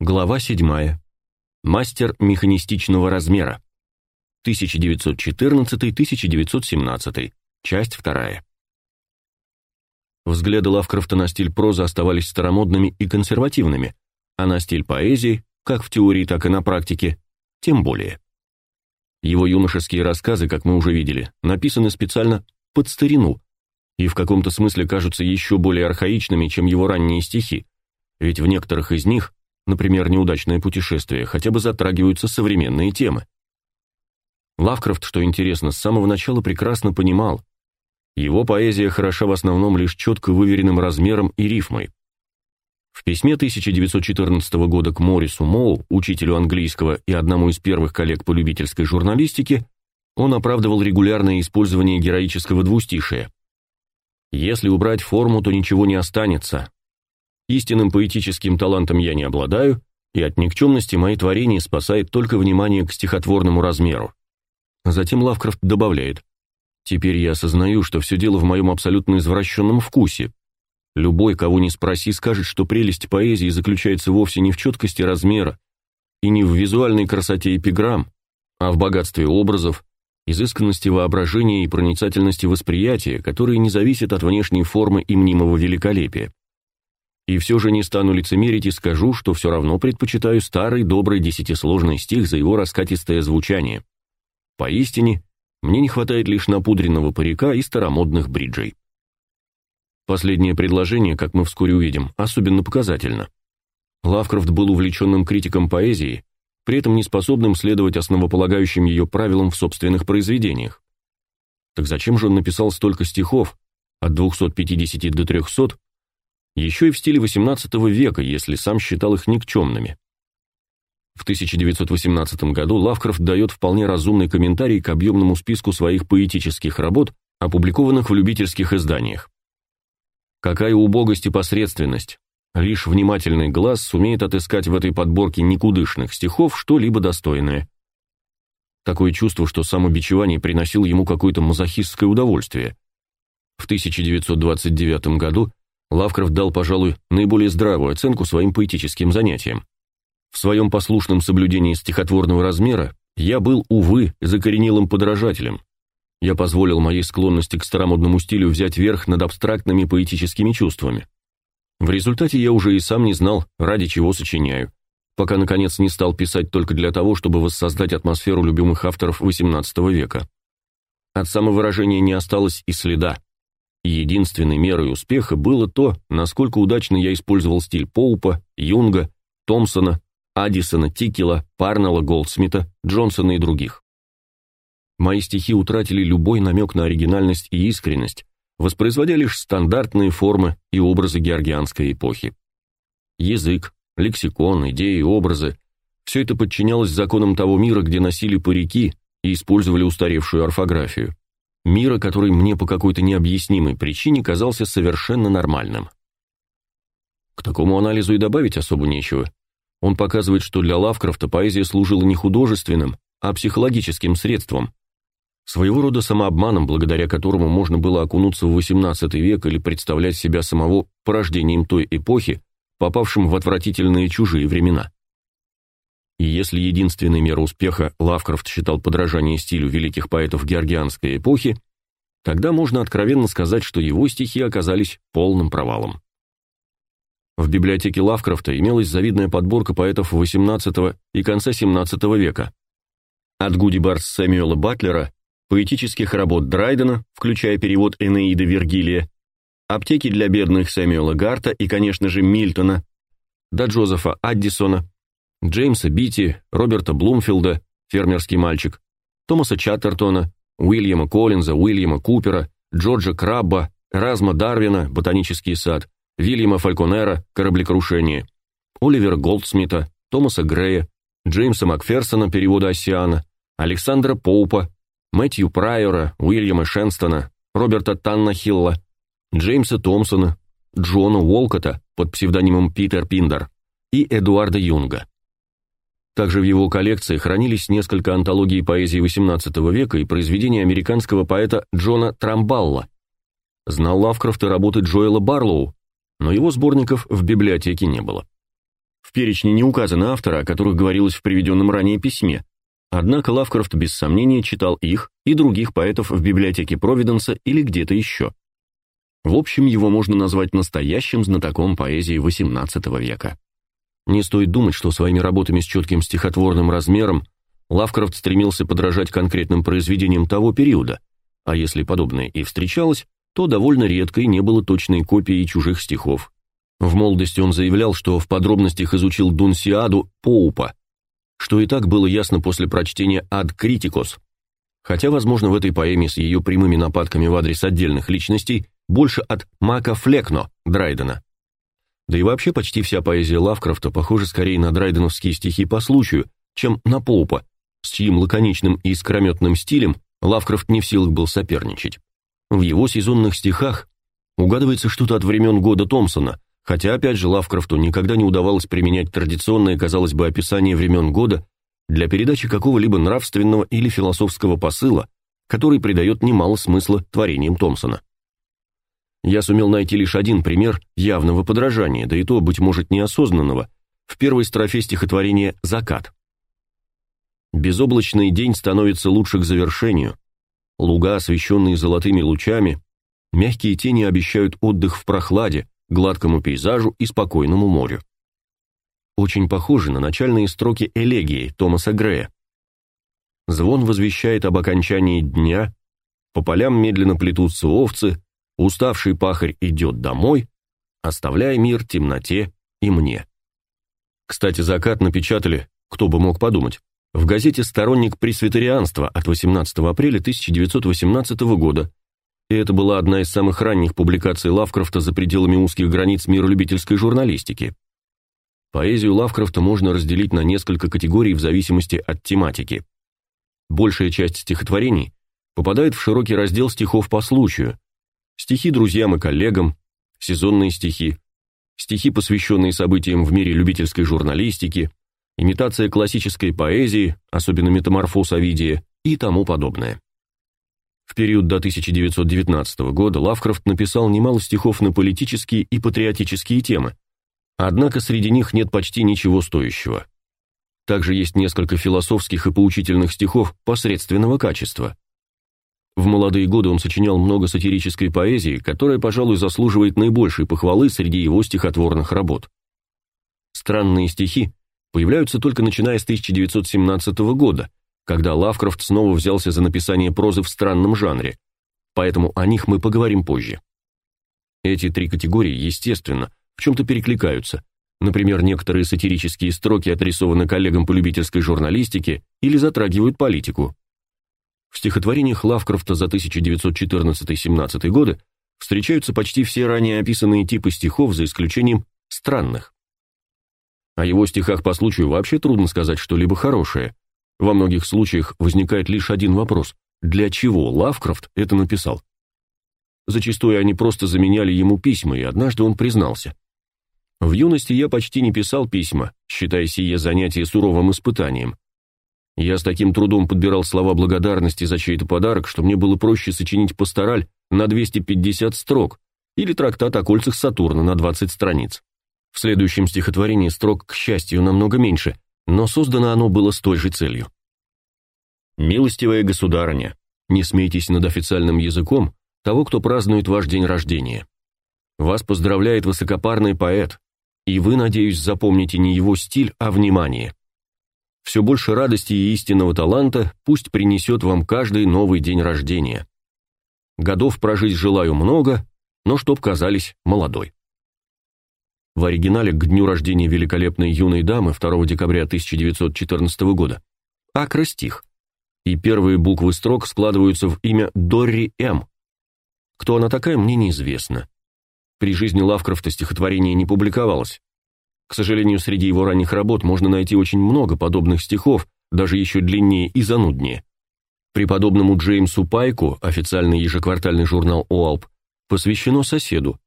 Глава 7. Мастер механистичного размера. 1914-1917. Часть 2. Взгляды Лавкрафта на стиль прозы оставались старомодными и консервативными, а на стиль поэзии, как в теории, так и на практике, тем более. Его юношеские рассказы, как мы уже видели, написаны специально под старину и в каком-то смысле кажутся еще более архаичными, чем его ранние стихи, ведь в некоторых из них например, неудачное путешествие, хотя бы затрагиваются современные темы. Лавкрафт, что интересно, с самого начала прекрасно понимал, его поэзия хороша в основном лишь четко выверенным размером и рифмой. В письме 1914 года к Морису Моу, учителю английского и одному из первых коллег по любительской журналистике, он оправдывал регулярное использование героического двустишия. Если убрать форму, то ничего не останется, Истинным поэтическим талантом я не обладаю, и от никчемности мои творения спасает только внимание к стихотворному размеру. Затем Лавкрафт добавляет: Теперь я осознаю, что все дело в моем абсолютно извращенном вкусе. Любой, кого ни спроси, скажет, что прелесть поэзии заключается вовсе не в четкости размера и не в визуальной красоте эпиграмм, а в богатстве образов, изысканности воображения и проницательности восприятия, которые не зависят от внешней формы и мнимого великолепия. И все же не стану лицемерить и скажу, что все равно предпочитаю старый добрый десятисложный стих за его раскатистое звучание. Поистине, мне не хватает лишь напудренного парика и старомодных бриджей. Последнее предложение, как мы вскоре увидим, особенно показательно. Лавкрафт был увлеченным критиком поэзии, при этом не способным следовать основополагающим ее правилам в собственных произведениях. Так зачем же он написал столько стихов, от 250 до 300, еще и в стиле XVIII века, если сам считал их никчемными. В 1918 году Лавкрафт дает вполне разумный комментарий к объемному списку своих поэтических работ, опубликованных в любительских изданиях. Какая убогость и посредственность. Лишь внимательный глаз сумеет отыскать в этой подборке никудышных стихов что-либо достойное. Такое чувство, что самобичевание приносило ему какое-то мазохистское удовольствие. В 1929 году Лавкрафт дал, пожалуй, наиболее здравую оценку своим поэтическим занятиям. В своем послушном соблюдении стихотворного размера я был, увы, закоренелым подражателем. Я позволил моей склонности к старомодному стилю взять верх над абстрактными поэтическими чувствами. В результате я уже и сам не знал, ради чего сочиняю, пока наконец не стал писать только для того, чтобы воссоздать атмосферу любимых авторов XVIII века. От самовыражения не осталось и следа единственной мерой успеха было то, насколько удачно я использовал стиль Поупа, Юнга, Томпсона, Аддисона, Тикела, Парнелла, Голдсмита, Джонсона и других. Мои стихи утратили любой намек на оригинальность и искренность, воспроизводя лишь стандартные формы и образы георгианской эпохи. Язык, лексикон, идеи, образы – все это подчинялось законам того мира, где носили парики и использовали устаревшую орфографию мира, который мне по какой-то необъяснимой причине казался совершенно нормальным. К такому анализу и добавить особо нечего. Он показывает, что для Лавкрафта поэзия служила не художественным, а психологическим средством, своего рода самообманом, благодаря которому можно было окунуться в XVIII век или представлять себя самого порождением той эпохи, попавшим в отвратительные чужие времена. И если единственной мерой успеха Лавкрафт считал подражание стилю великих поэтов георгианской эпохи, тогда можно откровенно сказать, что его стихи оказались полным провалом. В библиотеке Лавкрафта имелась завидная подборка поэтов XVIII и конца XVII века. От Гуди Барс Сэмюэла Батлера, поэтических работ Драйдена, включая перевод Энеиды Вергилия, аптеки для бедных Сэмюэла Гарта и, конечно же, Мильтона, до Джозефа Аддисона, Джеймса Бити, Роберта Блумфилда, фермерский мальчик, Томаса Чаттертона, Уильяма Коллинза, Уильяма Купера, Джорджа Крабба, Разма Дарвина, Ботанический сад, Вильяма Фальконера, Кораблекрушение, Оливера Голдсмита, Томаса Грея, Джеймса Макферсона, перевода Осиана, Александра Поупа, Мэтью Прайора, Уильяма Шенстона, Роберта Таннахилла, Джеймса Томпсона, Джона Уолкота под псевдонимом Питер Пиндер и Эдуарда Юнга. Также в его коллекции хранились несколько антологий поэзии XVIII века и произведения американского поэта Джона Трамбалла. Знал Лавкрафт и работы Джоэла Барлоу, но его сборников в библиотеке не было. В перечне не указаны авторы, о которых говорилось в приведенном ранее письме, однако Лавкрафт без сомнения читал их и других поэтов в библиотеке Провиденса или где-то еще. В общем, его можно назвать настоящим знатоком поэзии XVIII века. Не стоит думать, что своими работами с четким стихотворным размером Лавкрафт стремился подражать конкретным произведениям того периода, а если подобное и встречалось, то довольно редко и не было точной копии чужих стихов. В молодости он заявлял, что в подробностях изучил Дунсиаду Поупа, что и так было ясно после прочтения «Ад Критикос», хотя, возможно, в этой поэме с ее прямыми нападками в адрес отдельных личностей больше от Мака Флекно Драйдена. Да и вообще почти вся поэзия Лавкрафта похожа скорее на драйденовские стихи по случаю, чем на Поупа, с чьим лаконичным и искрометным стилем Лавкрафт не в силах был соперничать. В его сезонных стихах угадывается что-то от времен года Томпсона, хотя опять же Лавкрафту никогда не удавалось применять традиционное, казалось бы, описание времен года для передачи какого-либо нравственного или философского посыла, который придает немало смысла творениям Томпсона. Я сумел найти лишь один пример явного подражания, да и то, быть может, неосознанного, в первой строфе стихотворения «Закат». Безоблачный день становится лучше к завершению. Луга, освещенные золотыми лучами, мягкие тени обещают отдых в прохладе, гладкому пейзажу и спокойному морю. Очень похожи на начальные строки элегии Томаса Грея. Звон возвещает об окончании дня, по полям медленно плетутся овцы, уставший пахарь идет домой, оставляя мир темноте и мне. Кстати, закат напечатали, кто бы мог подумать, в газете «Сторонник пресвитерианства» от 18 апреля 1918 года, и это была одна из самых ранних публикаций Лавкрафта за пределами узких границ миролюбительской журналистики. Поэзию Лавкрафта можно разделить на несколько категорий в зависимости от тематики. Большая часть стихотворений попадает в широкий раздел стихов по случаю, стихи друзьям и коллегам, сезонные стихи, стихи, посвященные событиям в мире любительской журналистики, имитация классической поэзии, особенно метаморфоз Овидия и тому подобное. В период до 1919 года Лавкрафт написал немало стихов на политические и патриотические темы, однако среди них нет почти ничего стоящего. Также есть несколько философских и поучительных стихов посредственного качества. В молодые годы он сочинял много сатирической поэзии, которая, пожалуй, заслуживает наибольшей похвалы среди его стихотворных работ. Странные стихи появляются только начиная с 1917 года, когда Лавкрафт снова взялся за написание прозы в странном жанре, поэтому о них мы поговорим позже. Эти три категории, естественно, в чем-то перекликаются. Например, некоторые сатирические строки адресованы коллегам по любительской журналистике или затрагивают политику. В стихотворениях Лавкрафта за 1914-17 годы встречаются почти все ранее описанные типы стихов, за исключением странных. О его стихах по случаю вообще трудно сказать что-либо хорошее. Во многих случаях возникает лишь один вопрос: для чего Лавкрафт это написал? Зачастую они просто заменяли ему письма, и однажды он признался: "В юности я почти не писал письма, считая сие занятие суровым испытанием. Я с таким трудом подбирал слова благодарности за чей-то подарок, что мне было проще сочинить пастораль на 250 строк или трактат о кольцах Сатурна на 20 страниц. В следующем стихотворении строк, к счастью, намного меньше, но создано оно было с той же целью. «Милостивая государыня, не смейтесь над официальным языком того, кто празднует ваш день рождения. Вас поздравляет высокопарный поэт, и вы, надеюсь, запомните не его стиль, а внимание. Все больше радости и истинного таланта пусть принесет вам каждый новый день рождения. Годов прожить желаю много, но чтоб казались молодой. В оригинале к дню рождения великолепной юной дамы 2 декабря 1914 года акростих, и первые буквы строк складываются в имя Дорри М. Кто она такая, мне неизвестно. При жизни Лавкрафта стихотворение не публиковалось. К сожалению, среди его ранних работ можно найти очень много подобных стихов, даже еще длиннее и зануднее. Преподобному Джеймсу Пайку, официальный ежеквартальный журнал ОАЛП, посвящено соседу,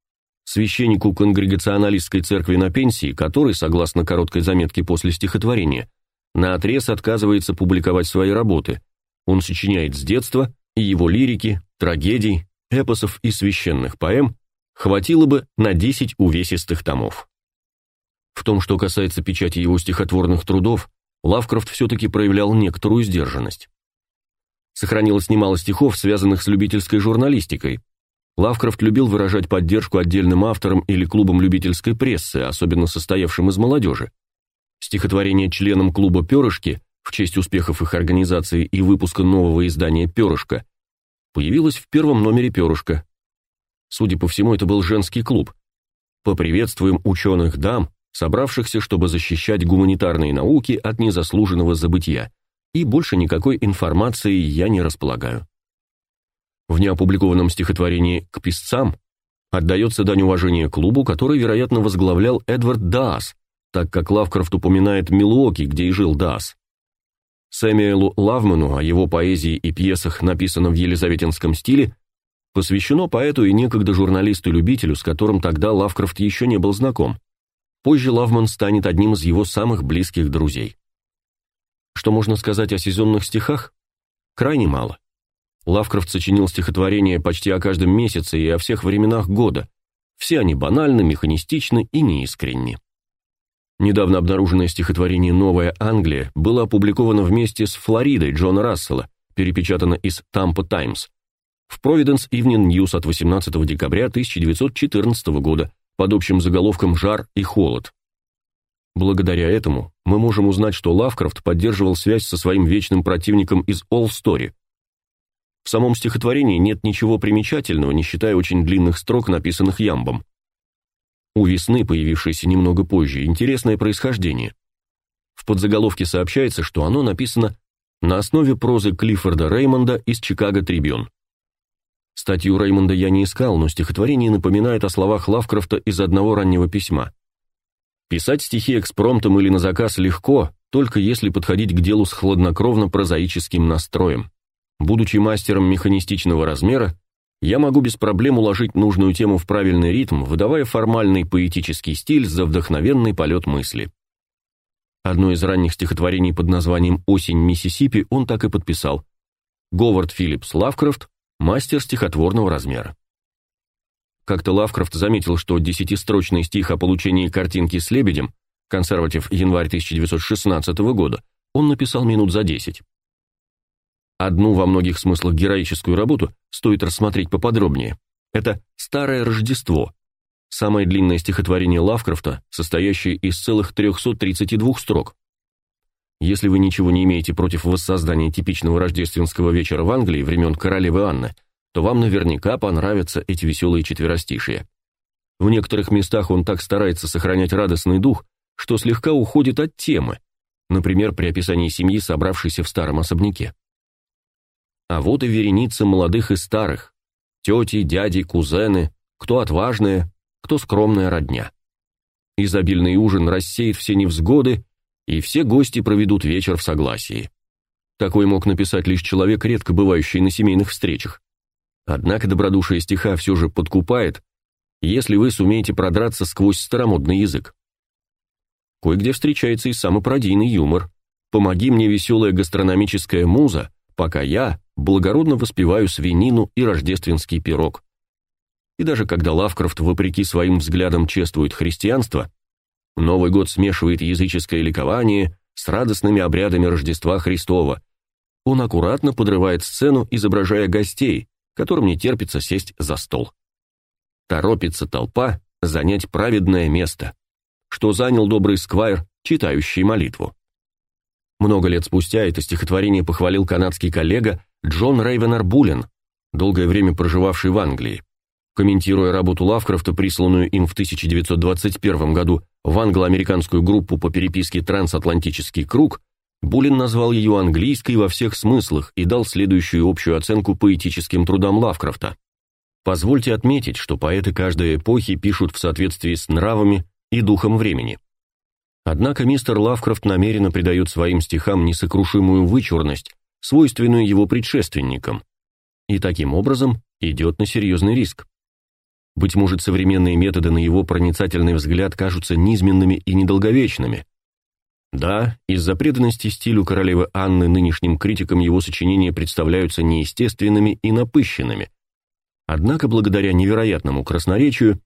священнику конгрегационалистской церкви на пенсии, который, согласно короткой заметке после стихотворения, наотрез отказывается публиковать свои работы. Он сочиняет с детства, и его лирики, трагедий, эпосов и священных поэм хватило бы на 10 увесистых томов. В том, что касается печати его стихотворных трудов, Лавкрафт все-таки проявлял некоторую сдержанность. Сохранилось немало стихов, связанных с любительской журналистикой. Лавкрафт любил выражать поддержку отдельным авторам или клубам любительской прессы, особенно состоявшим из молодежи. Стихотворение членам клуба «Перышки» в честь успехов их организации и выпуска нового издания «Перышко» появилось в первом номере «Перышко». Судя по всему, это был женский клуб. Поприветствуем ученых дам, собравшихся, чтобы защищать гуманитарные науки от незаслуженного забытия, и больше никакой информации я не располагаю. В неопубликованном стихотворении «К писцам» отдается дань уважения клубу, который, вероятно, возглавлял Эдвард Даас, так как Лавкрафт упоминает Милуоки, где и жил Даас. Сэмюэлу Лавману о его поэзии и пьесах, написанном в елизаветинском стиле, посвящено поэту и некогда журналисту-любителю, с которым тогда Лавкрафт еще не был знаком. Позже Лавман станет одним из его самых близких друзей. Что можно сказать о сезонных стихах? Крайне мало. Лавкрафт сочинил стихотворения почти о каждом месяце и о всех временах года. Все они банальны, механистичны и неискренни. Недавно обнаруженное стихотворение «Новая Англия» было опубликовано вместе с «Флоридой» Джона Рассела, перепечатано из «Тампа Таймс», в Providence Evening News от 18 декабря 1914 года, под общим заголовком «Жар и холод». Благодаря этому мы можем узнать, что Лавкрафт поддерживал связь со своим вечным противником из All Story. В самом стихотворении нет ничего примечательного, не считая очень длинных строк, написанных Ямбом. У «Весны», появившейся немного позже, интересное происхождение. В подзаголовке сообщается, что оно написано на основе прозы Клиффорда Реймонда из «Чикаго Трибюн». Статью Реймонда я не искал, но стихотворение напоминает о словах Лавкрафта из одного раннего письма. Писать стихи экспромтом или на заказ легко, только если подходить к делу с хладнокровно-прозаическим настроем. Будучи мастером механистичного размера, я могу без проблем уложить нужную тему в правильный ритм, выдавая формальный поэтический стиль за вдохновенный полет мысли. Одно из ранних стихотворений под названием «Осень Миссисипи» он так и подписал. Говард Филлипс Лавкрафт, мастер стихотворного размера. Как-то Лавкрафт заметил, что десятистрочный стих о получении картинки с лебедем, консерватив январь 1916 года, он написал минут за десять. Одну во многих смыслах героическую работу стоит рассмотреть поподробнее. Это «Старое Рождество», самое длинное стихотворение Лавкрафта, состоящее из целых 332 строк. Если вы ничего не имеете против воссоздания типичного рождественского вечера в Англии времен королевы Анны, то вам наверняка понравятся эти веселые четверостишие. В некоторых местах он так старается сохранять радостный дух, что слегка уходит от темы, например, при описании семьи, собравшейся в старом особняке. А вот и вереница молодых и старых, тети, дяди, кузены, кто отважные, кто скромная родня. Изобильный ужин рассеет все невзгоды и все гости проведут вечер в согласии. Такой мог написать лишь человек, редко бывающий на семейных встречах. Однако добродушие стиха все же подкупает, если вы сумеете продраться сквозь старомодный язык. Кое-где встречается и самопародийный юмор. «Помоги мне, веселая гастрономическая муза, пока я благородно воспеваю свинину и рождественский пирог». И даже когда Лавкрафт, вопреки своим взглядам, чествует христианство, Новый год смешивает языческое ликование с радостными обрядами Рождества Христова. Он аккуратно подрывает сцену, изображая гостей, которым не терпится сесть за стол. Торопится толпа занять праведное место, что занял добрый сквайр, читающий молитву. Много лет спустя это стихотворение похвалил канадский коллега Джон Рейвенер Буллен, долгое время проживавший в Англии. Комментируя работу Лавкрафта, присланную им в 1921 году в англо-американскую группу по переписке «Трансатлантический круг», Булин назвал ее английской во всех смыслах и дал следующую общую оценку поэтическим трудам Лавкрафта. Позвольте отметить, что поэты каждой эпохи пишут в соответствии с нравами и духом времени. Однако мистер Лавкрафт намеренно придает своим стихам несокрушимую вычурность, свойственную его предшественникам, и таким образом идет на серьезный риск. Быть может, современные методы на его проницательный взгляд кажутся низменными и недолговечными. Да, из-за преданности стилю королевы Анны нынешним критикам его сочинения представляются неестественными и напыщенными. Однако, благодаря невероятному красноречию,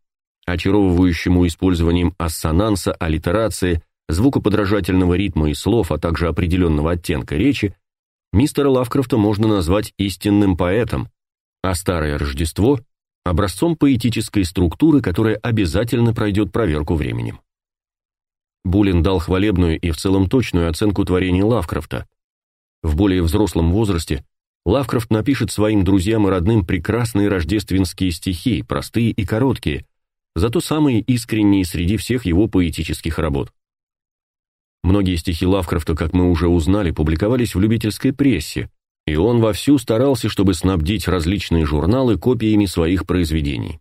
очаровывающему использованием ассонанса, аллитерации, звукоподражательного ритма и слов, а также определенного оттенка речи, мистера Лавкрафта можно назвать истинным поэтом, а старое Рождество – образцом поэтической структуры, которая обязательно пройдет проверку временем. Булин дал хвалебную и в целом точную оценку творений Лавкрафта. В более взрослом возрасте Лавкрафт напишет своим друзьям и родным прекрасные рождественские стихи, простые и короткие, зато самые искренние среди всех его поэтических работ. Многие стихи Лавкрафта, как мы уже узнали, публиковались в любительской прессе, и он вовсю старался, чтобы снабдить различные журналы копиями своих произведений.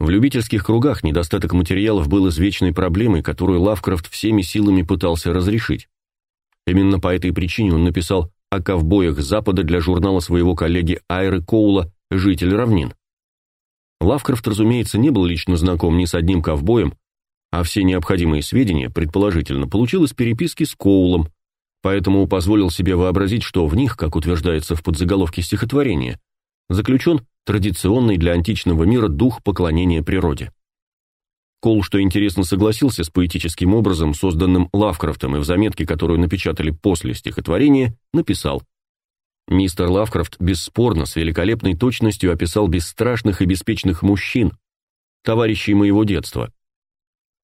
В любительских кругах недостаток материалов был извечной проблемой, которую Лавкрафт всеми силами пытался разрешить. Именно по этой причине он написал о ковбоях Запада для журнала своего коллеги Айры Коула «Житель равнин». Лавкрафт, разумеется, не был лично знаком ни с одним ковбоем, а все необходимые сведения, предположительно, получил из переписки с Коулом, поэтому позволил себе вообразить, что в них, как утверждается в подзаголовке стихотворения, заключен традиционный для античного мира дух поклонения природе. Коул, что интересно, согласился с поэтическим образом, созданным Лавкрафтом, и в заметке, которую напечатали после стихотворения, написал Мистер Лавкрафт бесспорно с великолепной точностью описал бесстрашных и беспечных мужчин, товарищей моего детства.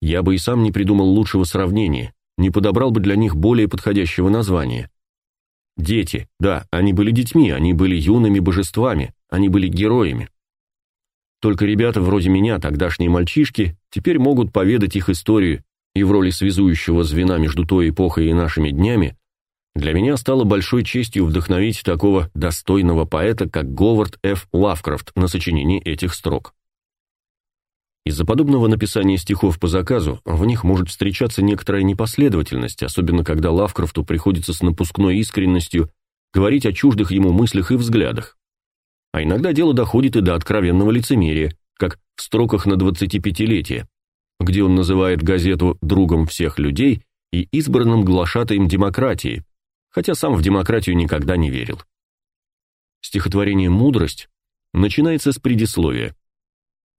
Я бы и сам не придумал лучшего сравнения, не подобрал бы для них более подходящего названия. Дети, да, они были детьми, они были юными божествами, они были героями. Только ребята вроде меня, тогдашние мальчишки, теперь могут поведать их историю, и в роли связующего звена между той эпохой и нашими днями для меня стало большой честью вдохновить такого достойного поэта, как Говард Ф. Лавкрафт на сочинение этих строк. Из-за подобного написания стихов по заказу в них может встречаться некоторая непоследовательность, особенно когда Лавкрафту приходится с напускной искренностью говорить о чуждых ему мыслях и взглядах. А иногда дело доходит и до откровенного лицемерия, как в строках на 25-летие, где он называет газету другом всех людей и избранным глашатаем демократии, хотя сам в демократию никогда не верил. Стихотворение «Мудрость» начинается с предисловия.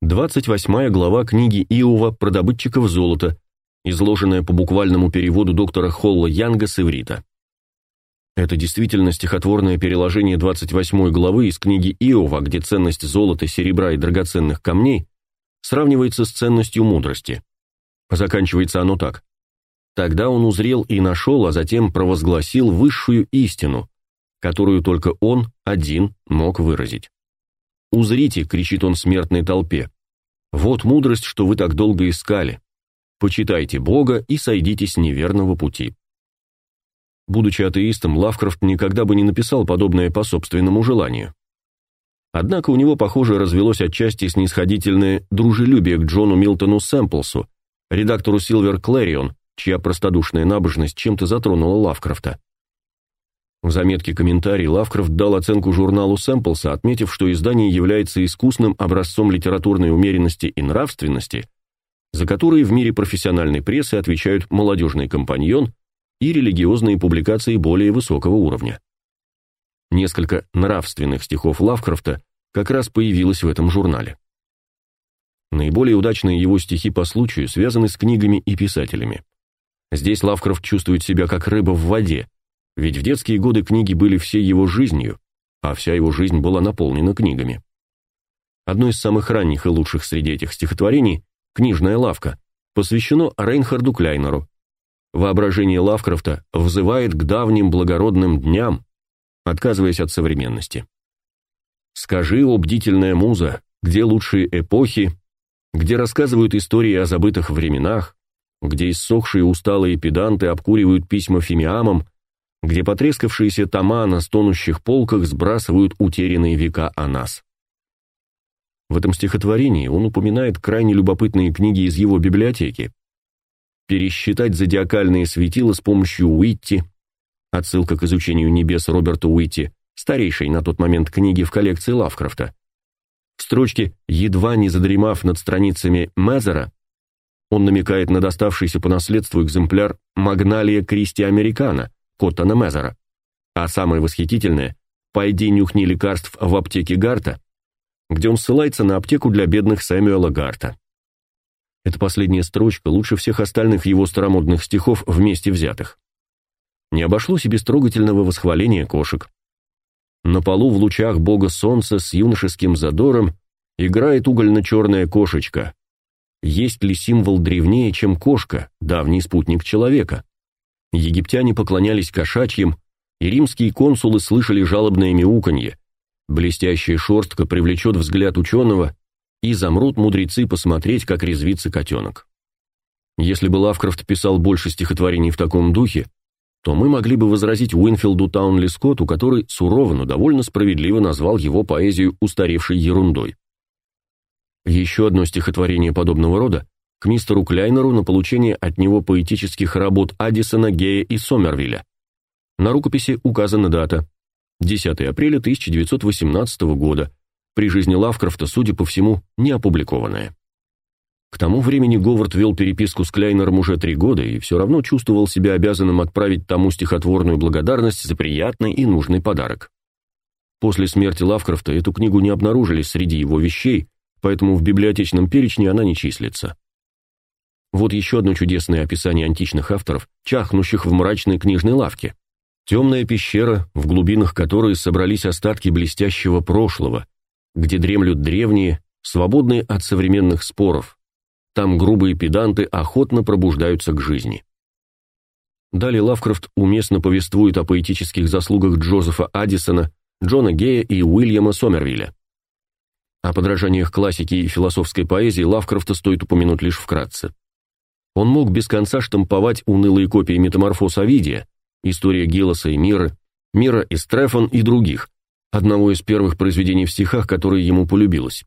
28 глава книги Иова про добытчиков золота, изложенная по буквальному переводу доктора Холла Янга с иврита. Это действительно стихотворное переложение 28 главы из книги Иова, где ценность золота, серебра и драгоценных камней сравнивается с ценностью мудрости. Заканчивается оно так. Тогда он узрел и нашел, а затем провозгласил высшую истину, которую только он один мог выразить. «Узрите!» — кричит он смертной толпе. «Вот мудрость, что вы так долго искали. Почитайте Бога и сойдите с неверного пути». Будучи атеистом, Лавкрафт никогда бы не написал подобное по собственному желанию. Однако у него, похоже, развелось отчасти снисходительное дружелюбие к Джону Милтону Сэмплсу, редактору Silver Clarion, чья простодушная набожность чем-то затронула Лавкрафта. В заметке комментарий Лавкрафт дал оценку журналу Сэмплса, отметив, что издание является искусным образцом литературной умеренности и нравственности, за которые в мире профессиональной прессы отвечают «Молодежный компаньон» и религиозные публикации более высокого уровня. Несколько нравственных стихов Лавкрафта как раз появилось в этом журнале. Наиболее удачные его стихи по случаю связаны с книгами и писателями. Здесь Лавкрафт чувствует себя как рыба в воде, ведь в детские годы книги были всей его жизнью, а вся его жизнь была наполнена книгами. Одно из самых ранних и лучших среди этих стихотворений «Книжная лавка» посвящено Рейнхарду Кляйнеру. Воображение Лавкрафта взывает к давним благородным дням, отказываясь от современности. «Скажи, о бдительная муза, где лучшие эпохи, где рассказывают истории о забытых временах, где иссохшие усталые педанты обкуривают письма фимиамом, где потрескавшиеся тома на стонущих полках сбрасывают утерянные века о нас. В этом стихотворении он упоминает крайне любопытные книги из его библиотеки. Пересчитать зодиакальные светила с помощью Уитти, отсылка к изучению небес Роберта Уитти, старейшей на тот момент книги в коллекции Лавкрафта. В строчке «Едва не задремав над страницами Мезера» Он намекает на доставшийся по наследству экземпляр Магналия Кристи Американо Коттона Мезера. А самое восхитительное – «Пойди нюхни лекарств в аптеке Гарта», где он ссылается на аптеку для бедных Сэмюэла Гарта. Эта последняя строчка лучше всех остальных его старомодных стихов вместе взятых. Не обошлось и без трогательного восхваления кошек. На полу в лучах бога солнца с юношеским задором играет угольно-черная кошечка. Есть ли символ древнее, чем кошка, давний спутник человека? Египтяне поклонялись кошачьим, и римские консулы слышали жалобное мяуканье. Блестящая шерстка привлечет взгляд ученого, и замрут мудрецы посмотреть, как резвится котенок. Если бы Лавкрафт писал больше стихотворений в таком духе, то мы могли бы возразить Уинфилду Таунли Скотту, который сурово, но довольно справедливо назвал его поэзию устаревшей ерундой. Еще одно стихотворение подобного рода к мистеру Кляйнеру на получение от него поэтических работ Аддисона, Гея и Сомервилля. На рукописи указана дата 10 апреля 1918 года, при жизни Лавкрафта, судя по всему, не опубликованная. К тому времени Говард вел переписку с Кляйнером уже три года и все равно чувствовал себя обязанным отправить тому стихотворную благодарность за приятный и нужный подарок. После смерти Лавкрафта эту книгу не обнаружили среди его вещей, поэтому в библиотечном перечне она не числится. Вот еще одно чудесное описание античных авторов, чахнущих в мрачной книжной лавке. Темная пещера, в глубинах которой собрались остатки блестящего прошлого, где дремлют древние, свободные от современных споров. Там грубые педанты охотно пробуждаются к жизни. Далее Лавкрафт уместно повествует о поэтических заслугах Джозефа Аддисона, Джона Гея и Уильяма Сомервилля. О подражаниях классики и философской поэзии Лавкрафта стоит упомянуть лишь вкратце. Он мог без конца штамповать унылые копии метаморфоз Овидия, история Гелоса и Мира, Мира и Стрефон и других, одного из первых произведений в стихах, которое ему полюбилось.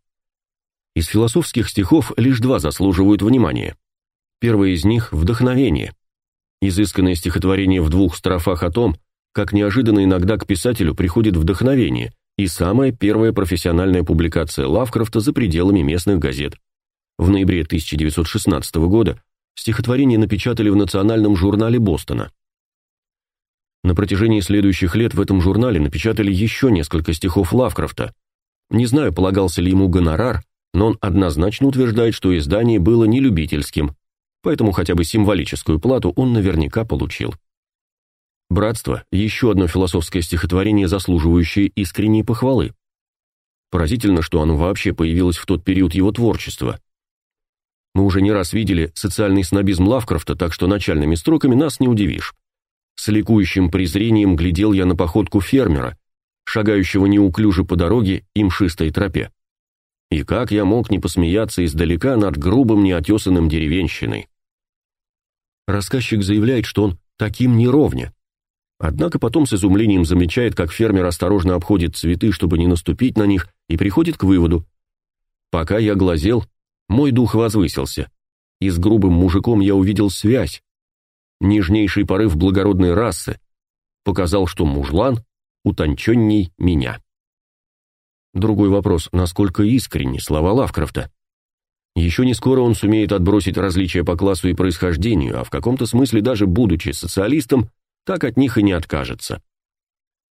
Из философских стихов лишь два заслуживают внимания. Первое из них вдохновение. Изысканное стихотворение в двух строфах о том, как неожиданно иногда к писателю приходит вдохновение, и самая первая профессиональная публикация Лавкрафта за пределами местных газет. В ноябре 1916 года стихотворение напечатали в Национальном журнале Бостона. На протяжении следующих лет в этом журнале напечатали еще несколько стихов Лавкрафта. Не знаю, полагался ли ему гонорар, но он однозначно утверждает, что издание было не любительским, поэтому хотя бы символическую плату он наверняка получил. «Братство» — еще одно философское стихотворение, заслуживающее искренней похвалы. Поразительно, что оно вообще появилось в тот период его творчества. Мы уже не раз видели социальный снобизм Лавкрафта, так что начальными строками нас не удивишь. С ликующим презрением глядел я на походку фермера, шагающего неуклюже по дороге и мшистой тропе. И как я мог не посмеяться издалека над грубым неотесанным деревенщиной? Рассказчик заявляет, что он таким не ровня. Однако потом с изумлением замечает, как фермер осторожно обходит цветы, чтобы не наступить на них, и приходит к выводу. Пока я глазел, мой дух возвысился, и с грубым мужиком я увидел связь, нежнейший порыв благородной расы, показал, что мужлан утонченней меня. Другой вопрос, насколько искренни слова Лавкрафта. Еще не скоро он сумеет отбросить различия по классу и происхождению, а в каком-то смысле даже будучи социалистом, так от них и не откажется.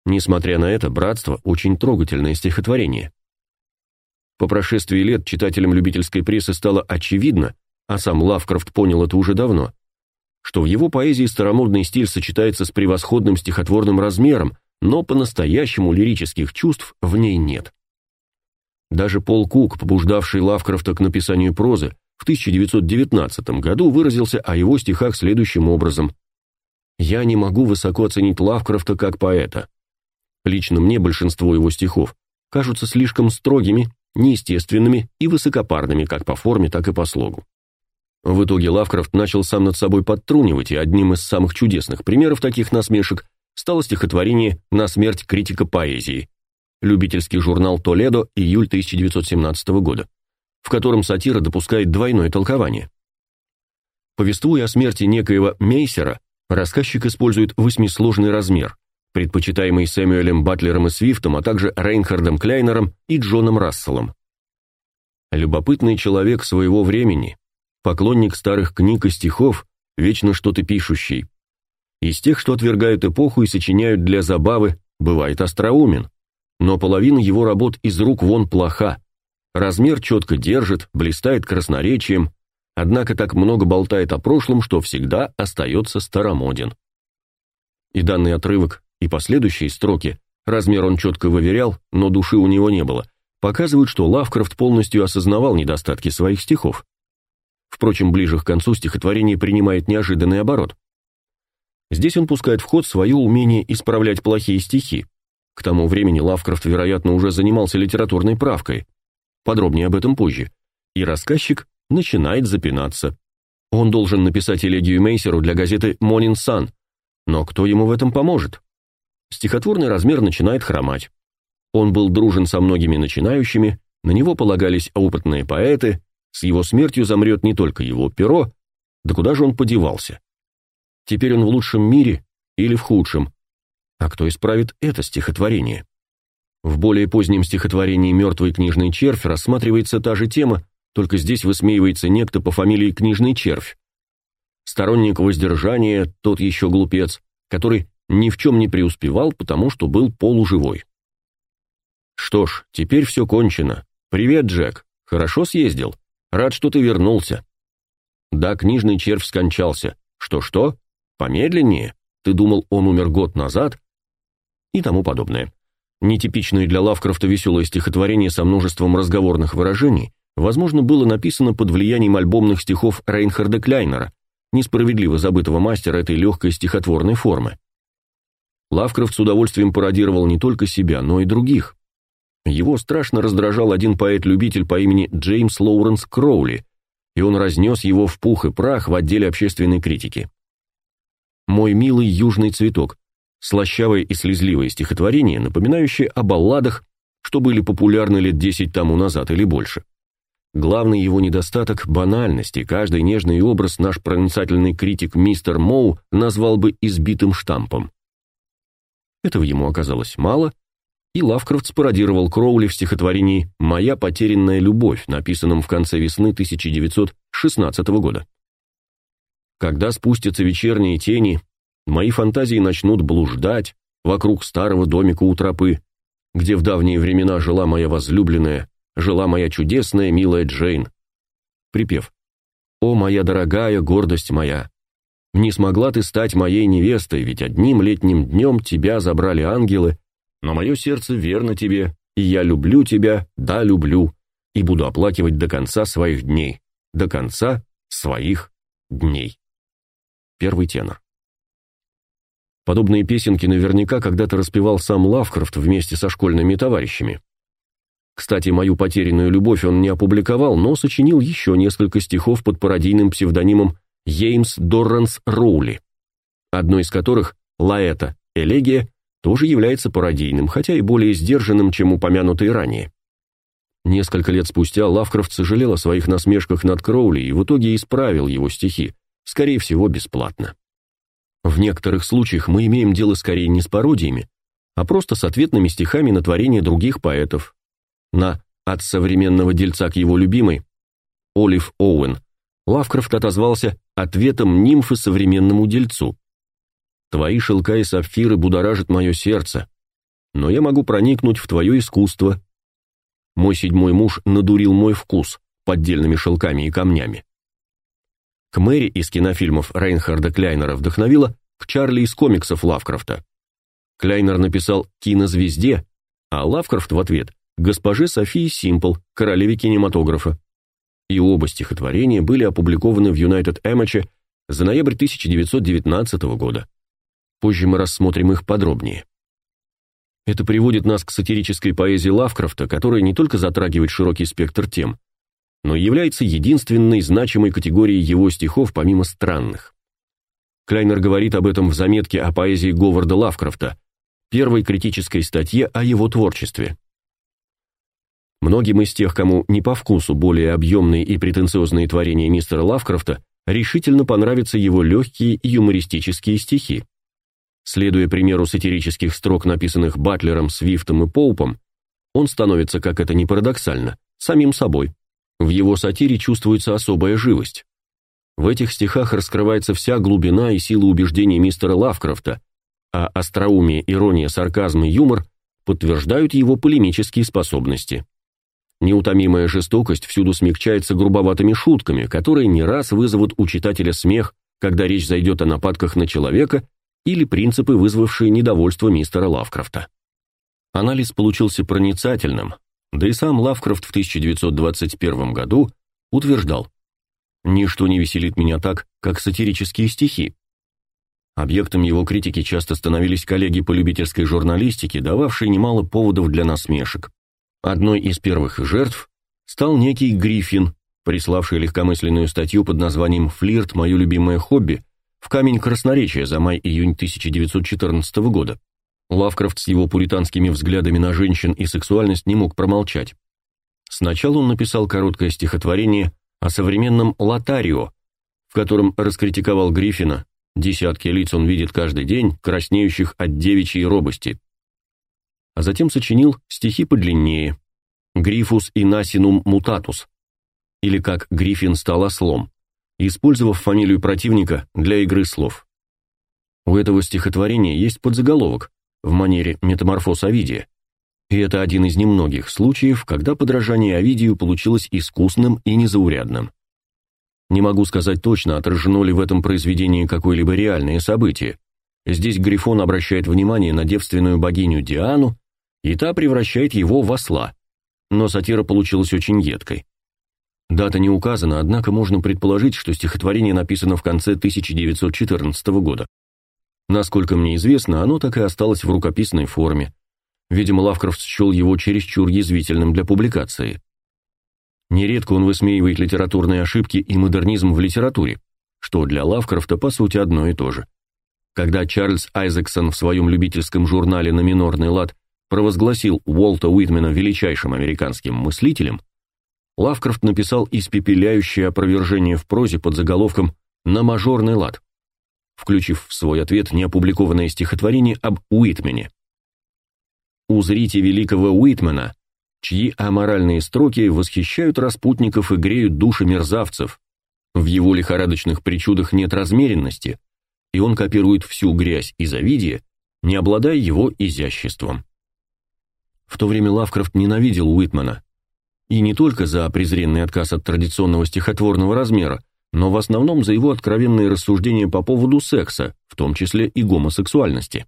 Несмотря на это, «Братство» — очень трогательное стихотворение. По прошествии лет читателям любительской прессы стало очевидно, а сам Лавкрафт понял это уже давно, что в его поэзии старомодный стиль сочетается с превосходным стихотворным размером, но по-настоящему лирических чувств в ней нет. Даже Пол Кук, побуждавший Лавкрафта к написанию прозы, в 1919 году выразился о его стихах следующим образом: "Я не могу высоко оценить Лавкрафта как поэта. Лично мне большинство его стихов кажутся слишком строгими, неестественными и высокопарными как по форме, так и по слогу. В итоге Лавкрафт начал сам над собой подтрунивать, и одним из самых чудесных примеров таких насмешек стало стихотворение «На смерть критика поэзии», любительский журнал «Толедо», июль 1917 года, в котором сатира допускает двойное толкование. Повествуя о смерти некоего Мейсера, рассказчик использует восьмисложный размер, предпочитаемый Сэмюэлем Батлером и Свифтом, а также Рейнхардом Кляйнером и Джоном Расселом. Любопытный человек своего времени, поклонник старых книг и стихов, вечно что-то пишущий. Из тех, что отвергают эпоху и сочиняют для забавы, бывает остроумен, но половина его работ из рук вон плоха. Размер четко держит, блистает красноречием, однако так много болтает о прошлом, что всегда остается старомоден. И данный отрывок, и последующие строки, размер он четко выверял, но души у него не было, показывают, что Лавкрафт полностью осознавал недостатки своих стихов. Впрочем, ближе к концу стихотворение принимает неожиданный оборот. Здесь он пускает в ход свое умение исправлять плохие стихи. К тому времени Лавкрафт, вероятно, уже занимался литературной правкой. Подробнее об этом позже. И рассказчик начинает запинаться. Он должен написать элегию Мейсеру для газеты Morning Sun, но кто ему в этом поможет? Стихотворный размер начинает хромать. Он был дружен со многими начинающими, на него полагались опытные поэты, с его смертью замрет не только его перо, да куда же он подевался? Теперь он в лучшем мире или в худшем? А кто исправит это стихотворение? В более позднем стихотворении «Мертвый книжный червь» рассматривается та же тема, только здесь высмеивается некто по фамилии Книжный червь. Сторонник воздержания, тот еще глупец, который ни в чем не преуспевал, потому что был полуживой. Что ж, теперь все кончено. Привет, Джек. Хорошо съездил? Рад, что ты вернулся. Да, книжный червь скончался. Что-что? Помедленнее? Ты думал, он умер год назад? И тому подобное. Нетипичное для Лавкрафта веселое стихотворение со множеством разговорных выражений, возможно, было написано под влиянием альбомных стихов Рейнхарда Кляйнера, несправедливо забытого мастера этой легкой стихотворной формы. Лавкрафт с удовольствием пародировал не только себя, но и других. Его страшно раздражал один поэт-любитель по имени Джеймс Лоуренс Кроули, и он разнес его в пух и прах в отделе общественной критики. «Мой милый южный цветок» — слащавое и слезливое стихотворение, напоминающее о балладах, что были популярны лет десять тому назад или больше. Главный его недостаток – банальности. Каждый нежный образ наш проницательный критик мистер Моу назвал бы избитым штампом. Этого ему оказалось мало, и Лавкрафт спародировал Кроули в стихотворении «Моя потерянная любовь», написанном в конце весны 1916 года. Когда спустятся вечерние тени, мои фантазии начнут блуждать вокруг старого домика у тропы, где в давние времена жила моя возлюбленная, жила моя чудесная, милая Джейн. Припев. «О, моя дорогая, гордость моя! Не смогла ты стать моей невестой, ведь одним летним днем тебя забрали ангелы, но мое сердце верно тебе, и я люблю тебя, да, люблю, и буду оплакивать до конца своих дней, до конца своих дней». Первый тенор. Подобные песенки наверняка когда-то распевал сам Лавкрафт вместе со школьными товарищами. Кстати, мою потерянную любовь он не опубликовал, но сочинил еще несколько стихов под пародийным псевдонимом Еймс Дорранс Роули, одно из которых, Лаэта, элегия, тоже является пародийным, хотя и более сдержанным, чем упомянутый ранее. Несколько лет спустя Лавкрафт сожалел о своих насмешках над Кроули и в итоге исправил его стихи, скорее всего, бесплатно. В некоторых случаях мы имеем дело скорее не с пародиями, а просто с ответными стихами на творения других поэтов, на «От современного дельца к его любимой» Олив Оуэн, Лавкрафт отозвался ответом нимфы современному дельцу. «Твои шелка и сапфиры будоражат мое сердце, но я могу проникнуть в твое искусство. Мой седьмой муж надурил мой вкус поддельными шелками и камнями». К Мэри из кинофильмов Рейнхарда Кляйнера вдохновила к Чарли из комиксов Лавкрафта. Кляйнер написал «Кинозвезде», а Лавкрафт в ответ госпоже Софии Симпл, королеве кинематографа. И оба стихотворения были опубликованы в United Amateur за ноябрь 1919 года. Позже мы рассмотрим их подробнее. Это приводит нас к сатирической поэзии Лавкрафта, которая не только затрагивает широкий спектр тем, но и является единственной значимой категорией его стихов помимо странных. Клайнер говорит об этом в заметке о поэзии Говарда Лавкрафта, первой критической статье о его творчестве. Многим из тех, кому не по вкусу более объемные и претенциозные творения мистера Лавкрафта, решительно понравятся его легкие юмористические стихи. Следуя примеру сатирических строк, написанных Батлером, Свифтом и Поупом, он становится, как это ни парадоксально, самим собой. В его сатире чувствуется особая живость. В этих стихах раскрывается вся глубина и сила убеждений мистера Лавкрафта, а остроумие, ирония, сарказм и юмор подтверждают его полемические способности. Неутомимая жестокость всюду смягчается грубоватыми шутками, которые не раз вызовут у читателя смех, когда речь зайдет о нападках на человека или принципы, вызвавшие недовольство мистера Лавкрафта. Анализ получился проницательным, да и сам Лавкрафт в 1921 году утверждал, «Ничто не веселит меня так, как сатирические стихи». Объектом его критики часто становились коллеги по любительской журналистике, дававшие немало поводов для насмешек. Одной из первых жертв стал некий Гриффин, приславший легкомысленную статью под названием «Флирт. Мое любимое хобби» в камень красноречия за май-июнь 1914 года. Лавкрафт с его пуританскими взглядами на женщин и сексуальность не мог промолчать. Сначала он написал короткое стихотворение о современном Лотарио, в котором раскритиковал Гриффина, десятки лиц он видит каждый день, краснеющих от девичьей робости а затем сочинил стихи подлиннее «Грифус инасинум мутатус» или как «Гриффин стал ослом», использовав фамилию противника для игры слов. У этого стихотворения есть подзаголовок в манере метаморфоз Овидия, и это один из немногих случаев, когда подражание Овидию получилось искусным и незаурядным. Не могу сказать точно, отражено ли в этом произведении какое-либо реальное событие. Здесь Грифон обращает внимание на девственную богиню Диану и та превращает его в осла. Но сатира получилась очень едкой. Дата не указана, однако можно предположить, что стихотворение написано в конце 1914 года. Насколько мне известно, оно так и осталось в рукописной форме. Видимо, Лавкрафт счел его чересчур язвительным для публикации. Нередко он высмеивает литературные ошибки и модернизм в литературе, что для Лавкрафта по сути одно и то же. Когда Чарльз Айзексон в своем любительском журнале на минорный лад провозгласил Уолта Уитмена величайшим американским мыслителем, Лавкрафт написал испепеляющее опровержение в прозе под заголовком «На мажорный лад», включив в свой ответ неопубликованное стихотворение об Уитмене. «Узрите великого Уитмена, чьи аморальные строки восхищают распутников и греют души мерзавцев. В его лихорадочных причудах нет размеренности, и он копирует всю грязь и завидие, не обладая его изяществом. В то время Лавкрафт ненавидел Уитмана. И не только за презренный отказ от традиционного стихотворного размера, но в основном за его откровенные рассуждения по поводу секса, в том числе и гомосексуальности.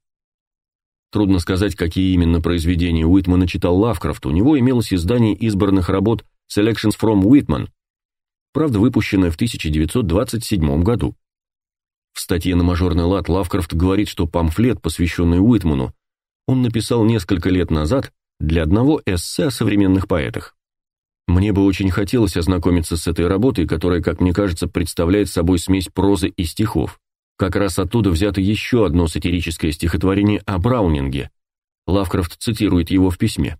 Трудно сказать, какие именно произведения Уитмана читал Лавкрафт, у него имелось издание избранных работ Selections from Whitman, правда выпущенное в 1927 году. В статье на мажорный лад Лавкрафт говорит, что памфлет, посвященный Уитману, он написал несколько лет назад для одного эссе о современных поэтах. Мне бы очень хотелось ознакомиться с этой работой, которая, как мне кажется, представляет собой смесь прозы и стихов. Как раз оттуда взято еще одно сатирическое стихотворение о Браунинге. Лавкрафт цитирует его в письме.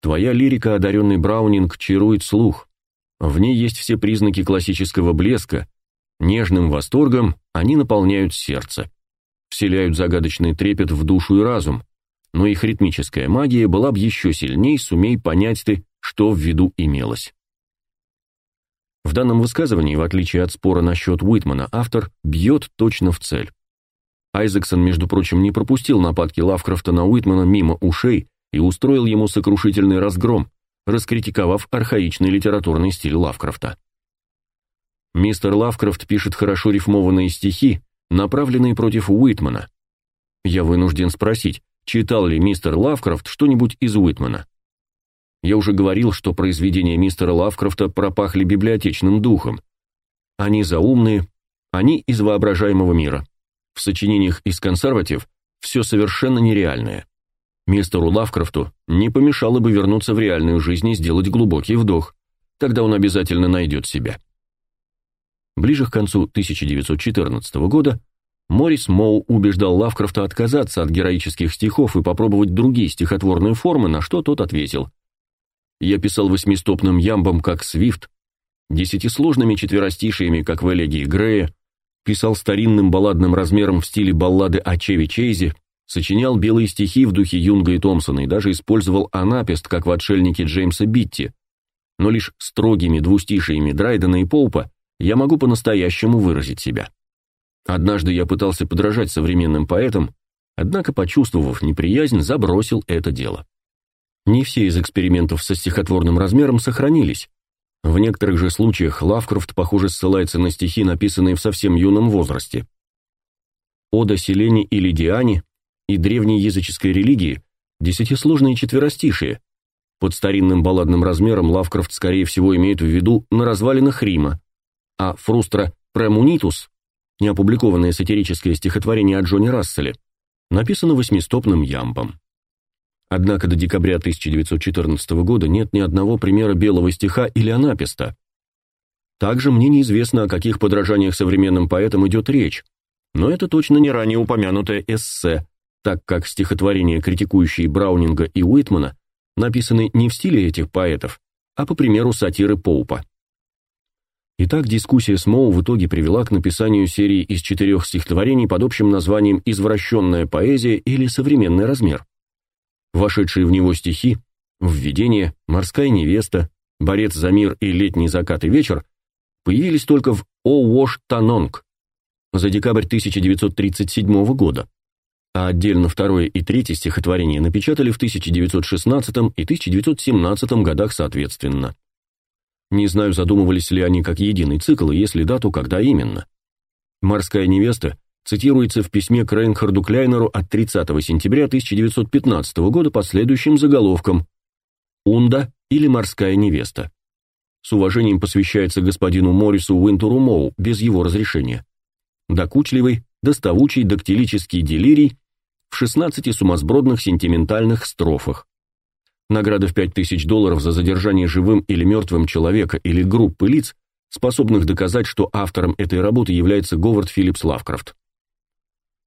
«Твоя лирика, одаренный Браунинг, чарует слух. В ней есть все признаки классического блеска. Нежным восторгом они наполняют сердце. Вселяют загадочный трепет в душу и разум но их ритмическая магия была бы еще сильней, сумей понять ты, что в виду имелось. В данном высказывании, в отличие от спора насчет Уитмана, автор бьет точно в цель. Айзексон, между прочим, не пропустил нападки Лавкрафта на Уитмана мимо ушей и устроил ему сокрушительный разгром, раскритиковав архаичный литературный стиль Лавкрафта. Мистер Лавкрафт пишет хорошо рифмованные стихи, направленные против Уитмана. Я вынужден спросить, читал ли мистер Лавкрафт что-нибудь из Уитмана. Я уже говорил, что произведения мистера Лавкрафта пропахли библиотечным духом. Они заумные, они из воображаемого мира. В сочинениях из консерватив все совершенно нереальное. Мистеру Лавкрафту не помешало бы вернуться в реальную жизнь и сделать глубокий вдох. Тогда он обязательно найдет себя. Ближе к концу 1914 года Морис Моу убеждал Лавкрафта отказаться от героических стихов и попробовать другие стихотворные формы, на что тот ответил. «Я писал восьмистопным ямбом, как Свифт, десятисложными четверостишиями, как в элегии Грея, писал старинным балладным размером в стиле баллады о Чеви Чейзе, сочинял белые стихи в духе Юнга и Томпсона и даже использовал анапест, как в отшельнике Джеймса Битти. Но лишь строгими двустишиями Драйдена и Поупа я могу по-настоящему выразить себя. Однажды я пытался подражать современным поэтам, однако, почувствовав неприязнь, забросил это дело. Не все из экспериментов со стихотворным размером сохранились. В некоторых же случаях Лавкрафт, похоже, ссылается на стихи, написанные в совсем юном возрасте. Ода Селене или Диане и древней языческой религии десятисложные четверостишие. Под старинным балладным размером Лавкрафт, скорее всего, имеет в виду на развалинах Рима, а Фрустра Премунитус, неопубликованное сатирическое стихотворение о Джоне Расселе, написано восьмистопным ямбом. Однако до декабря 1914 года нет ни одного примера белого стиха или анаписта. Также мне неизвестно, о каких подражаниях современным поэтам идет речь, но это точно не ранее упомянутое эссе, так как стихотворения, критикующие Браунинга и Уитмана, написаны не в стиле этих поэтов, а по примеру сатиры Поупа. Итак, дискуссия с Моу в итоге привела к написанию серии из четырех стихотворений под общим названием «Извращенная поэзия» или «Современный размер». Вошедшие в него стихи «Введение», «Морская невеста», «Борец за мир» и «Летний закат и вечер» появились только в «О Вош Танонг» за декабрь 1937 года, а отдельно второе и третье стихотворение напечатали в 1916 и 1917 годах соответственно. Не знаю, задумывались ли они как единый цикл, и если да, то когда именно. «Морская невеста» цитируется в письме к Рейнхарду Кляйнеру от 30 сентября 1915 года под следующим заголовком «Унда или морская невеста». С уважением посвящается господину Морису Уинтуру Моу без его разрешения. Докучливый, доставучий дактилический делирий в 16 сумасбродных сентиментальных строфах. Награда в 5000 долларов за задержание живым или мертвым человека или группы лиц, способных доказать, что автором этой работы является Говард Филлипс Лавкрафт.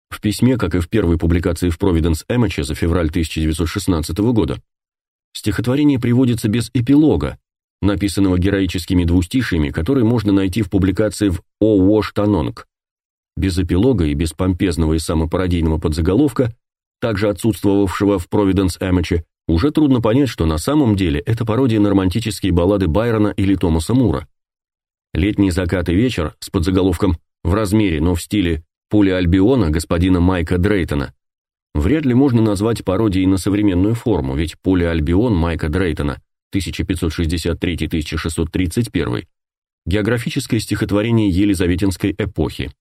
В письме, как и в первой публикации в Providence Эмоче за февраль 1916 года, стихотворение приводится без эпилога, написанного героическими двустишиями, которые можно найти в публикации в «О Вош Танонг». Без эпилога и без помпезного и самопародийного подзаголовка, также отсутствовавшего в Providence Эмоче, уже трудно понять, что на самом деле это пародия на романтические баллады Байрона или Томаса Мура. «Летний закат и вечер» с подзаголовком «В размере, но в стиле Пуля Альбиона господина Майка Дрейтона вряд ли можно назвать пародией на современную форму, ведь Пуля Альбион Майка Дрейтона 1563-1631 географическое стихотворение Елизаветинской эпохи.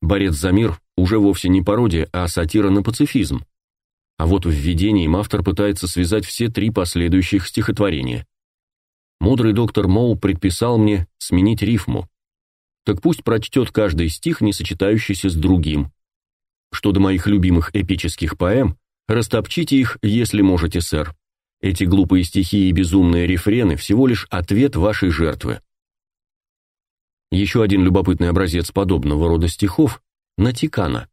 Борец за мир уже вовсе не пародия, а сатира на пацифизм. А вот в введении автор пытается связать все три последующих стихотворения. Мудрый доктор Моу предписал мне сменить рифму так пусть прочтет каждый стих, не сочетающийся с другим. Что до моих любимых эпических поэм, растопчите их, если можете, сэр. Эти глупые стихи и безумные рефрены всего лишь ответ вашей жертвы. Еще один любопытный образец подобного рода стихов – Натикана.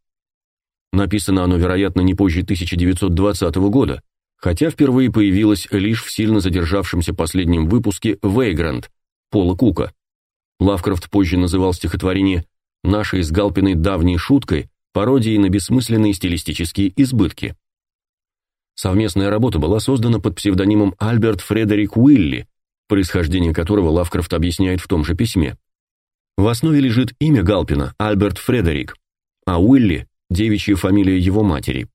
Написано оно, вероятно, не позже 1920 года, хотя впервые появилось лишь в сильно задержавшемся последнем выпуске «Вейгрант» Пола Кука. Лавкрафт позже называл стихотворение нашей с Галпиной давней шуткой, пародией на бессмысленные стилистические избытки. Совместная работа была создана под псевдонимом Альберт Фредерик Уилли, происхождение которого Лавкрафт объясняет в том же письме. В основе лежит имя Галпина Альберт Фредерик, а Уилли девичья фамилия его матери.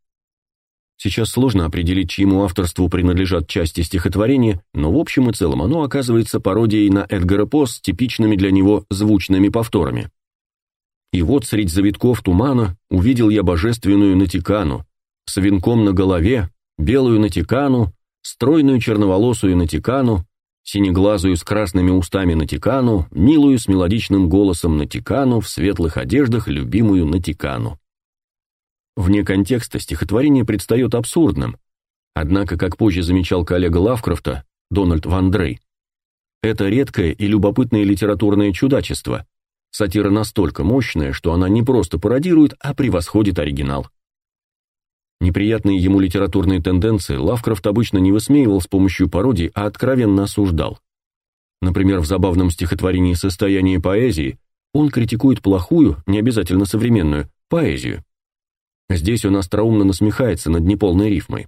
Сейчас сложно определить, чьему авторству принадлежат части стихотворения, но в общем и целом оно оказывается пародией на Эдгара По с типичными для него звучными повторами. И вот средь завитков тумана увидел я божественную Натикану, с венком на голове, белую Натикану, стройную черноволосую Натикану, синеглазую с красными устами Натикану, милую с мелодичным голосом Натикану, в светлых одеждах любимую Натикану. Вне контекста стихотворение предстает абсурдным, однако, как позже замечал коллега Лавкрафта, Дональд Ван Дрей, это редкое и любопытное литературное чудачество. Сатира настолько мощная, что она не просто пародирует, а превосходит оригинал. Неприятные ему литературные тенденции Лавкрафт обычно не высмеивал с помощью пародий, а откровенно осуждал. Например, в забавном стихотворении «Состояние поэзии» он критикует плохую, не обязательно современную, поэзию. Здесь он остроумно насмехается над неполной рифмой.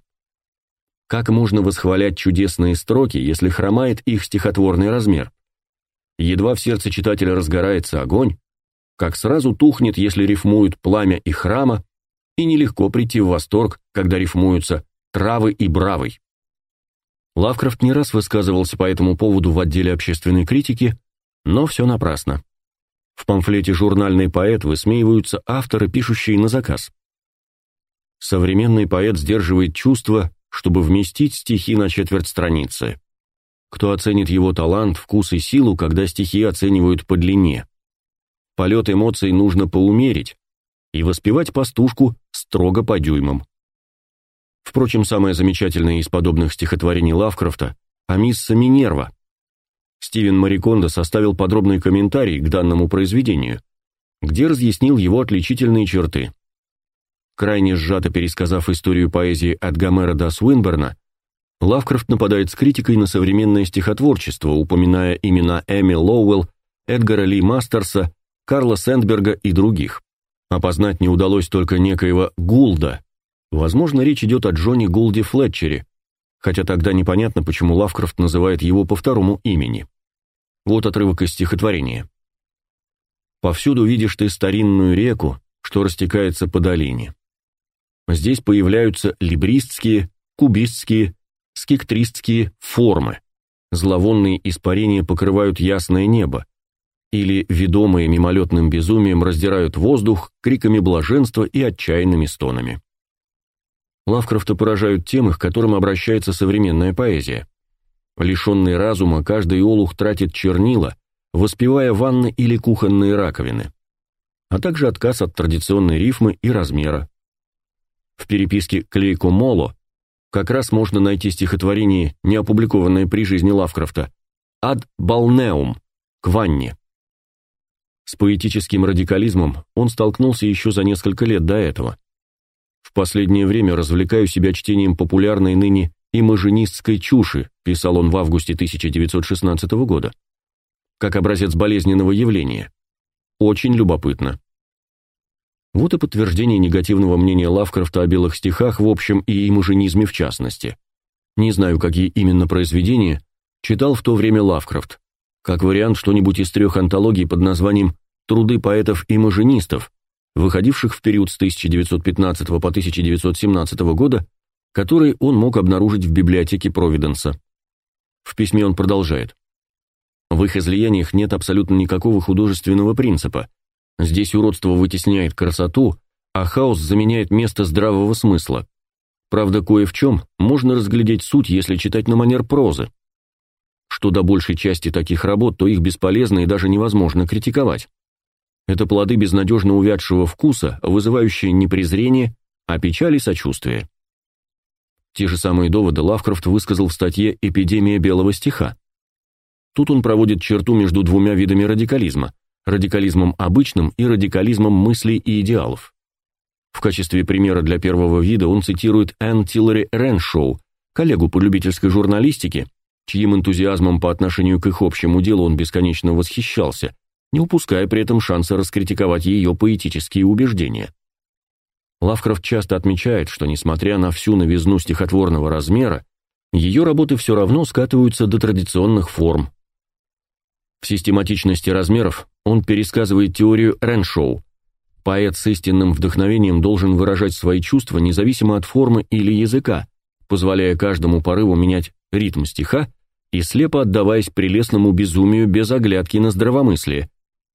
Как можно восхвалять чудесные строки, если хромает их стихотворный размер? Едва в сердце читателя разгорается огонь, как сразу тухнет, если рифмуют пламя и храма, и нелегко прийти в восторг, когда рифмуются травы и бравый. Лавкрафт не раз высказывался по этому поводу в отделе общественной критики, но все напрасно. В памфлете «Журнальный поэт» высмеиваются авторы, пишущие на заказ. Современный поэт сдерживает чувства, чтобы вместить стихи на четверть страницы. Кто оценит его талант, вкус и силу, когда стихи оценивают по длине? Полет эмоций нужно поумерить и воспевать пастушку строго по дюймам. Впрочем, самое замечательное из подобных стихотворений Лавкрафта «Амисса Минерва». Стивен Марикондо составил подробный комментарий к данному произведению, где разъяснил его отличительные черты. Крайне сжато пересказав историю поэзии от Гомера до Свинберна, Лавкрафт нападает с критикой на современное стихотворчество, упоминая имена Эми Лоуэлл, Эдгара Ли Мастерса, Карла Сэндберга и других. Опознать не удалось только некоего Гулда, Возможно, речь идет о Джонни Гулде Флетчере, хотя тогда непонятно, почему Лавкрафт называет его по второму имени. Вот отрывок из стихотворения. «Повсюду видишь ты старинную реку, что растекается по долине. Здесь появляются либристские, кубистские, скиктристские формы. Зловонные испарения покрывают ясное небо, или, ведомые мимолетным безумием, раздирают воздух криками блаженства и отчаянными стонами. Лавкрафта поражают темы, к которым обращается современная поэзия. Лишенный разума, каждый олух тратит чернила, воспевая ванны или кухонные раковины, а также отказ от традиционной рифмы и размера. В переписке Клейко Моло как раз можно найти стихотворение, не опубликованное при жизни Лавкрафта, «Ад балнеум» – «К ванне». С поэтическим радикализмом он столкнулся еще за несколько лет до этого. В последнее время развлекаю себя чтением популярной ныне имажинистской чуши, писал он в августе 1916 года. Как образец болезненного явления. Очень любопытно. Вот и подтверждение негативного мнения Лавкрафта о белых стихах в общем и имажинизме в частности. Не знаю, какие именно произведения читал в то время Лавкрафт. Как вариант, что-нибудь из трех антологий под названием «Труды поэтов-имажинистов», выходивших в период с 1915 по 1917 года, которые он мог обнаружить в библиотеке Провиденса. В письме он продолжает. В их излияниях нет абсолютно никакого художественного принципа. Здесь уродство вытесняет красоту, а хаос заменяет место здравого смысла. Правда, кое в чем можно разглядеть суть, если читать на манер прозы. Что до большей части таких работ, то их бесполезно и даже невозможно критиковать. Это плоды безнадежно увядшего вкуса, вызывающие не презрение, а печаль и сочувствие. Те же самые доводы Лавкрафт высказал в статье «Эпидемия белого стиха». Тут он проводит черту между двумя видами радикализма – радикализмом обычным и радикализмом мыслей и идеалов. В качестве примера для первого вида он цитирует Энн Тиллери Реншоу, коллегу по любительской журналистике, чьим энтузиазмом по отношению к их общему делу он бесконечно восхищался, не упуская при этом шанса раскритиковать ее поэтические убеждения. Лавкрафт часто отмечает, что несмотря на всю новизну стихотворного размера, ее работы все равно скатываются до традиционных форм. В систематичности размеров он пересказывает теорию Реншоу. Поэт с истинным вдохновением должен выражать свои чувства независимо от формы или языка, позволяя каждому порыву менять ритм стиха и слепо отдаваясь прелестному безумию без оглядки на здравомыслие,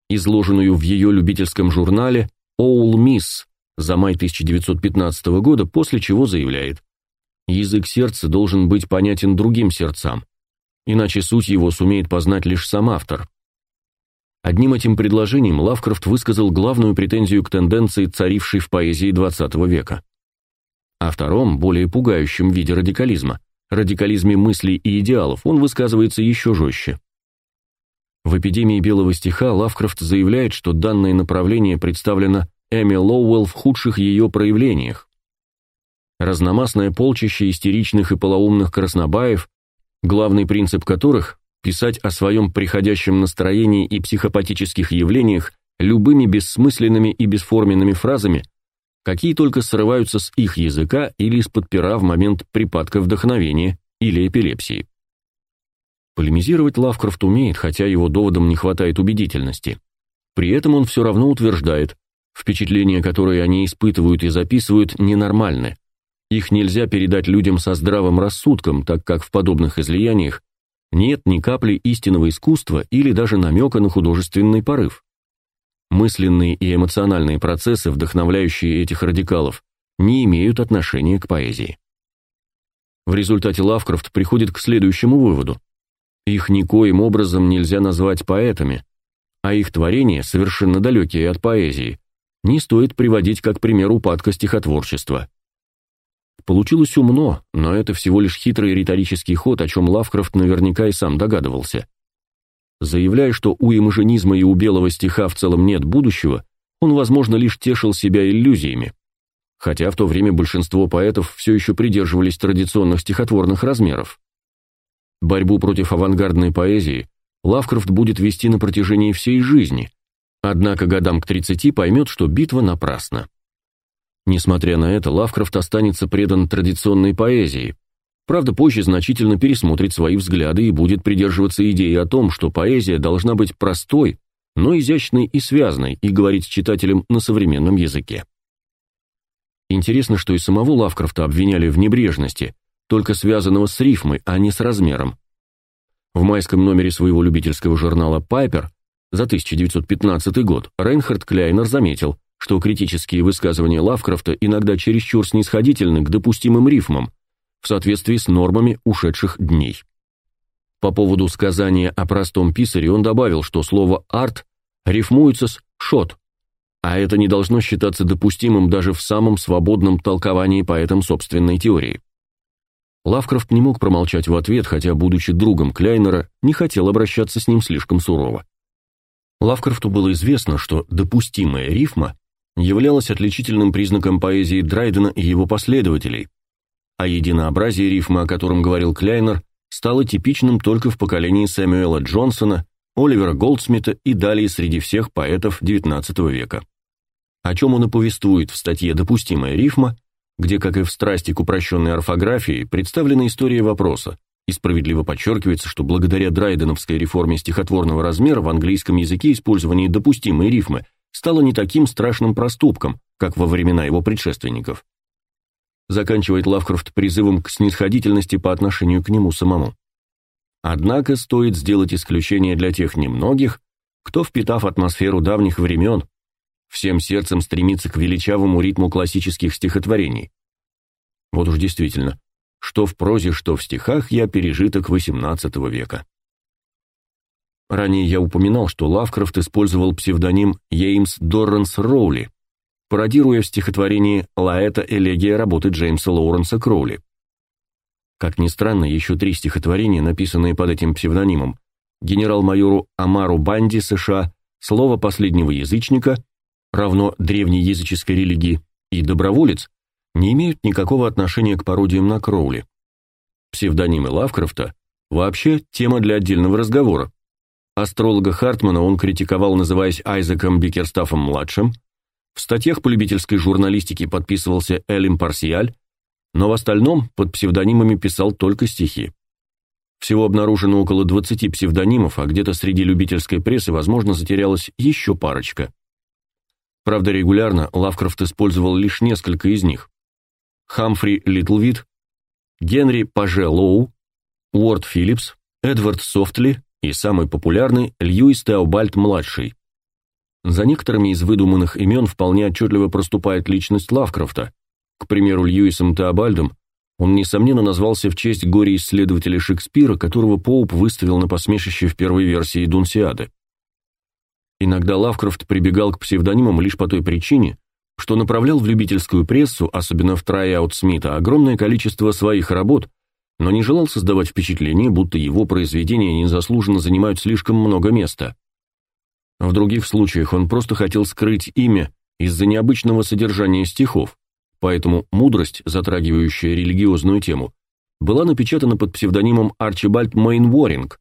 изложенную в ее любительском журнале All Miss за май 1915 года, после чего заявляет: Язык сердца должен быть понятен другим сердцам, иначе суть его сумеет познать лишь сам автор. Одним этим предложением Лавкрафт высказал главную претензию к тенденции, царившей в поэзии XX века. О втором, более пугающем виде радикализма, радикализме мыслей и идеалов, он высказывается еще жестче. В эпидемии белого стиха Лавкрафт заявляет, что данное направление представлено Эми Лоуэлл в худших ее проявлениях. Разномастное полчище истеричных и полоумных краснобаев, главный принцип которых – писать о своем приходящем настроении и психопатических явлениях любыми бессмысленными и бесформенными фразами, какие только срываются с их языка или из-под пера в момент припадка вдохновения или эпилепсии. Полемизировать Лавкрафт умеет, хотя его доводам не хватает убедительности. При этом он все равно утверждает, впечатления, которые они испытывают и записывают, ненормальны. Их нельзя передать людям со здравым рассудком, так как в подобных излияниях нет ни капли истинного искусства или даже намека на художественный порыв. Мысленные и эмоциональные процессы, вдохновляющие этих радикалов, не имеют отношения к поэзии. В результате Лавкрафт приходит к следующему выводу. Их никоим образом нельзя назвать поэтами, а их творения, совершенно далекие от поэзии, не стоит приводить как пример упадка стихотворчества. Получилось умно, но это всего лишь хитрый риторический ход, о чем Лавкрафт наверняка и сам догадывался. Заявляя, что у имажинизма и у белого стиха в целом нет будущего, он, возможно, лишь тешил себя иллюзиями. Хотя в то время большинство поэтов все еще придерживались традиционных стихотворных размеров. Борьбу против авангардной поэзии Лавкрафт будет вести на протяжении всей жизни, однако годам к 30 поймет, что битва напрасна. Несмотря на это, Лавкрафт останется предан традиционной поэзии. Правда, позже значительно пересмотрит свои взгляды и будет придерживаться идеи о том, что поэзия должна быть простой, но изящной и связной, и говорить с читателем на современном языке. Интересно, что и самого Лавкрафта обвиняли в небрежности, только связанного с рифмой, а не с размером. В майском номере своего любительского журнала «Пайпер» за 1915 год Рейнхард Кляйнер заметил, что критические высказывания Лавкрафта иногда чересчур снисходительны к допустимым рифмам в соответствии с нормами ушедших дней. По поводу сказания о простом писаре он добавил, что слово «арт» рифмуется с «шот», а это не должно считаться допустимым даже в самом свободном толковании поэтом собственной теории. Лавкрафт не мог промолчать в ответ, хотя, будучи другом Кляйнера, не хотел обращаться с ним слишком сурово. Лавкрафту было известно, что допустимая рифма являлось отличительным признаком поэзии Драйдена и его последователей, а единообразие рифма, о котором говорил Кляйнер, стало типичным только в поколении Сэмюэла Джонсона, Оливера Голдсмита и далее среди всех поэтов XIX века. О чем он и повествует в статье «Допустимая рифма», где, как и в страсти к упрощенной орфографии, представлена история вопроса, и справедливо подчеркивается, что благодаря драйденовской реформе стихотворного размера в английском языке использование допустимой рифмы – стало не таким страшным проступком, как во времена его предшественников. Заканчивает Лавкрафт призывом к снисходительности по отношению к нему самому. Однако стоит сделать исключение для тех немногих, кто, впитав атмосферу давних времен, всем сердцем стремится к величавому ритму классических стихотворений. Вот уж действительно, что в прозе, что в стихах я пережиток XVIII века. Ранее я упоминал, что Лавкрафт использовал псевдоним Еймс Дорренс Роули, пародируя в стихотворении «Лаэта элегия» работы Джеймса Лоуренса Кроули. Как ни странно, еще три стихотворения, написанные под этим псевдонимом, генерал-майору Амару Банди США, слово последнего язычника, равно древней языческой религии, и доброволец, не имеют никакого отношения к пародиям на Кроули. Псевдонимы Лавкрафта вообще тема для отдельного разговора. Астролога Хартмана он критиковал, называясь Айзеком Бикерстафом-младшим, в статьях по любительской журналистике подписывался Элим Парсиаль, но в остальном под псевдонимами писал только стихи. Всего обнаружено около 20 псевдонимов, а где-то среди любительской прессы, возможно, затерялась еще парочка. Правда, регулярно Лавкрафт использовал лишь несколько из них. Хамфри Литлвид, Генри Паже Лоу, Уорд Филлипс, Эдвард Софтли, и самый популярный Льюис Теобальд-младший. За некоторыми из выдуманных имен вполне отчетливо проступает личность Лавкрафта. К примеру, Льюисом Теобальдом он, несомненно, назвался в честь горе-исследователя Шекспира, которого Поуп выставил на посмешище в первой версии Дунсиады. Иногда Лавкрафт прибегал к псевдонимам лишь по той причине, что направлял в любительскую прессу, особенно в Трайаут Смита, огромное количество своих работ, но не желал создавать впечатление, будто его произведения незаслуженно занимают слишком много места. В других случаях он просто хотел скрыть имя из-за необычного содержания стихов, поэтому «Мудрость», затрагивающая религиозную тему, была напечатана под псевдонимом Арчибальд Мейнворинг,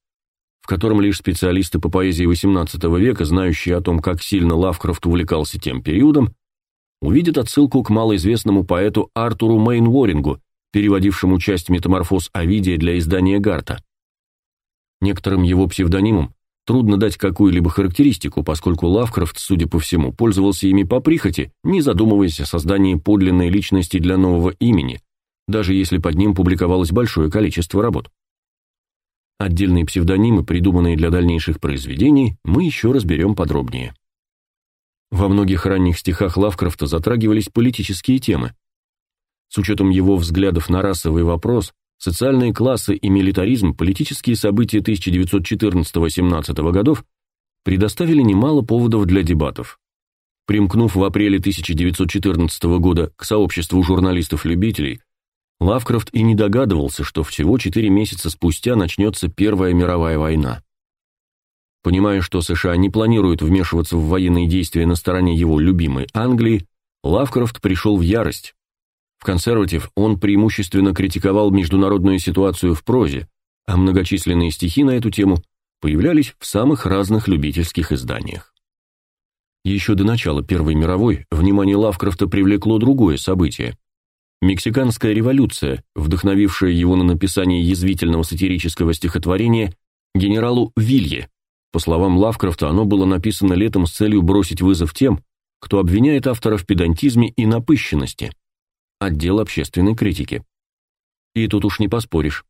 в котором лишь специалисты по поэзии XVIII века, знающие о том, как сильно Лавкрафт увлекался тем периодом, увидят отсылку к малоизвестному поэту Артуру Мейнворингу, переводившему часть метаморфоз Овидия для издания Гарта. Некоторым его псевдонимам трудно дать какую-либо характеристику, поскольку Лавкрафт, судя по всему, пользовался ими по прихоти, не задумываясь о создании подлинной личности для нового имени, даже если под ним публиковалось большое количество работ. Отдельные псевдонимы, придуманные для дальнейших произведений, мы еще разберем подробнее. Во многих ранних стихах Лавкрафта затрагивались политические темы. С учетом его взглядов на расовый вопрос, социальные классы и милитаризм, политические события 1914-17 годов предоставили немало поводов для дебатов. Примкнув в апреле 1914 года к сообществу журналистов-любителей, Лавкрафт и не догадывался, что всего четыре месяца спустя начнется Первая мировая война. Понимая, что США не планируют вмешиваться в военные действия на стороне его любимой Англии, Лавкрафт пришел в ярость. «Консерватив» он преимущественно критиковал международную ситуацию в прозе, а многочисленные стихи на эту тему появлялись в самых разных любительских изданиях. Еще до начала Первой мировой внимание Лавкрафта привлекло другое событие Мексиканская революция, вдохновившая его на написание язвительного сатирического стихотворения генералу Вилье. По словам Лавкрафта, оно было написано летом с целью бросить вызов тем, кто обвиняет автора в педантизме и напыщенности. Отдел общественной критики. И тут уж не поспоришь.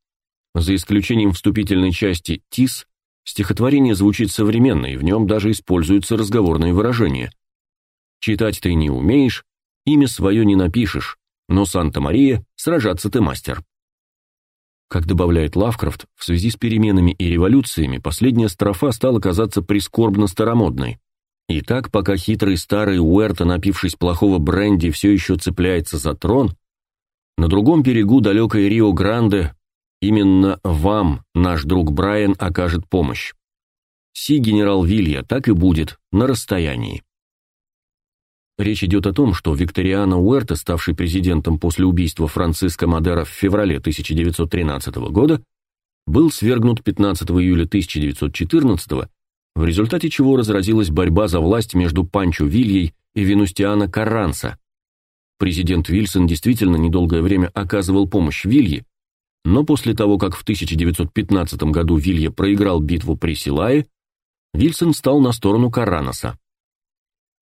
За исключением вступительной части «тис», стихотворение звучит современно, и в нем даже используются разговорные выражения. «Читать ты не умеешь, имя свое не напишешь, но Санта-Мария сражаться ты мастер. Как добавляет Лавкрафт, в связи с переменами и революциями последняя строфа стала казаться прискорбно старомодной. И так, пока хитрый старый Уэрта, напившись плохого бренди, все еще цепляется за трон, на другом берегу далекой Рио-Гранде именно вам наш друг Брайан окажет помощь. Си генерал Вилья так и будет на расстоянии. Речь идет о том, что Викториано Уэрта, ставший президентом после убийства Франциско Мадера в феврале 1913 года, был свергнут 15 июля 1914 в результате чего разразилась борьба за власть между Панчо Вильей и Венустиано Карранса. Президент Вильсон действительно недолгое время оказывал помощь Вилье, но после того, как в 1915 году Вилья проиграл битву при Силае, Вильсон стал на сторону Карранаса.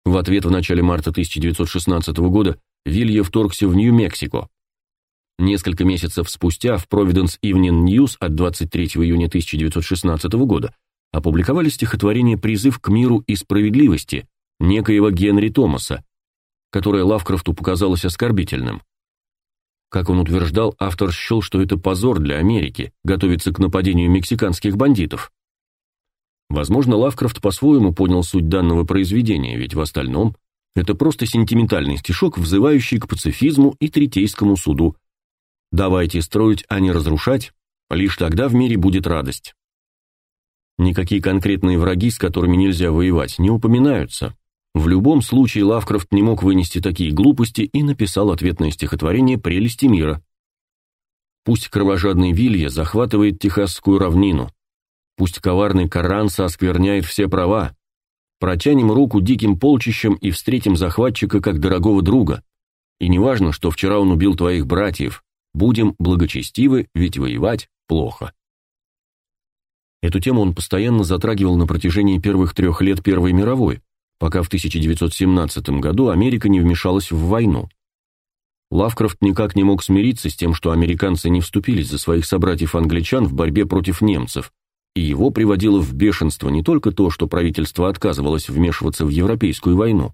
В ответ в начале марта 1916 года Вилья вторгся в Нью-Мексико. Несколько месяцев спустя в Providence Evening News от 23 июня 1916 года опубликовали стихотворение «Призыв к миру и справедливости» некоего Генри Томаса, которое Лавкрафту показалось оскорбительным. Как он утверждал, автор счел, что это позор для Америки, готовится к нападению мексиканских бандитов. Возможно, Лавкрафт по-своему понял суть данного произведения, ведь в остальном это просто сентиментальный стишок, взывающий к пацифизму и третейскому суду. Давайте строить, а не разрушать, лишь тогда в мире будет радость. Никакие конкретные враги, с которыми нельзя воевать, не упоминаются. В любом случае Лавкрафт не мог вынести такие глупости и написал ответное стихотворение «Прелести мира». Пусть кровожадный Вилья захватывает Техасскую равнину, Пусть коварный Каранса оскверняет все права. Протянем руку диким полчищам и встретим захватчика как дорогого друга. И неважно, что вчера он убил твоих братьев, будем благочестивы, ведь воевать плохо. Эту тему он постоянно затрагивал на протяжении первых трех лет Первой мировой, пока в 1917 году Америка не вмешалась в войну. Лавкрафт никак не мог смириться с тем, что американцы не вступились за своих собратьев-англичан в борьбе против немцев, и его приводило в бешенство не только то, что правительство отказывалось вмешиваться в Европейскую войну,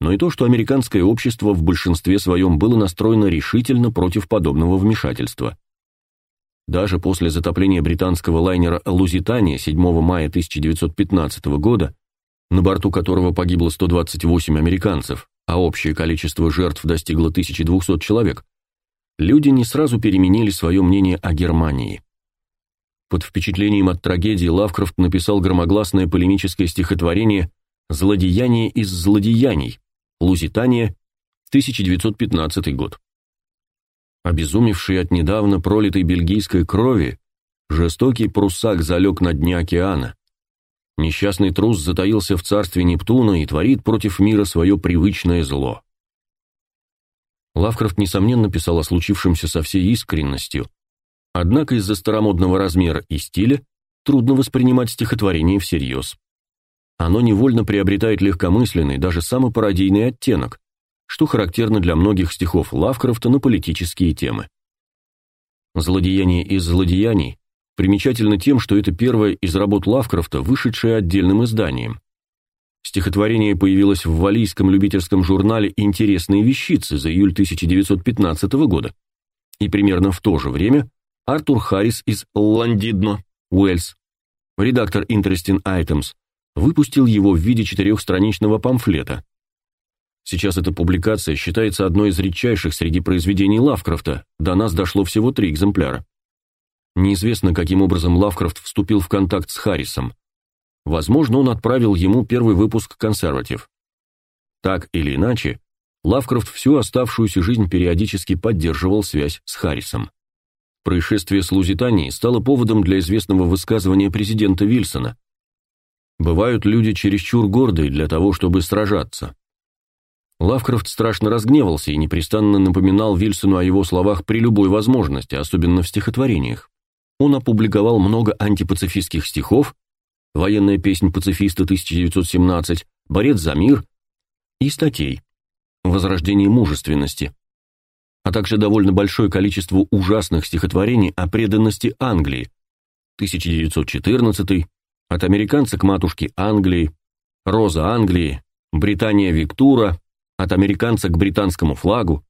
но и то, что американское общество в большинстве своем было настроено решительно против подобного вмешательства. Даже после затопления британского лайнера «Лузитания» 7 мая 1915 года, на борту которого погибло 128 американцев, а общее количество жертв достигло 1200 человек, люди не сразу переменили свое мнение о Германии. Под впечатлением от трагедии Лавкрафт написал громогласное полемическое стихотворение «Злодеяние из злодеяний», «Лузитания», 1915 год. Обезумевший от недавно пролитой бельгийской крови, жестокий пруссак залег на дне океана. Несчастный трус затаился в царстве Нептуна и творит против мира свое привычное зло. Лавкрафт, несомненно, писал о случившемся со всей искренностью, Однако из-за старомодного размера и стиля трудно воспринимать стихотворение всерьез. Оно невольно приобретает легкомысленный, даже самый пародийный оттенок, что характерно для многих стихов Лавкрафта на политические темы. «Злодеяние из злодеяний» примечательно тем, что это первое из работ Лавкрафта, вышедшее отдельным изданием. Стихотворение появилось в валийском любительском журнале «Интересные вещицы» за июль 1915 года. И примерно в то же время Артур Харрис из Ландидно, Уэльс, редактор Interesting Items, выпустил его в виде четырехстраничного памфлета. Сейчас эта публикация считается одной из редчайших среди произведений Лавкрафта, до нас дошло всего три экземпляра. Неизвестно, каким образом Лавкрафт вступил в контакт с Харрисом. Возможно, он отправил ему первый выпуск «Консерватив». Так или иначе, Лавкрафт всю оставшуюся жизнь периодически поддерживал связь с Харрисом. Происшествие с Лузитанией стало поводом для известного высказывания президента Вильсона. «Бывают люди чересчур гордые для того, чтобы сражаться». Лавкрафт страшно разгневался и непрестанно напоминал Вильсону о его словах при любой возможности, особенно в стихотворениях. Он опубликовал много антипацифистских стихов, «Военная песнь пацифиста 1917», «Борец за мир» и статей «Возрождение мужественности», а также довольно большое количество ужасных стихотворений о преданности Англии, 1914, «От американца к матушке Англии», «Роза Англии», «Британия Виктура», «От американца к британскому флагу».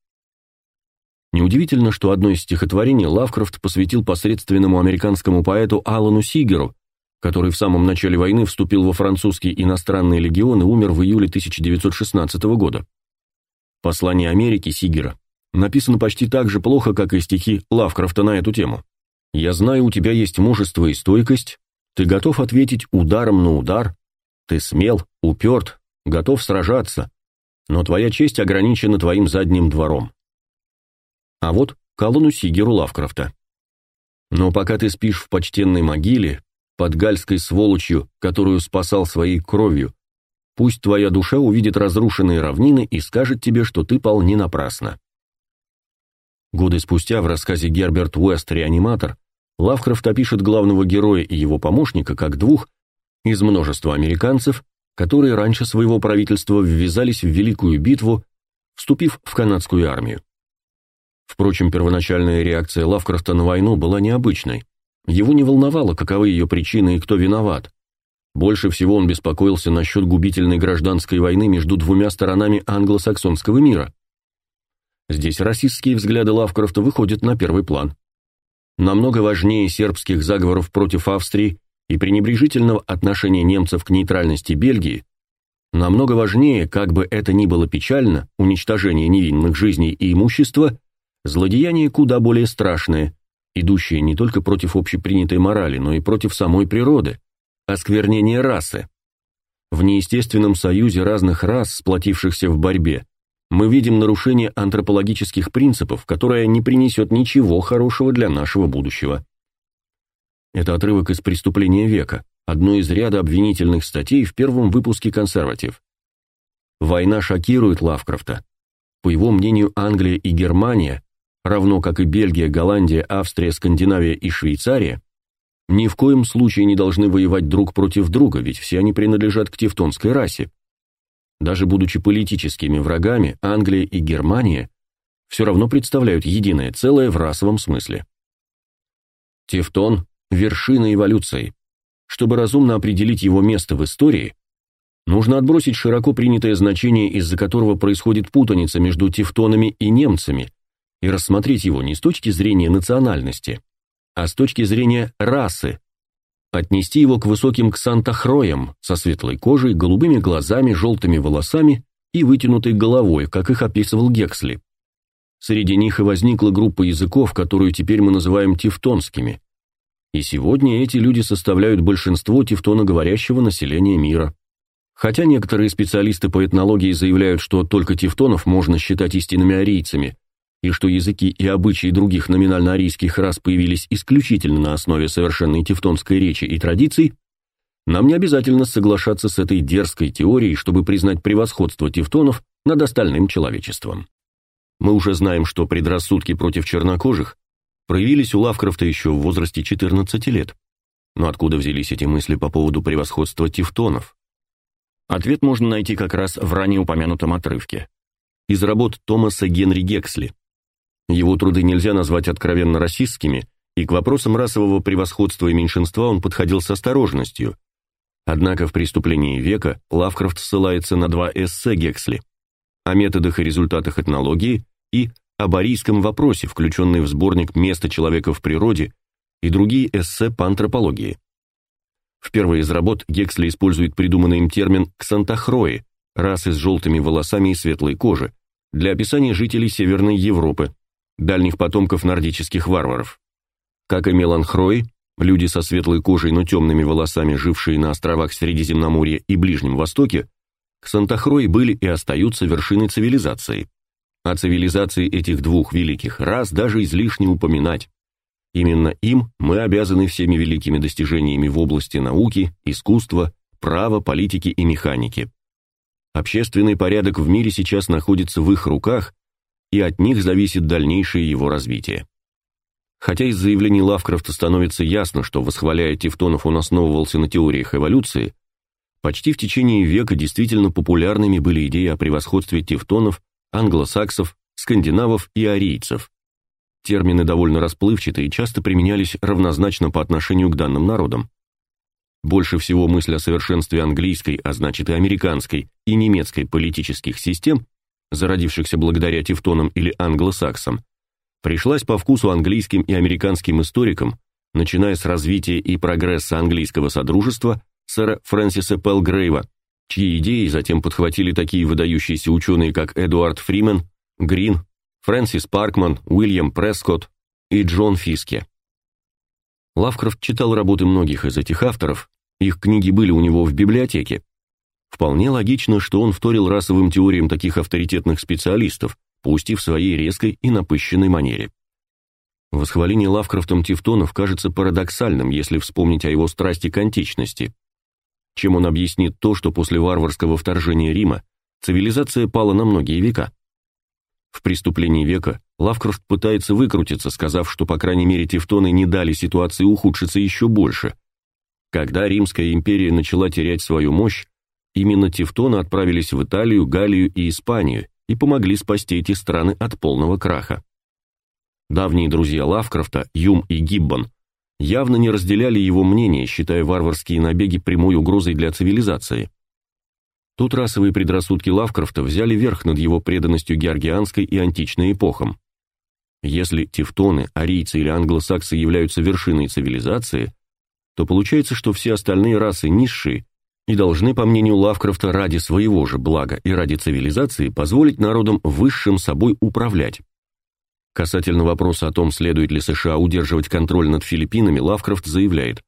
Неудивительно, что одно из стихотворений Лавкрафт посвятил посредственному американскому поэту Алану Сигеру, который в самом начале войны вступил во французский иностранный легион и умер в июле 1916 года. Послание Америки Сигера написано почти так же плохо, как и стихи Лавкрафта на эту тему. «Я знаю, у тебя есть мужество и стойкость, ты готов ответить ударом на удар, ты смел, уперт, готов сражаться, но твоя честь ограничена твоим задним двором». А вот колонну Сигеру Лавкрафта. Но пока ты спишь в почтенной могиле, под гальской сволочью, которую спасал своей кровью, пусть твоя душа увидит разрушенные равнины и скажет тебе, что ты пал не напрасно. Годы спустя в рассказе Герберт Уэст «Реаниматор» Лавкрафт опишет главного героя и его помощника как двух из множества американцев, которые раньше своего правительства ввязались в великую битву, вступив в канадскую армию. Впрочем, первоначальная реакция Лавкрафта на войну была необычной. Его не волновало, каковы ее причины и кто виноват. Больше всего он беспокоился насчет губительной гражданской войны между двумя сторонами англосаксонского мира. Здесь расистские взгляды Лавкрафта выходят на первый план. Намного важнее сербских заговоров против Австрии и пренебрежительного отношения немцев к нейтральности Бельгии, намного важнее, как бы это ни было печально, уничтожение невинных жизней и имущества, Злодеяние куда более страшное, идущее не только против общепринятой морали, но и против самой природы, осквернение расы. В неестественном союзе разных рас, сплотившихся в борьбе, мы видим нарушение антропологических принципов, которое не принесет ничего хорошего для нашего будущего. Это отрывок из «Преступления века», одной из ряда обвинительных статей в первом выпуске «Консерватив». Война шокирует Лавкрафта. По его мнению, Англия и Германия равно как и Бельгия, Голландия, Австрия, Скандинавия и Швейцария, ни в коем случае не должны воевать друг против друга, ведь все они принадлежат к тевтонской расе. Даже будучи политическими врагами, Англия и Германия все равно представляют единое целое в расовом смысле. Тевтон – вершина эволюции. Чтобы разумно определить его место в истории, нужно отбросить широко принятое значение, из-за которого происходит путаница между тевтонами и немцами, и рассмотреть его не с точки зрения национальности, а с точки зрения расы, отнести его к высоким ксантохроям со светлой кожей, голубыми глазами, желтыми волосами и вытянутой головой, как их описывал Гексли. Среди них и возникла группа языков, которую теперь мы называем тевтонскими. И сегодня эти люди составляют большинство тевтоноговорящего населения мира. Хотя некоторые специалисты по этнологии заявляют, что только тевтонов можно считать истинными арийцами, и что языки и обычаи других номинально-арийских рас появились исключительно на основе совершенной тевтонской речи и традиций, нам не обязательно соглашаться с этой дерзкой теорией, чтобы признать превосходство тевтонов над остальным человечеством. Мы уже знаем, что предрассудки против чернокожих проявились у Лавкрафта еще в возрасте 14 лет. Но откуда взялись эти мысли по поводу превосходства тевтонов? Ответ можно найти как раз в ранее упомянутом отрывке. из работ Томаса Генри Гексли. Его труды нельзя назвать откровенно расистскими, и к вопросам расового превосходства и меньшинства он подходил с осторожностью. Однако в «Преступлении века» Лавкрафт ссылается на два эссе Гексли о методах и результатах этнологии и об арийском вопросе, включенный в сборник «Место человека в природе» и другие эссе по антропологии. В первой из работ Гексли использует придуманный им термин «ксантахрои» – расы с желтыми волосами и светлой кожей, для описания жителей Северной Европы, дальних потомков нордических варваров. Как и меланхрои, люди со светлой кожей, но темными волосами, жившие на островах Средиземноморья и Ближнем Востоке, ксантахрои были и остаются вершиной цивилизации. О цивилизации этих двух великих рас даже излишне упоминать. Именно им мы обязаны всеми великими достижениями в области науки, искусства, права, политики и механики. Общественный порядок в мире сейчас находится в их руках, и от них зависит дальнейшее его развитие. Хотя из заявлений Лавкрафта становится ясно, что, восхваляя Тевтонов, он основывался на теориях эволюции, почти в течение века действительно популярными были идеи о превосходстве тевтонов, англосаксов, скандинавов и арийцев. Термины довольно расплывчатые и часто применялись равнозначно по отношению к данным народам. Больше всего мысль о совершенстве английской, а значит и американской, и немецкой политических систем, зародившихся благодаря тевтонам или англосаксам, пришлась по вкусу английским и американским историкам, начиная с развития и прогресса английского содружества сэра Фрэнсиса Пелгрейва, чьи идеи затем подхватили такие выдающиеся ученые, как Эдуард Фримен, Грин, Фрэнсис Паркман, Уильям Прескотт и Джон Фиске. Лавкрафт читал работы многих из этих авторов, их книги были у него в библиотеке. Вполне логично, что он вторил расовым теориям таких авторитетных специалистов, пусть и в своей резкой и напыщенной манере. Восхваление Лавкрафтом Тевтонов кажется парадоксальным, если вспомнить о его страсти к античности. Чем он объяснит то, что после варварского вторжения Рима цивилизация пала на многие века? В «Преступлении века» Лавкрафт пытается выкрутиться, сказав, что, по крайней мере, тевтоны не дали ситуации ухудшиться еще больше. Когда Римская империя начала терять свою мощь, именно тевтоны отправились в Италию, Галлию и Испанию и помогли спасти эти страны от полного краха. Давние друзья Лавкрафта, Юм и Гиббон, явно не разделяли его мнение, считая варварские набеги прямой угрозой для цивилизации. Тут расовые предрассудки Лавкрафта взяли верх над его преданностью георгианской и античной эпохам. Если тевтоны, арийцы или англосаксы являются вершиной цивилизации, то получается, что все остальные расы низшие и должны, по мнению Лавкрафта, ради своего же блага и ради цивилизации позволить народам высшим собой управлять. Касательно вопроса о том, следует ли США удерживать контроль над Филиппинами, Лавкрафт заявляет,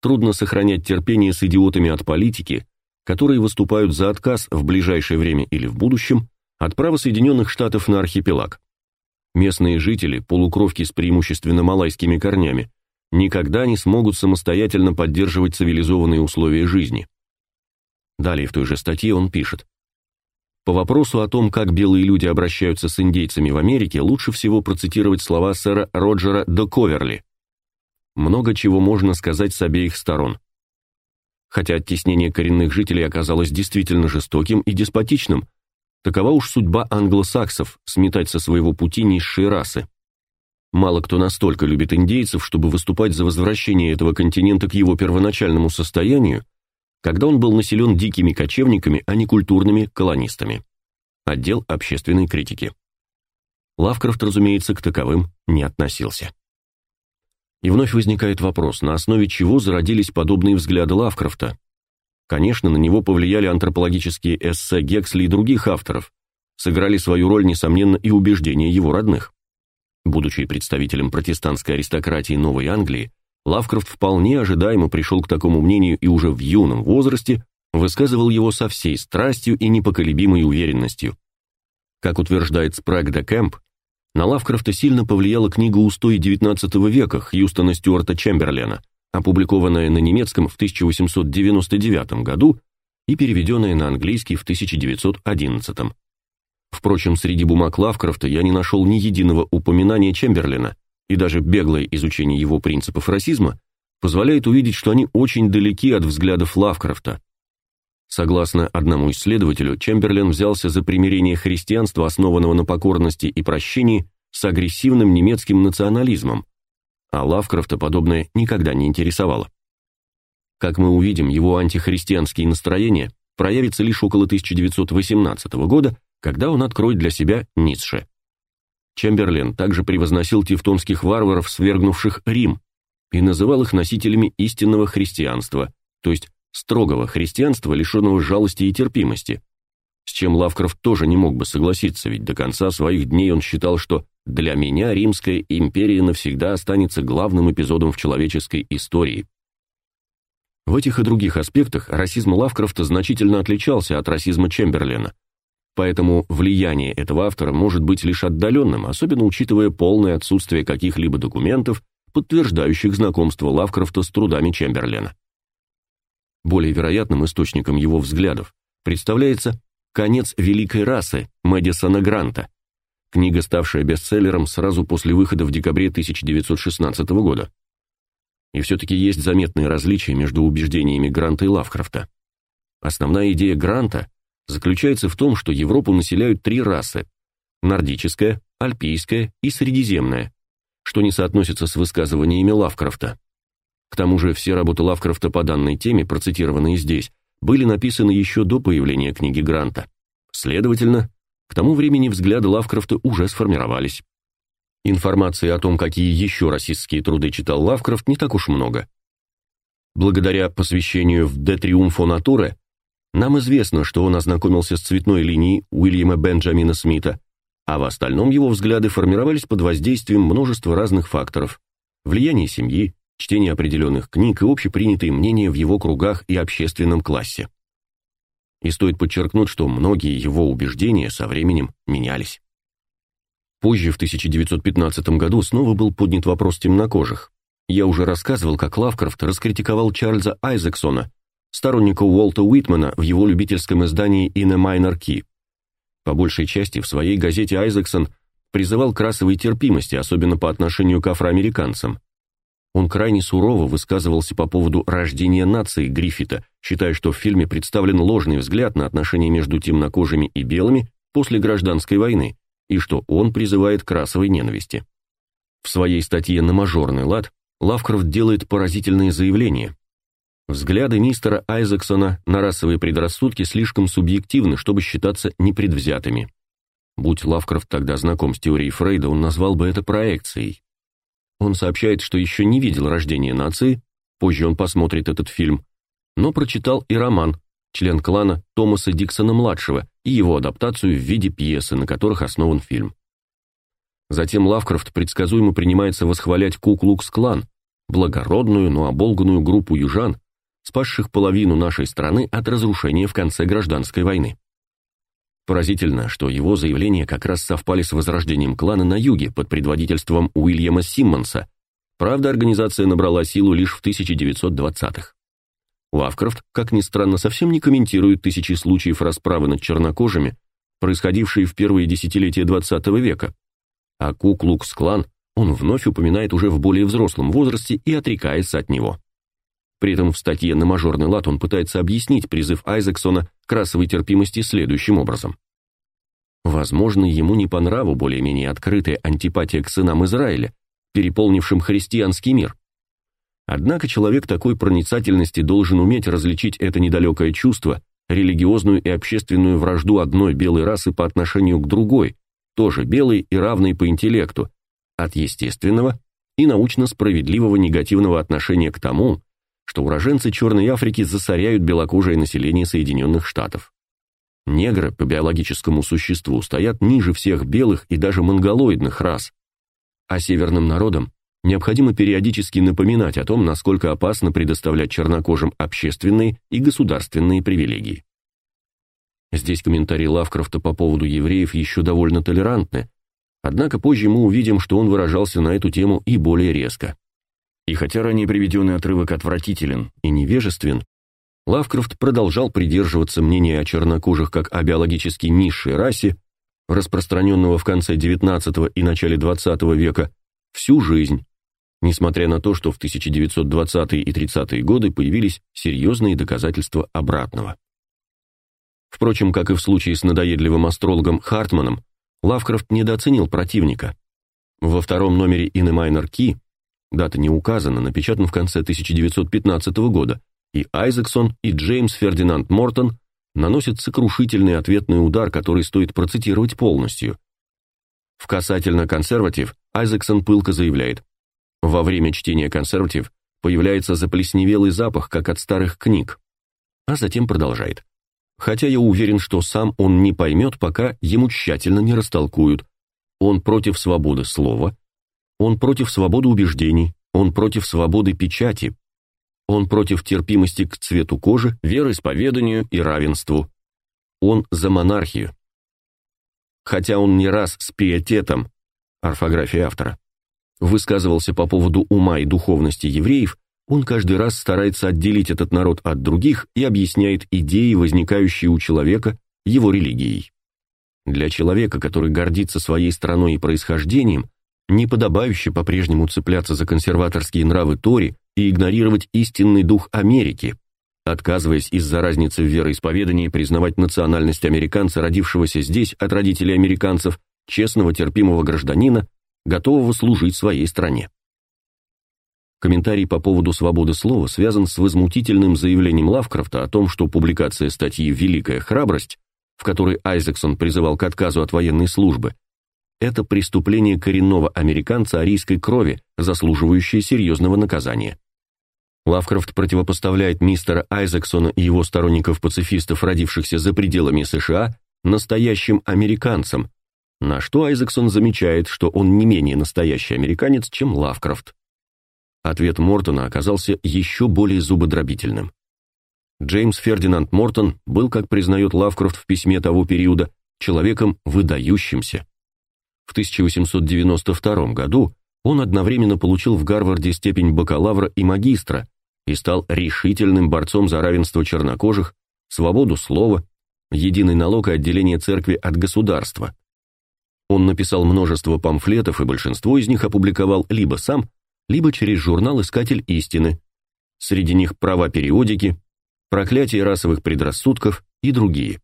трудно сохранять терпение с идиотами от политики, которые выступают за отказ в ближайшее время или в будущем от права Соединенных Штатов на архипелаг. Местные жители, полукровки с преимущественно малайскими корнями, никогда не смогут самостоятельно поддерживать цивилизованные условия жизни. Далее в той же статье он пишет: По вопросу о том, как белые люди обращаются с индейцами в Америке, лучше всего процитировать слова сэра Роджера Доковерли. Много чего можно сказать с обеих сторон хотя оттеснение коренных жителей оказалось действительно жестоким и деспотичным. Такова уж судьба англосаксов сметать со своего пути низшие расы. Мало кто настолько любит индейцев, чтобы выступать за возвращение этого континента к его первоначальному состоянию, когда он был населен дикими кочевниками, а не культурными колонистами. Отдел общественной критики. Лавкрафт, разумеется, к таковым не относился. И вновь возникает вопрос, на основе чего зародились подобные взгляды Лавкрафта? Конечно, на него повлияли антропологические эссе Гексли и других авторов. Сыграли свою роль, несомненно, и убеждения его родных. Будучи представителем протестантской аристократии Новой Англии, Лавкрафт вполне ожидаемо пришел к такому мнению и уже в юном возрасте высказывал его со всей страстью и непоколебимой уверенностью. Как утверждает Спраг де Кэмп, на Лавкрафта сильно повлияла книга «Устой XIX века» Хьюстона Стюарта Чемберлена, опубликованная на немецком в 1899 году и переведенная на английский в 1911. Впрочем, среди бумаг Лавкрафта я не нашел ни единого упоминания Чемберлена, и даже беглое изучение его принципов расизма позволяет увидеть, что они очень далеки от взглядов Лавкрафта. Согласно одному исследователю, Чемберлен взялся за примирение христианства, основанного на покорности и прощении, с агрессивным немецким национализмом, а Лавкрафта подобное никогда не интересовало. Как мы увидим, его антихристианские настроения проявятся лишь около 1918 года, когда он откроет для себя Ницше. Чемберлен также превозносил тевтонских варваров, свергнувших Рим, и называл их носителями истинного христианства, то есть строгого христианства, лишенного жалости и терпимости, с чем Лавкрафт тоже не мог бы согласиться, ведь до конца своих дней он считал, что «для меня Римская империя навсегда останется главным эпизодом в человеческой истории». В этих и других аспектах расизм Лавкрафта значительно отличался от расизма Чемберлена, поэтому влияние этого автора может быть лишь отдаленным, особенно учитывая полное отсутствие каких-либо документов, подтверждающих знакомство Лавкрафта с трудами Чемберлена. Более вероятным источником его взглядов представляется «Конец великой расы» Мэдисона Гранта, книга, ставшая бестселлером сразу после выхода в декабре 1916 года. И все-таки есть заметные различия между убеждениями Гранта и Лавкрафта. Основная идея Гранта заключается в том, что Европу населяют три расы – нордическая, альпийская и средиземная, что не соотносится с высказываниями Лавкрафта. К тому же все работы Лавкрафта по данной теме, процитированные здесь, были написаны еще до появления книги Гранта. Следовательно, к тому времени взгляды Лавкрафта уже сформировались. Информации о том, какие еще расистские труды читал Лавкрафт, не так уж много. Благодаря посвящению в «De Triumpho Nature» нам известно, что он ознакомился с цветной линией Уильяма Бенджамина Смита, а в остальном его взгляды формировались под воздействием множества разных факторов – влияния семьи, чтение определенных книг и общепринятые мнения в его кругах и общественном классе. И стоит подчеркнуть, что многие его убеждения со временем менялись. Позже, в 1915 году, снова был поднят вопрос темнокожих. Я уже рассказывал, как Лавкрафт раскритиковал Чарльза Айзексона, сторонника Уолта Уитмана в его любительском издании «In a Minor Key». По большей части в своей газете Айзексон призывал к расовой терпимости, особенно по отношению к афроамериканцам. Он крайне сурово высказывался по поводу рождения нации Гриффита, считая, что в фильме представлен ложный взгляд на отношения между темнокожими и белыми после гражданской войны, и что он призывает к расовой ненависти. В своей статье на мажорный лад Лавкрафт делает поразительные заявления. Взгляды мистера Айзексона на расовые предрассудки слишком субъективны, чтобы считаться непредвзятыми. Будь Лавкрафт тогда знаком с теорией Фрейда, он назвал бы это проекцией. Он сообщает, что еще не видел рождения нации, позже он посмотрит этот фильм, но прочитал и роман, член клана Томаса Диксона-младшего и его адаптацию в виде пьесы, на которых основан фильм. Затем Лавкрафт предсказуемо принимается восхвалять Ку-Клукс-клан, благородную, но оболганную группу южан, спасших половину нашей страны от разрушения в конце гражданской войны. Поразительно, что его заявления как раз совпали с возрождением клана на юге под предводительством Уильяма Симмонса. Правда, организация набрала силу лишь в 1920-х. Лавкрафт, как ни странно, совсем не комментирует тысячи случаев расправы над чернокожими, происходившие в первые десятилетия XX века. А Ку-Клукс-клан он вновь упоминает уже в более взрослом возрасте и отрекается от него. При этом в статье на мажорный лад он пытается объяснить призыв Айзексона к расовой терпимости следующим образом. Возможно, ему не по нраву более-менее открытая антипатия к сынам Израиля, переполнившим христианский мир. Однако человек такой проницательности должен уметь различить это недалекое чувство, религиозную и общественную вражду одной белой расы по отношению к другой, тоже белой и равной по интеллекту, от естественного и научно справедливого негативного отношения к тому, что уроженцы Черной Африки засоряют белокожее население Соединенных Штатов. Негры по биологическому существу стоят ниже всех белых и даже монголоидных рас, а северным народам необходимо периодически напоминать о том, насколько опасно предоставлять чернокожим общественные и государственные привилегии. Здесь комментарии Лавкрафта по поводу евреев еще довольно толерантны, однако позже мы увидим, что он выражался на эту тему и более резко. И хотя ранее приведенный отрывок отвратителен и невежествен, Лавкрафт продолжал придерживаться мнения о чернокожих как о биологически низшей расе, распространенного в конце XIX и начале XX века, всю жизнь, несмотря на то, что в 1920-е и 30-е годы появились серьезные доказательства обратного. Впрочем, как и в случае с надоедливым астрологом Хартманом, Лавкрафт недооценил противника. Во втором номере In a Minor дата не указана, напечатан в конце 1915 года, и Айзексон, и Джеймс Фердинанд Мортон наносят сокрушительный ответный удар, который стоит процитировать полностью. В касательно консерватив Айзексон пылко заявляет: "Во время чтения консерватив появляется заплесневелый запах, как от старых книг". А затем продолжает: "Хотя я уверен, что сам он не поймет, пока ему тщательно не растолкуют. Он против свободы слова, он против свободы убеждений, он против свободы печати, он против терпимости к цвету кожи, вероисповеданию и равенству. Он за монархию. Хотя он не раз с пиететом, орфография автора, высказывался по поводу ума и духовности евреев, он каждый раз старается отделить этот народ от других и объясняет идеи, возникающие у человека, его религией. Для человека, который гордится своей страной и происхождением, неподобающе по-прежнему цепляться за консерваторские нравы Тори и игнорировать истинный дух Америки, отказываясь из-за разницы в вероисповедании признавать национальность американца, родившегося здесь от родителей американцев, честного, терпимого гражданина, готового служить своей стране. Комментарий по поводу свободы слова связан с возмутительным заявлением Лавкрафта о том, что публикация статьи «Великая храбрость», в которой Айзексон призывал к отказу от военной службы, это преступление коренного американца арийской крови, заслуживающее серьезного наказания. Лавкрафт противопоставляет мистера Айзексона и его сторонников-пацифистов, родившихся за пределами США, настоящим американцам, на что Айзексон замечает, что он не менее настоящий американец, чем Лавкрафт. Ответ Мортона оказался еще более зубодробительным. Джеймс Фердинанд Мортон был, как признает Лавкрафт в письме того периода, человеком выдающимся. В 1892 году он одновременно получил в Гарварде степень бакалавра и магистра и стал решительным борцом за равенство чернокожих, свободу слова, единый налог и отделение церкви от государства. Он написал множество памфлетов, и большинство из них опубликовал либо сам, либо через журнал «Искатель истины». Среди них «Права периодики», «Проклятие расовых предрассудков» и другие.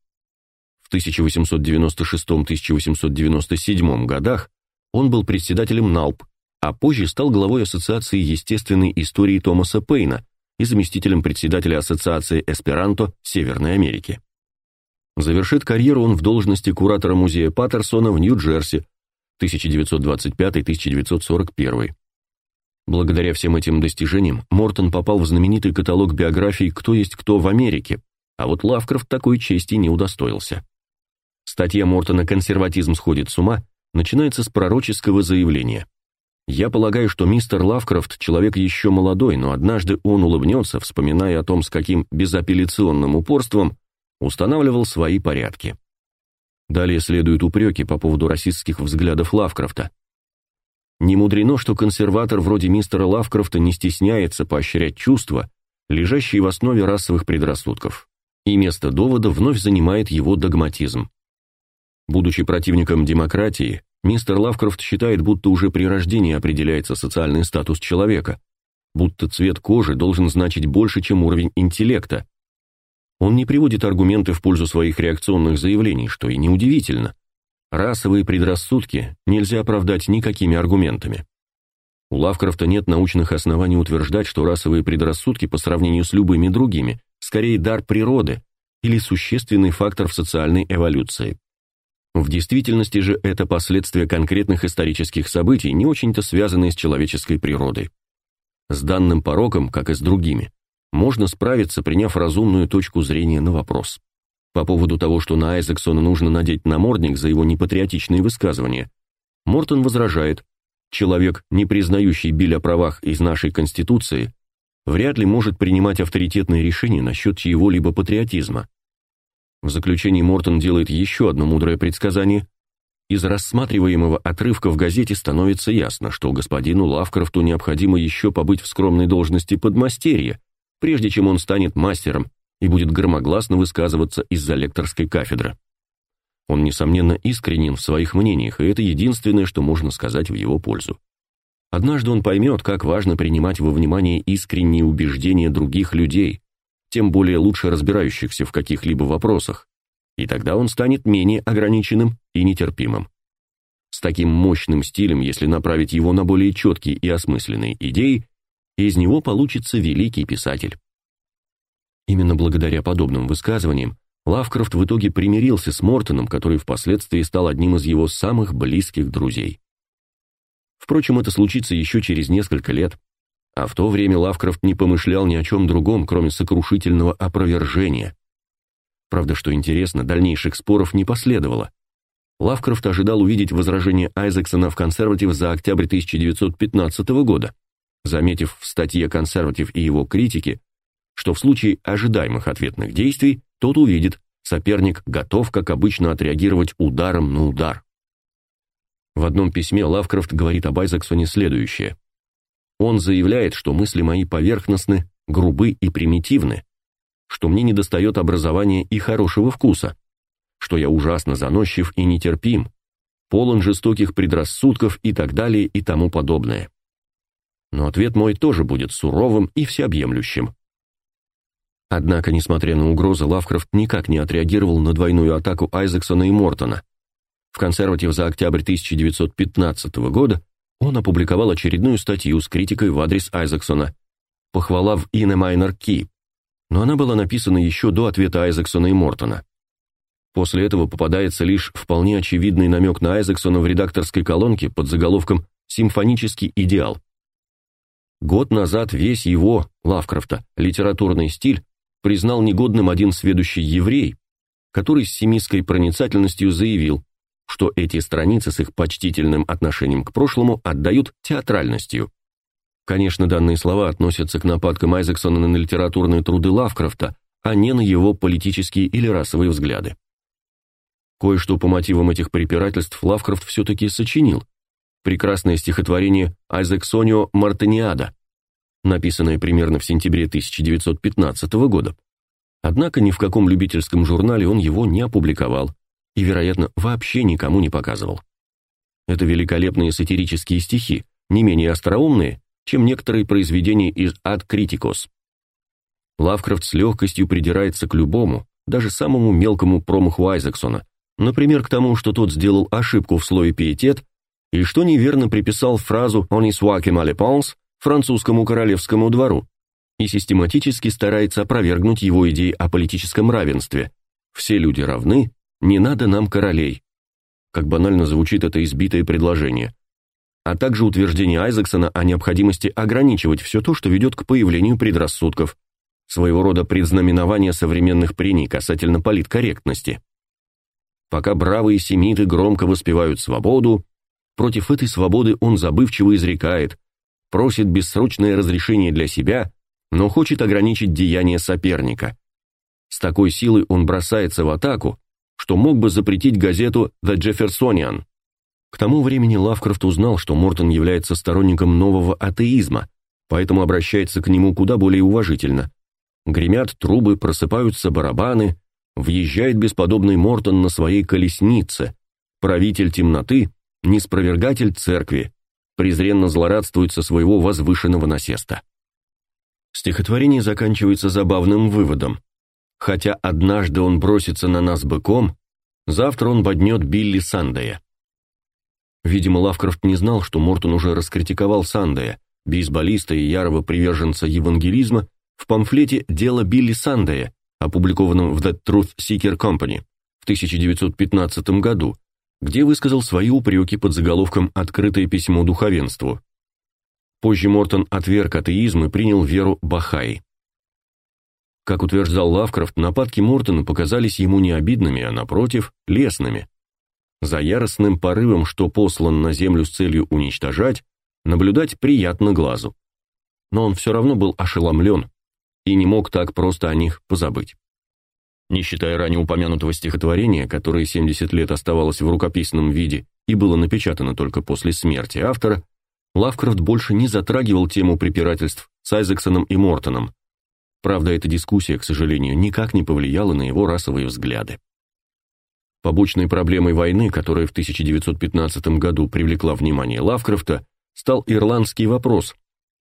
В 1896-1897 годах он был председателем НАЛП, а позже стал главой Ассоциации естественной истории Томаса Пейна и заместителем председателя Ассоциации Эсперанто Северной Америки. Завершит карьеру он в должности куратора музея Паттерсона в Нью-Джерси 1925-1941. Благодаря всем этим достижениям Мортон попал в знаменитый каталог биографий «Кто есть кто в Америке», а вот Лавкрафт такой чести не удостоился. Статья Мортона «Консерватизм сходит с ума» начинается с пророческого заявления. «Я полагаю, что мистер Лавкрафт человек еще молодой, но однажды он улыбнется, вспоминая о том, с каким безапелляционным упорством устанавливал свои порядки». Далее следуют упреки по поводу расистских взглядов Лавкрафта. Не мудрено, что консерватор вроде мистера Лавкрафта не стесняется поощрять чувства, лежащие в основе расовых предрассудков, и место довода вновь занимает его догматизм. Будучи противником демократии, мистер Лавкрафт считает, будто уже при рождении определяется социальный статус человека, будто цвет кожи должен значить больше, чем уровень интеллекта. Он не приводит аргументы в пользу своих реакционных заявлений, что и неудивительно. Расовые предрассудки нельзя оправдать никакими аргументами. У Лавкрафта нет научных оснований утверждать, что расовые предрассудки по сравнению с любыми другими скорее дар природы или существенный фактор в социальной эволюции. В действительности же это последствия конкретных исторических событий, не очень-то связанные с человеческой природой. С данным пороком, как и с другими, можно справиться, приняв разумную точку зрения на вопрос. По поводу того, что на Айзексона нужно надеть намордник за его непатриотичные высказывания, Мортон возражает, человек, не признающий биль о правах из нашей Конституции, вряд ли может принимать авторитетные решения насчет чьего-либо патриотизма. В заключении Мортон делает еще одно мудрое предсказание. Из рассматриваемого отрывка в газете становится ясно, что господину Лавкрафту необходимо еще побыть в скромной должности подмастерья, прежде чем он станет мастером и будет громогласно высказываться из-за лекторской кафедры. Он, несомненно, искренен в своих мнениях, и это единственное, что можно сказать в его пользу. Однажды он поймет, как важно принимать во внимание искренние убеждения других людей, тем более лучше разбирающихся в каких-либо вопросах, и тогда он станет менее ограниченным и нетерпимым. С таким мощным стилем, если направить его на более четкие и осмысленные идеи, из него получится великий писатель. Именно благодаря подобным высказываниям Лавкрафт в итоге примирился с Мортоном, который впоследствии стал одним из его самых близких друзей. Впрочем, это случится еще через несколько лет, а в то время Лавкрафт не помышлял ни о чем другом, кроме сокрушительного опровержения. Правда, что интересно, дальнейших споров не последовало. Лавкрафт ожидал увидеть возражение Айзексона в «Консерватив» за октябрь 1915 года, заметив в статье «Консерватив» и его критики, что в случае ожидаемых ответных действий тот увидит, соперник готов, как обычно, отреагировать ударом на удар. В одном письме Лавкрафт говорит об Айзексоне следующее. Он заявляет, что мысли мои поверхностны, грубы и примитивны, что мне недостает образования и хорошего вкуса, что я ужасно заносчив и нетерпим, полон жестоких предрассудков и так далее и тому подобное. Но ответ мой тоже будет суровым и всеобъемлющим. Однако, несмотря на угрозы, Лавкрафт никак не отреагировал на двойную атаку Айзексона и Мортона. В «Консерватив» за октябрь 1915 года он опубликовал очередную статью с критикой в адрес Айзексона, похвала в «In a minor key», но она была написана еще до ответа Айзексона и Мортона. После этого попадается лишь вполне очевидный намек на Айзексона в редакторской колонке под заголовком «Симфонический идеал». Год назад весь его, Лавкрафта, литературный стиль признал негодным один сведущий еврей, который с семистской проницательностью заявил, что эти страницы с их почтительным отношением к прошлому отдают театральностью. Конечно, данные слова относятся к нападкам Айзексона на литературные труды Лавкрафта, а не на его политические или расовые взгляды. Кое-что по мотивам этих препирательств Лавкрафт все-таки сочинил. Прекрасное стихотворение «Айзексонио Мартаниада», написанное примерно в сентябре 1915 года. Однако ни в каком любительском журнале он его не опубликовал и, вероятно, вообще никому не показывал. Это великолепные сатирические стихи, не менее остроумные, чем некоторые произведения из «Ad Criticos». Лавкрафт с легкостью придирается к любому, даже самому мелкому промаху Айзексона, например, к тому, что тот сделал ошибку в слое пиетет и что неверно приписал фразу «on soit que французскому королевскому двору и систематически старается опровергнуть его идеи о политическом равенстве. Все люди равны, не надо нам королей. Как банально звучит это избитое предложение а также утверждение Айзексона о необходимости ограничивать все то, что ведет к появлению предрассудков, своего рода предзнаменование современных прений касательно политкорректности. Пока бравые семиты громко воспевают свободу, против этой свободы он забывчиво изрекает, просит бессрочное разрешение для себя, но хочет ограничить деяния соперника. С такой силой он бросается в атаку, что мог бы запретить газету The Jeffersonian. К тому времени Лавкрафт узнал, что Мортон является сторонником нового атеизма, поэтому обращается к нему куда более уважительно. Гремят трубы, просыпаются барабаны, въезжает бесподобный Мортон на своей колеснице, правитель темноты, неспровергатель церкви, презренно злорадствует со своего возвышенного насеста. Стихотворение заканчивается забавным выводом. Хотя однажды он бросится на нас быком, завтра он боднет Билли Сандея. Видимо, Лавкрафт не знал, что Мортон уже раскритиковал Сандея, бейсболиста и ярого приверженца евангелизма, в памфлете «Дело Билли Сандея», опубликованном в The Truth Seeker Company в 1915 году, где высказал свои упреки под заголовком «Открытое письмо духовенству». Позже Мортон отверг атеизм и принял веру Бахаи. Как утверждал Лавкрафт, нападки Мортона показались ему не обидными, а напротив, лестными. За яростным порывом, что послан на землю с целью уничтожать, наблюдать приятно глазу. Но он все равно был ошеломлен и не мог так просто о них позабыть. Не считая ранее упомянутого стихотворения, которое 70 лет оставалось в рукописном виде и было напечатано только после смерти автора, Лавкрафт больше не затрагивал тему препирательств с Айзексоном и Мортоном. Правда, эта дискуссия, к сожалению, никак не повлияла на его расовые взгляды. Побочной проблемой войны, которая в 1915 году привлекла внимание Лавкрафта, стал ирландский вопрос,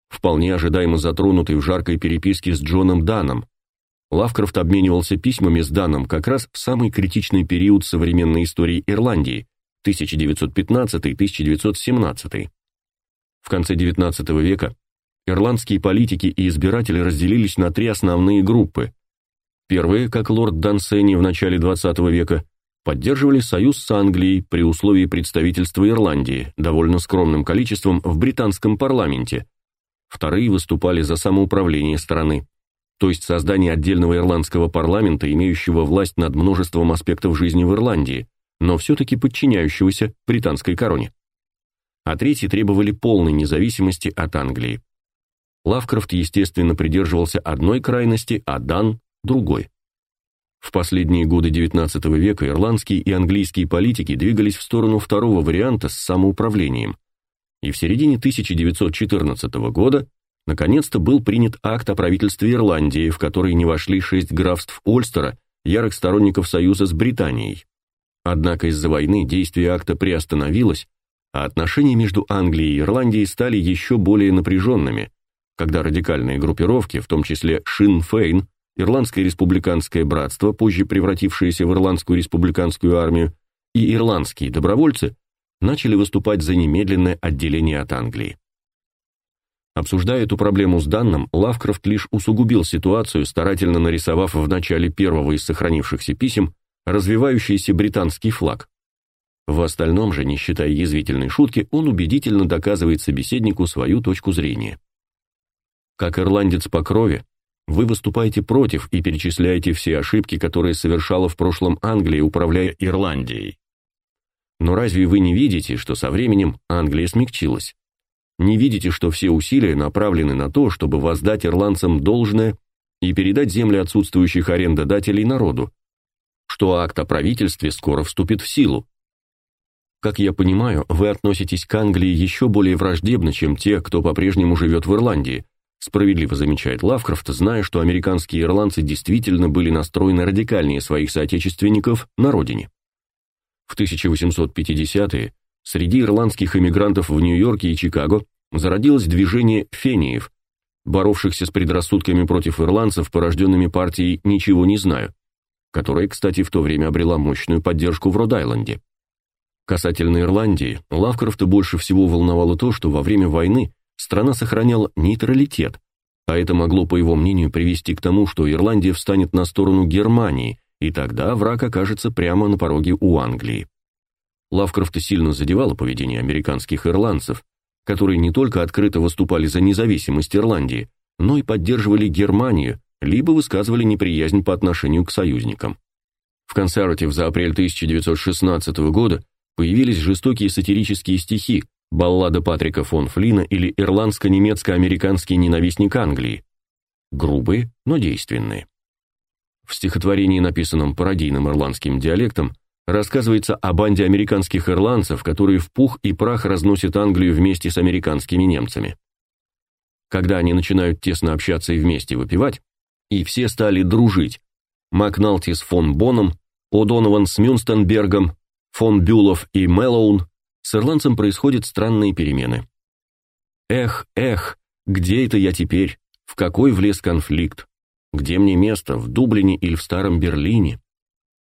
вполне ожидаемо затронутый в жаркой переписке с Джоном Даном, Лавкрафт обменивался письмами с Даном как раз в самый критичный период современной истории Ирландии 1915-1917. В конце XIX века ирландские политики и избиратели разделились на три основные группы. Первые, как лорд Дансени в начале XX века, поддерживали союз с Англией при условии представительства Ирландии, довольно скромным количеством в британском парламенте. Вторые выступали за самоуправление страны, то есть создание отдельного ирландского парламента, имеющего власть над множеством аспектов жизни в Ирландии, но все-таки подчиняющегося британской короне. А третьи требовали полной независимости от Англии. Лавкрафт, естественно, придерживался одной крайности, а Дан – другой. В последние годы XIX века ирландские и английские политики двигались в сторону второго варианта с самоуправлением. И в середине 1914 года наконец-то был принят акт о правительстве Ирландии, в который не вошли шесть графств Ольстера, ярых сторонников союза с Британией. Однако из-за войны действие акта приостановилось, а отношения между Англией и Ирландией стали еще более напряженными, когда радикальные группировки, в том числе Шин Фейн, Ирландское республиканское братство, позже превратившееся в Ирландскую республиканскую армию, и ирландские добровольцы начали выступать за немедленное отделение от Англии. Обсуждая эту проблему с Данном, Лавкрафт лишь усугубил ситуацию, старательно нарисовав в начале первого из сохранившихся писем развивающийся британский флаг. В остальном же, не считая язвительной шутки, он убедительно доказывает собеседнику свою точку зрения. Как ирландец по крови, вы выступаете против и перечисляете все ошибки, которые совершала в прошлом Англия, управляя Ирландией. Но разве вы не видите, что со временем Англия смягчилась? Не видите, что все усилия направлены на то, чтобы воздать ирландцам должное и передать земли отсутствующих арендодателей народу? Что акт о правительстве скоро вступит в силу? Как я понимаю, вы относитесь к Англии еще более враждебно, чем те, кто по-прежнему живет в Ирландии, Справедливо замечает Лавкрафт, зная, что американские ирландцы действительно были настроены радикальнее своих соотечественников на родине. В 1850-е среди ирландских эмигрантов в Нью-Йорке и Чикаго зародилось движение фениев, боровшихся с предрассудками против ирландцев, порожденными партией «Ничего не знаю», которая, кстати, в то время обрела мощную поддержку в Род-Айленде. Касательно Ирландии, Лавкрафта больше всего волновало то, что во время войны страна сохраняла нейтралитет, а это могло, по его мнению, привести к тому, что Ирландия встанет на сторону Германии, и тогда враг окажется прямо на пороге у Англии. Лавкрафта сильно задевало поведение американских ирландцев, которые не только открыто выступали за независимость Ирландии, но и поддерживали Германию, либо высказывали неприязнь по отношению к союзникам. В Conservative за апрель 1916 года появились жестокие сатирические стихи, Баллада Патрика фон Флина или ирландско-немецко-американский ненавистник Англии. Грубые, но действенные. В стихотворении, написанном пародийным ирландским диалектом, рассказывается о банде американских ирландцев, которые в пух и прах разносят Англию вместе с американскими немцами. Когда они начинают тесно общаться и вместе выпивать, и все стали дружить, Макналти с фон Боном, О'Донован с Мюнстенбергом, фон Бюлов и Мэллоун с ирландцем происходят странные перемены. Эх, эх, где это я теперь? В какой влез конфликт? Где мне место, в Дублине или в Старом Берлине?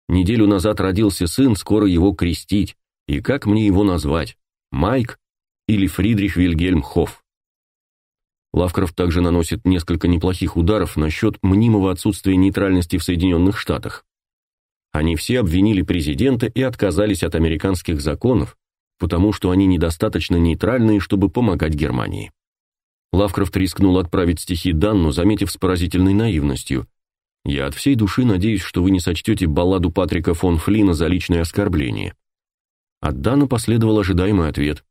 Неделю назад родился сын, скоро его крестить. И как мне его назвать? Майк или Фридрих Вильгельм Хофф? Лавкрафт также наносит несколько неплохих ударов насчет мнимого отсутствия нейтральности в Соединенных Штатах. Они все обвинили президента и отказались от американских законов, потому что они недостаточно нейтральные, чтобы помогать Германии. Лавкрафт рискнул отправить стихи Данну, заметив с поразительной наивностью. «Я от всей души надеюсь, что вы не сочтете балладу Патрика фон Флина за личное оскорбление». От Дана последовал ожидаемый ответ.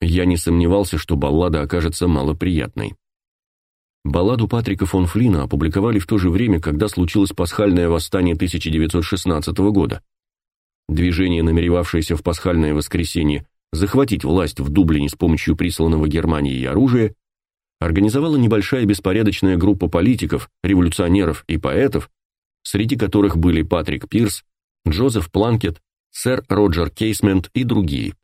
Я не сомневался, что баллада окажется малоприятной. Балладу Патрика фон Флина опубликовали в то же время, когда случилось пасхальное восстание 1916 года. Движение, намеревавшееся в пасхальное воскресенье захватить власть в Дублине с помощью присланного Германией оружия, организовала небольшая беспорядочная группа политиков, революционеров и поэтов, среди которых были Патрик Пирс, Джозеф Планкет, сэр Роджер Кейсмент и другие.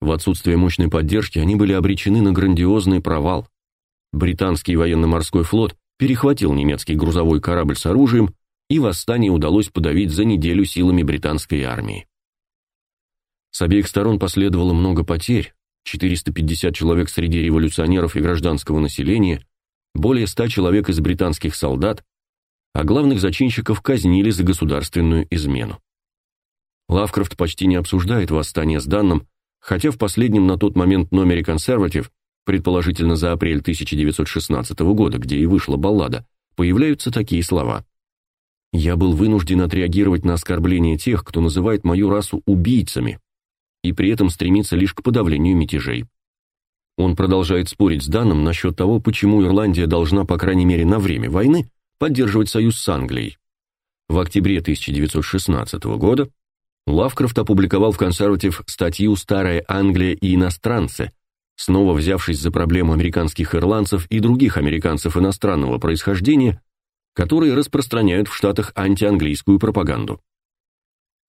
В отсутствие мощной поддержки они были обречены на грандиозный провал. Британский военно-морской флот перехватил немецкий грузовой корабль с оружием, и восстание удалось подавить за неделю силами британской армии. С обеих сторон последовало много потерь, 450 человек среди революционеров и гражданского населения, более 100 человек из британских солдат, а главных зачинщиков казнили за государственную измену. Лавкрафт почти не обсуждает восстание с Данном, хотя в последнем на тот момент номере «Консерватив», предположительно за апрель 1916 года, где и вышла баллада, появляются такие слова. «Я был вынужден отреагировать на оскорбление тех, кто называет мою расу убийцами, и при этом стремится лишь к подавлению мятежей. Он продолжает спорить с Данным насчет того, почему Ирландия должна, по крайней мере на время войны, поддерживать союз с Англией. В октябре 1916 года Лавкрафт опубликовал в «Консерватив» статью «Старая Англия и иностранцы», снова взявшись за проблему американских ирландцев и других американцев иностранного происхождения, которые распространяют в Штатах антианглийскую пропаганду.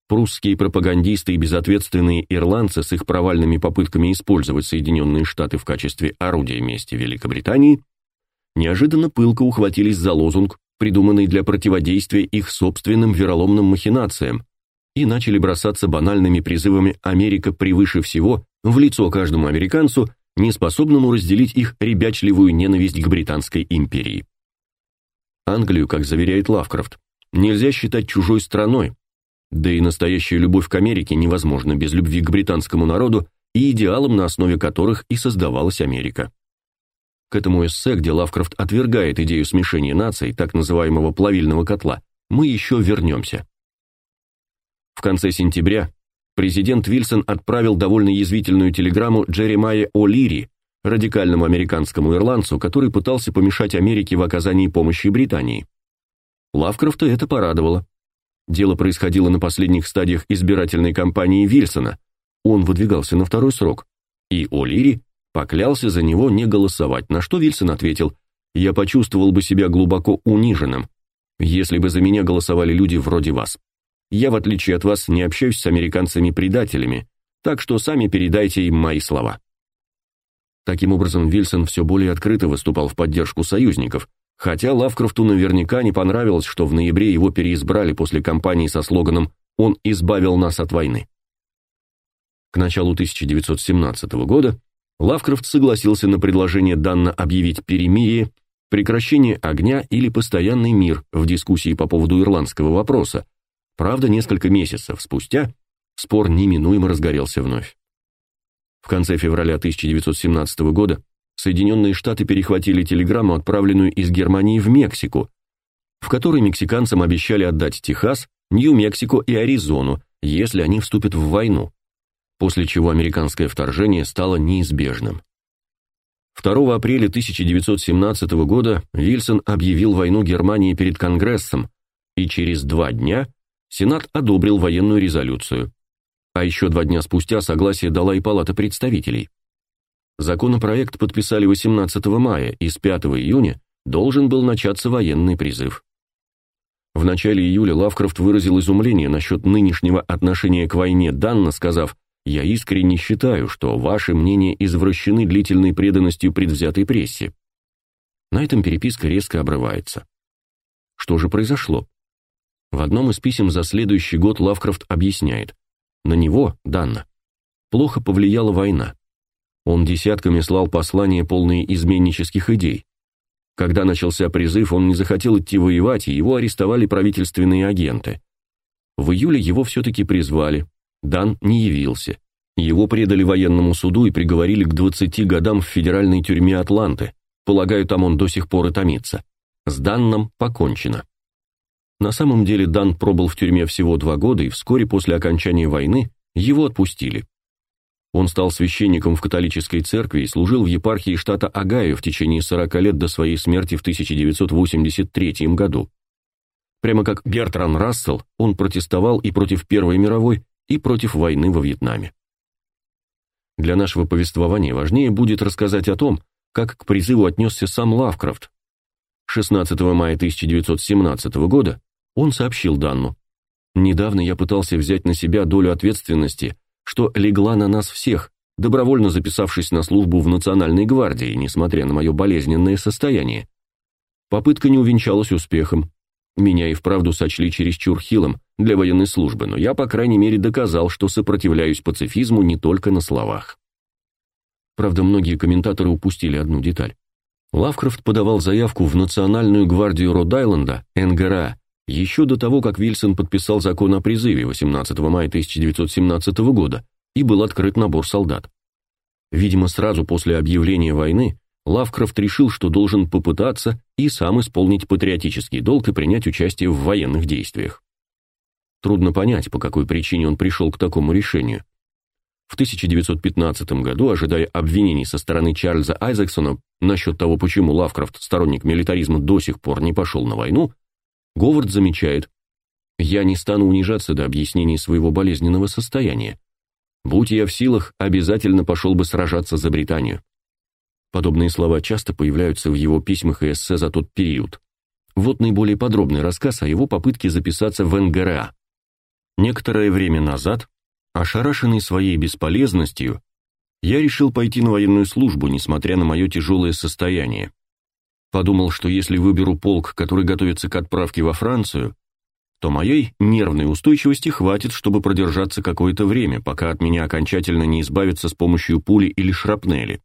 Прусские пропагандисты и безответственные ирландцы с их провальными попытками использовать Соединенные Штаты в качестве орудия мести Великобритании неожиданно пылко ухватились за лозунг, придуманный для противодействия их собственным вероломным махинациям, и начали бросаться банальными призывами «Америка превыше всего» в лицо каждому американцу, не способному разделить их ребячливую ненависть к британской империи. Англию, как заверяет Лавкрафт, нельзя считать чужой страной, да и настоящая любовь к Америке невозможна без любви к британскому народу и идеалам, на основе которых и создавалась Америка. К этому эссе, где Лавкрафт отвергает идею смешения наций, так называемого плавильного котла, мы еще вернемся. В конце сентября президент Вильсон отправил довольно язвительную телеграмму Джеремайе О'Лири, радикальному американскому ирландцу, который пытался помешать Америке в оказании помощи Британии. Лавкрафта это порадовало. Дело происходило на последних стадиях избирательной кампании Вильсона. Он выдвигался на второй срок. И О'Лири поклялся за него не голосовать, на что Вильсон ответил: "Я почувствовал бы себя глубоко униженным, если бы за меня голосовали люди вроде вас. Я, в отличие от вас, не общаюсь с американцами-предателями, так что сами передайте им мои слова". Таким образом, Вильсон все более открыто выступал в поддержку союзников, Хотя Лавкрафту наверняка не понравилось, что в ноябре его переизбрали после кампании со слоганом «Он избавил нас от войны». К началу 1917 года Лавкрафт согласился на предложение Данна объявить перемирие, прекращение огня или постоянный мир в дискуссии по поводу ирландского вопроса. Правда, несколько месяцев спустя спор неминуемо разгорелся вновь. В конце февраля 1917 года Соединенные Штаты перехватили телеграмму, отправленную из Германии в Мексику, в которой мексиканцам обещали отдать Техас, Нью-Мексико и Аризону, если они вступят в войну, после чего американское вторжение стало неизбежным. 2 апреля 1917 года Вильсон объявил войну Германии перед Конгрессом, и через два дня Сенат одобрил военную резолюцию. А еще два дня спустя согласие дала и Палата представителей. Законопроект подписали 18 мая, и с 5 июня должен был начаться военный призыв. В начале июля Лавкрафт выразил изумление насчет нынешнего отношения к войне Данна, сказав: "Я искренне считаю, что ваши мнения извращены длительной преданностью предвзятой прессе". На этом переписка резко обрывается. Что же произошло? В одном из писем за следующий год Лавкрафт объясняет: на него, Данна, плохо повлияла война. Он десятками слал послания, полные изменнических идей. Когда начался призыв, он не захотел идти воевать, и его арестовали правительственные агенты. В июле его все-таки призвали. Дан не явился. Его предали военному суду и приговорили к 20 годам в федеральной тюрьме Атланты. Полагаю, там он до сих пор и томится. С Данном покончено. На самом деле Дан пробыл в тюрьме всего два года, и вскоре после окончания войны его отпустили. Он стал священником в католической церкви и служил в епархии штата Огайо в течение 40 лет до своей смерти в 1983 году. Прямо как Бертран Рассел, он протестовал и против Первой мировой, и против войны во Вьетнаме. Для нашего повествования важнее будет рассказать о том, как к призыву отнесся сам Лавкрафт. 16 мая 1917 года он сообщил Данну: "Недавно я пытался взять на себя долю ответственности что легла на нас всех, добровольно записавшись на службу в Национальной гвардии, несмотря на мое болезненное состояние. Попытка не увенчалась успехом. Меня и вправду сочли чересчур хилым для военной службы, но я, по крайней мере, доказал, что сопротивляюсь пацифизму не только на словах. Правда, многие комментаторы упустили одну деталь. Лавкрафт подавал заявку в Национальную гвардию Род-Айленда, НГРА, еще до того, как Вильсон подписал закон о призыве 18 мая 1917 года и был открыт набор солдат. Видимо, сразу после объявления войны Лавкрафт решил, что должен попытаться и сам исполнить патриотический долг и принять участие в военных действиях. Трудно понять, по какой причине он пришел к такому решению. В 1915 году, ожидая обвинений со стороны Чарльза Айзексона насчет того, почему Лавкрафт, сторонник милитаризма, до сих пор не пошел на войну, Говард замечает: "Я не стану унижаться до объяснений своего болезненного состояния. Будь я в силах, обязательно пошел бы сражаться за Британию". Подобные слова часто появляются в его письмах и эссе за тот период. Вот наиболее подробный рассказ о его попытке записаться в НГРА. Некоторое время назад, ошарашенный своей бесполезностью, я решил пойти на военную службу, несмотря на мое тяжелое состояние. Подумал, что если выберу полк, который готовится к отправке во Францию, то моей нервной устойчивости хватит, чтобы продержаться какое-то время, пока от меня окончательно не избавятся с помощью пули или шрапнели.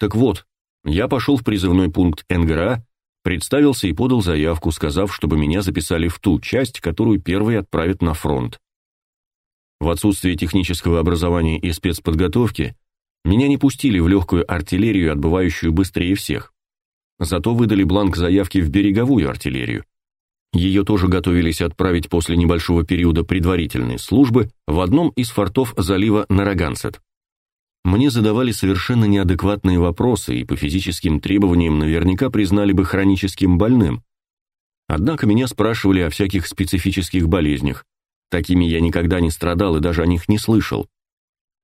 Так вот, я пошел в призывной пункт НГРА, представился и подал заявку, сказав, чтобы меня записали в ту часть, которую первые отправят на фронт. В отсутствие технического образования и спецподготовки меня не пустили в легкую артиллерию, отбывающую быстрее всех. Зато выдали бланк заявки в береговую артиллерию. Ее тоже готовились отправить после небольшого периода предварительной службы в одном из фортов залива Нарагансет. Мне задавали совершенно неадекватные вопросы и по физическим требованиям наверняка признали бы хроническим больным. Однако меня спрашивали о всяких специфических болезнях. Такими я никогда не страдал и даже о них не слышал.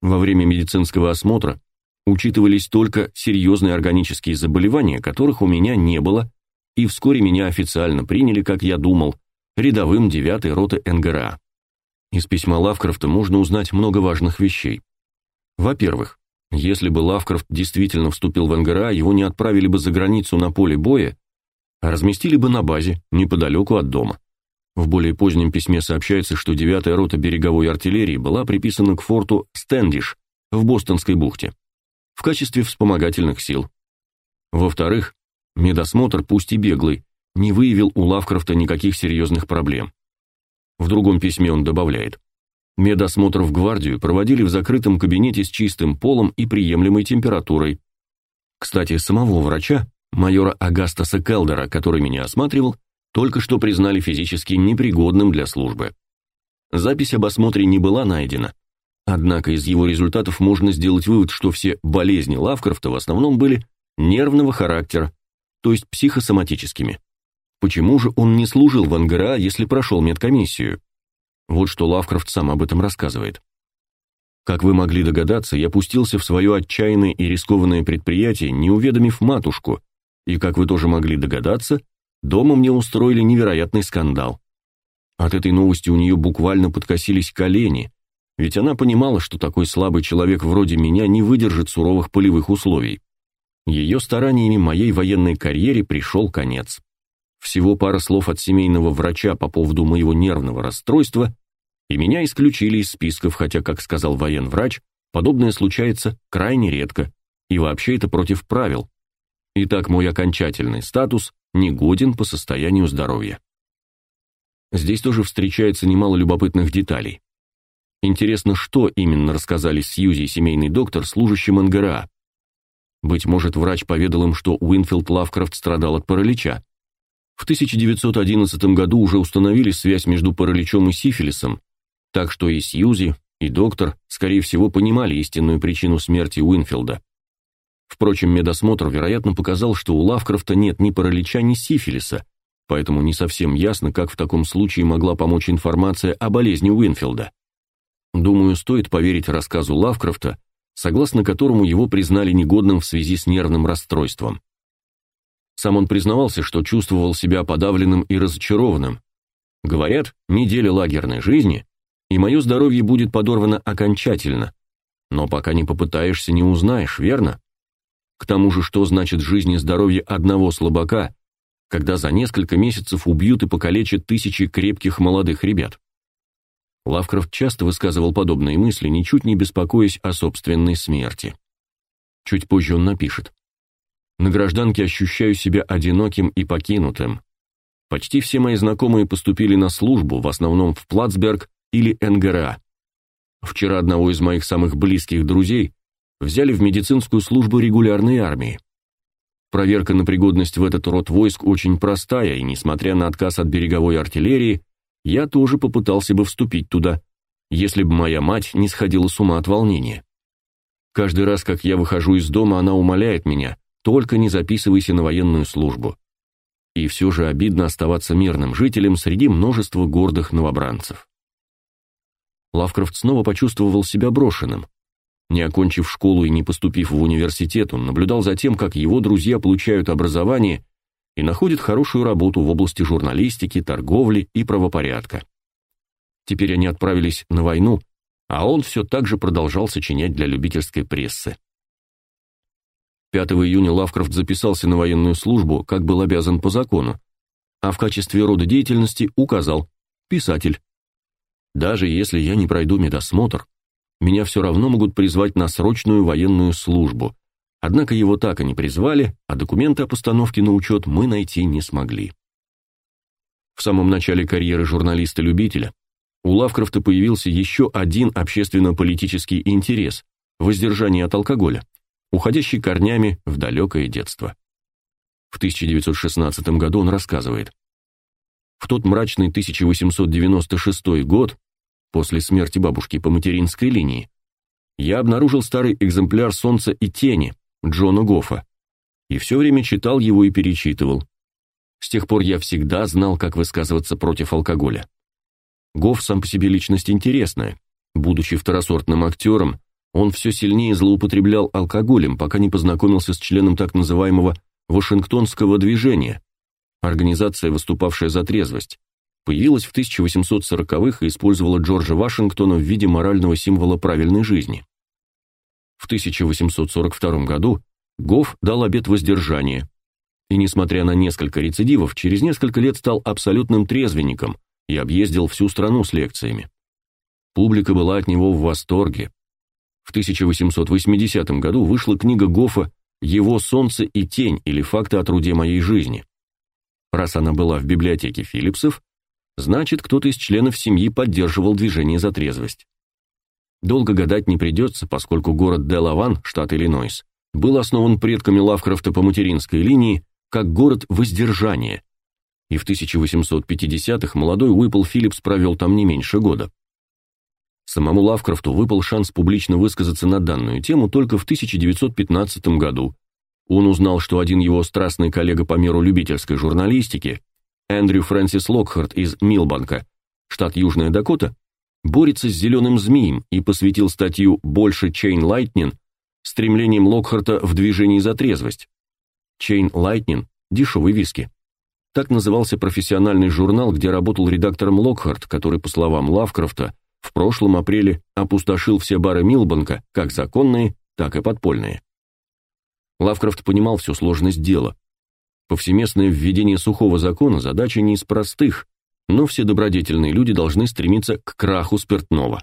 Во время медицинского осмотра учитывались только серьезные органические заболевания, которых у меня не было, и вскоре меня официально приняли, как я думал, рядовым 9-й роты НГРА. Из письма Лавкрафта можно узнать много важных вещей. Во-первых, если бы Лавкрафт действительно вступил в НГРА, его не отправили бы за границу на поле боя, а разместили бы на базе, неподалеку от дома. В более позднем письме сообщается, что 9-я рота береговой артиллерии была приписана к форту Стэндиш в Бостонской бухте в качестве вспомогательных сил. Во-вторых, медосмотр, пусть и беглый, не выявил у Лавкрафта никаких серьезных проблем. В другом письме он добавляет: Медосмотр в гвардию проводили в закрытом кабинете с чистым полом и приемлемой температурой. Кстати, самого врача, майора Агастаса Келдера, который меня осматривал, только что признали физически непригодным для службы. Запись об осмотре не была найдена, Однако из его результатов можно сделать вывод, что все болезни Лавкрафта в основном были нервного характера, то есть психосоматическими. Почему же он не служил в НГРА, если прошел медкомиссию? Вот что Лавкрафт сам об этом рассказывает. Как вы могли догадаться, я пустился в свое отчаянное и рискованное предприятие, не уведомив матушку, и, как вы тоже могли догадаться, дома мне устроили невероятный скандал. От этой новости у нее буквально подкосились колени, ведь она понимала, что такой слабый человек вроде меня не выдержит суровых полевых условий. Ее стараниями моей военной карьере пришел конец. Всего пара слов от семейного врача по поводу моего нервного расстройства, и меня исключили из списков, хотя, как сказал военврач, подобное случается крайне редко, и вообще это против правил. Итак, мой окончательный статус негоден по состоянию здоровья. Здесь тоже встречается немало любопытных деталей. Интересно, что именно рассказали Сьюзи и семейный доктор служащим НГРА. Быть может, врач поведал им, что Уинфилд Лавкрафт страдал от паралича. В 1911 году уже установили связь между параличом и сифилисом, так что и Сьюзи, и доктор, скорее всего, понимали истинную причину смерти Уинфилда. Впрочем, медосмотр, вероятно, показал, что у Лавкрафта нет ни паралича, ни сифилиса, поэтому не совсем ясно, как в таком случае могла помочь информация о болезни Уинфилда. Думаю, стоит поверить рассказу Лавкрафта, согласно которому его признали негодным в связи с нервным расстройством. Сам он признавался, что чувствовал себя подавленным и разочарованным. Говорят, неделя лагерной жизни, и мое здоровье будет подорвано окончательно. Но пока не попытаешься, не узнаешь, верно? К тому же, что значит жизнь и здоровье одного слабака, когда за несколько месяцев убьют и покалечат тысячи крепких молодых ребят. Лавкрафт часто высказывал подобные мысли, ничуть не беспокоясь о собственной смерти. Чуть позже он напишет: На гражданке ощущаю себя одиноким и покинутым. Почти все мои знакомые поступили на службу, в основном в Плацберг или НГРА. Вчера одного из моих самых близких друзей взяли в медицинскую службу регулярной армии. Проверка на пригодность в этот род войск очень простая, и несмотря на отказ от береговой артиллерии, я тоже попытался бы вступить туда, если бы моя мать не сходила с ума от волнения. Каждый раз, как я выхожу из дома, она умоляет меня: "Только не записывайся на военную службу". И все же обидно оставаться мирным жителем среди множества гордых новобранцев. Лавкрафт снова почувствовал себя брошенным. Не окончив школу и не поступив в университет, он наблюдал за тем, как его друзья получают образование и находят хорошую работу в области журналистики, торговли и правопорядка. Теперь они отправились на войну, а он все так же продолжал сочинять для любительской прессы. 5 июня Лавкрафт записался на военную службу, как был обязан по закону, а в качестве рода деятельности указал писатель. Даже если я не пройду медосмотр, меня все равно могут призвать на срочную военную службу. Однако его так и не призвали, а документы о постановке на учет мы найти не смогли. В самом начале карьеры журналиста-любителя у Лавкрафта появился еще один общественно-политический интерес воздержание от алкоголя, уходящий корнями в далекое детство. В 1916 году он рассказывает: В тот мрачный 1896 год после смерти бабушки по материнской линии, я обнаружил старый экземпляр «Солнца и тени» Джона Гофа и все время читал его и перечитывал. С тех пор я всегда знал, как высказываться против алкоголя. Гоф сам по себе личность интересная. Будучи второсортным актером, он все сильнее злоупотреблял алкоголем, пока не познакомился с членом так называемого Вашингтонского движения, организация, выступавшая за трезвость, появилась в 1840-х и использовала Джорджа Вашингтона в виде морального символа правильной жизни. В 1842 году Гофф дал обет воздержания, и несмотря на несколько рецидивов, через несколько лет стал абсолютным трезвенником и объездил всю страну с лекциями. Публика была от него в восторге. В 1880 году вышла книга Гоффа «Его солнце и тень» или «Факты о труде моей жизни». Раз она была в библиотеке Филлипсов, Значит, кто-то из членов семьи поддерживал движение за трезвость. Долго гадать не придется, поскольку город Делаван, штат Иллинойс, был основан предками Лавкрафта по материнской линии как город воздержания. И в 1850-х молодой Уиппл Филлипс провел там не меньше года. Самому Лавкрафту выпал шанс публично высказаться на данную тему только в 1915 году. Он узнал, что один его страстный коллега по миру любительской журналистики, Эндрю Фрэнсис Локхарт из Милбанка, штат Южная Дакота, борется с зеленым змеем и посвятил статью «Больше Chain Lightning» стремлением Локхарта в движении за трезвость. Chain Lightning – дешевый виски. Так назывался профессиональный журнал, где работал редактором Локхарт, который, по словам Лавкрафта, в прошлом апреле опустошил все бары Милбанка, как законные, так и подпольные. Лавкрафт понимал всю сложность дела. Повсеместное введение сухого закона задача не из простых, но все добродетельные люди должны стремиться к краху спиртного.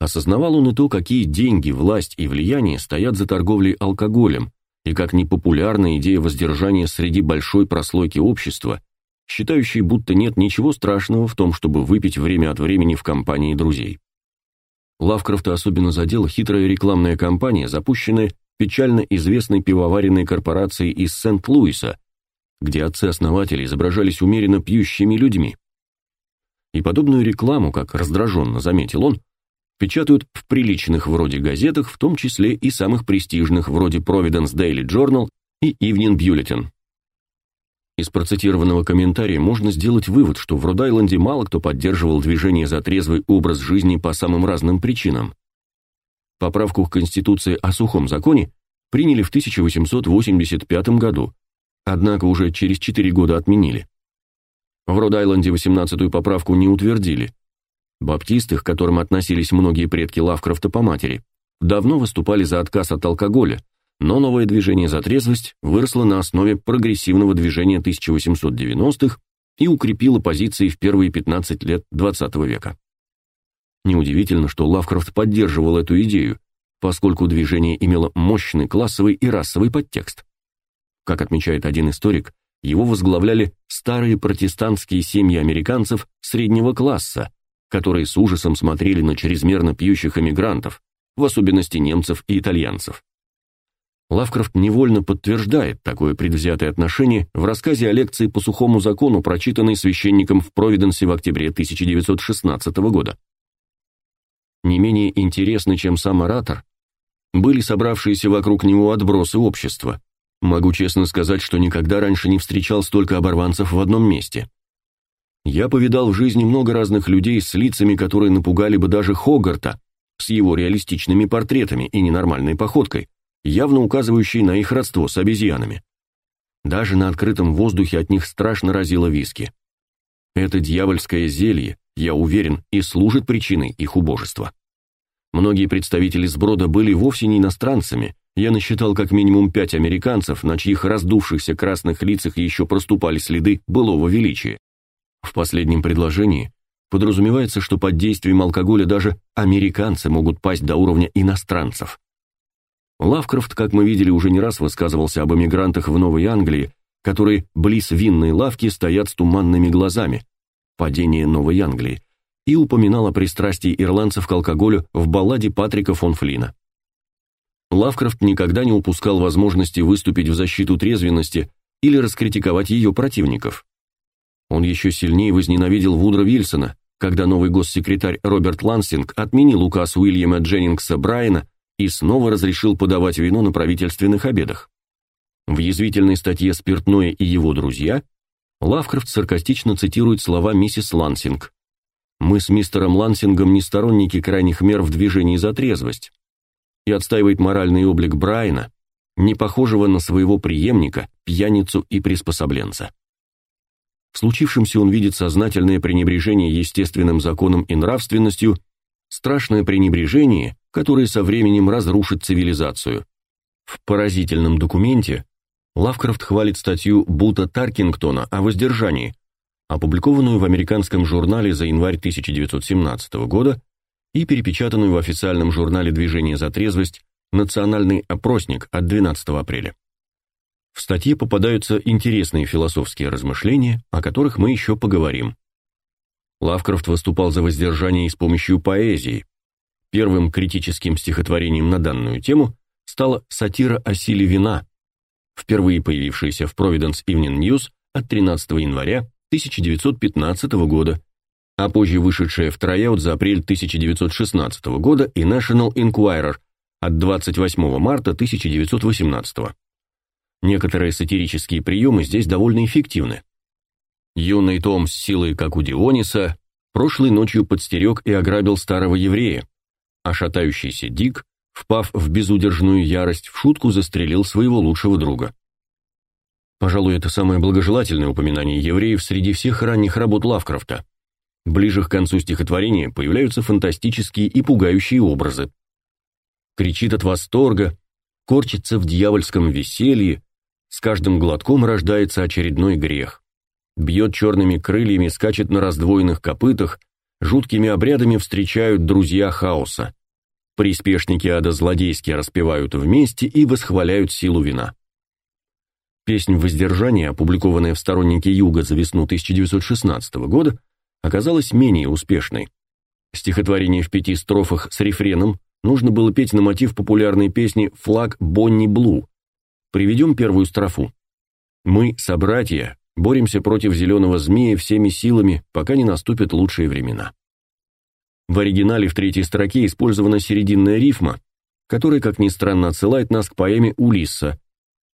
Осознавал он и то, какие деньги, власть и влияние стоят за торговлей алкоголем, и как непопулярна идея воздержания среди большой прослойки общества, считающей, будто нет ничего страшного в том, чтобы выпить время от времени в компании друзей. Лавкрафта особенно задела хитрая рекламная кампания, запущенная печально известной пивоваренной корпорацией из Сент-Луиса, где отцы-основатели изображались умеренно пьющими людьми. И подобную рекламу, как раздраженно заметил он, печатают в приличных вроде газетах, в том числе и самых престижных вроде Providence Daily Journal и Evening Bulletin. Из процитированного комментария можно сделать вывод, что в Род-Айленде мало кто поддерживал движение за трезвый образ жизни по самым разным причинам. Поправку к Конституции о сухом законе приняли в 1885 году, однако уже через 4 года отменили. В Род-Айленде 18-ю поправку не утвердили. Баптисты, к которым относились многие предки Лавкрафта по матери, давно выступали за отказ от алкоголя, но новое движение за трезвость выросло на основе прогрессивного движения 1890-х и укрепило позиции в первые 15 лет XX века. Неудивительно, что Лавкрафт поддерживал эту идею, поскольку движение имело мощный классовый и расовый подтекст. Как отмечает один историк, его возглавляли старые протестантские семьи американцев среднего класса, которые с ужасом смотрели на чрезмерно пьющих эмигрантов, в особенности немцев и итальянцев. Лавкрафт невольно подтверждает такое предвзятое отношение в рассказе о лекции по сухому закону, прочитанной священником в Провиденсе в октябре 1916 года. Не менее интересны, чем сам оратор, были собравшиеся вокруг него отбросы общества. Могу честно сказать, что никогда раньше не встречал столько оборванцев в одном месте. Я повидал в жизни много разных людей с лицами, которые напугали бы даже Хогарта, с его реалистичными портретами и ненормальной походкой, явно указывающей на их родство с обезьянами. Даже на открытом воздухе от них страшно разило виски. Это дьявольское зелье, я уверен, и служит причиной их убожества. Многие представители сброда были вовсе не иностранцами. Я насчитал как минимум пять американцев, на чьих раздувшихся красных лицах еще проступали следы былого величия. В последнем предложении подразумевается, что под действием алкоголя даже американцы могут пасть до уровня иностранцев. Лавкрафт, как мы видели, уже не раз высказывался об эмигрантах в Новой Англии, которые близ винной лавки стоят с туманными глазами. Падение Новой Англии и упоминал о пристрастии ирландцев к алкоголю в балладе Патрика фон Флина. Лавкрафт никогда не упускал возможности выступить в защиту трезвенности или раскритиковать ее противников. Он еще сильнее возненавидел Вудро Вильсона, когда новый госсекретарь Роберт Лансинг отменил указ Уильяма Дженнингса Брайана и снова разрешил подавать вино на правительственных обедах. В язвительной статье «Спиртное и его друзья» Лавкрафт саркастично цитирует слова миссис Лансинг. Мы с мистером Лансингом не сторонники крайних мер в движении за трезвость. И отстаивает моральный облик Брайана, не похожего на своего преемника, пьяницу и приспособленца. В случившемся он видит сознательное пренебрежение естественным законом и нравственностью, страшное пренебрежение, которое со временем разрушит цивилизацию. В поразительном документе Лавкрафт хвалит статью Бута Таркингтона о воздержании, опубликованную в американском журнале за январь 1917 года и перепечатанную в официальном журнале Движение за трезвость Национальный опросник от 12 апреля. В статье попадаются интересные философские размышления, о которых мы еще поговорим. Лавкрафт выступал за воздержание с помощью поэзии. Первым критическим стихотворением на данную тему стала сатира о силе вина, впервые появившаяся в Providence Evening News от 13 января 1915 года, а позже вышедшая в трояут за апрель 1916 года и National Enquirer от 28 марта 1918. Некоторые сатирические приемы здесь довольно эффективны. Юный Том с силой, как у Диониса, прошлой ночью подстерег и ограбил старого еврея, а шатающийся Дик, впав в безудержную ярость, в шутку застрелил своего лучшего друга. Пожалуй, это самое благожелательное упоминание евреев среди всех ранних работ Лавкрафта. Ближе к концу стихотворения появляются фантастические и пугающие образы. Кричит от восторга, корчится в дьявольском веселье, с каждым глотком рождается очередной грех. Бьет черными крыльями, скачет на раздвоенных копытах, жуткими обрядами встречают друзья хаоса. Приспешники ада злодейски распевают вместе и восхваляют силу вина. Песнь «Воздержание», опубликованная в «Стороннике Юга» за весну 1916 года, оказалась менее успешной. Стихотворение в пяти строфах с рефреном нужно было петь на мотив популярной песни «Флаг Бонни Блу». Приведем первую строфу. «Мы, собратья, боремся против зеленого змея всеми силами, пока не наступят лучшие времена». В оригинале в третьей строке использована серединная рифма, которая, как ни странно, отсылает нас к поэме Улисса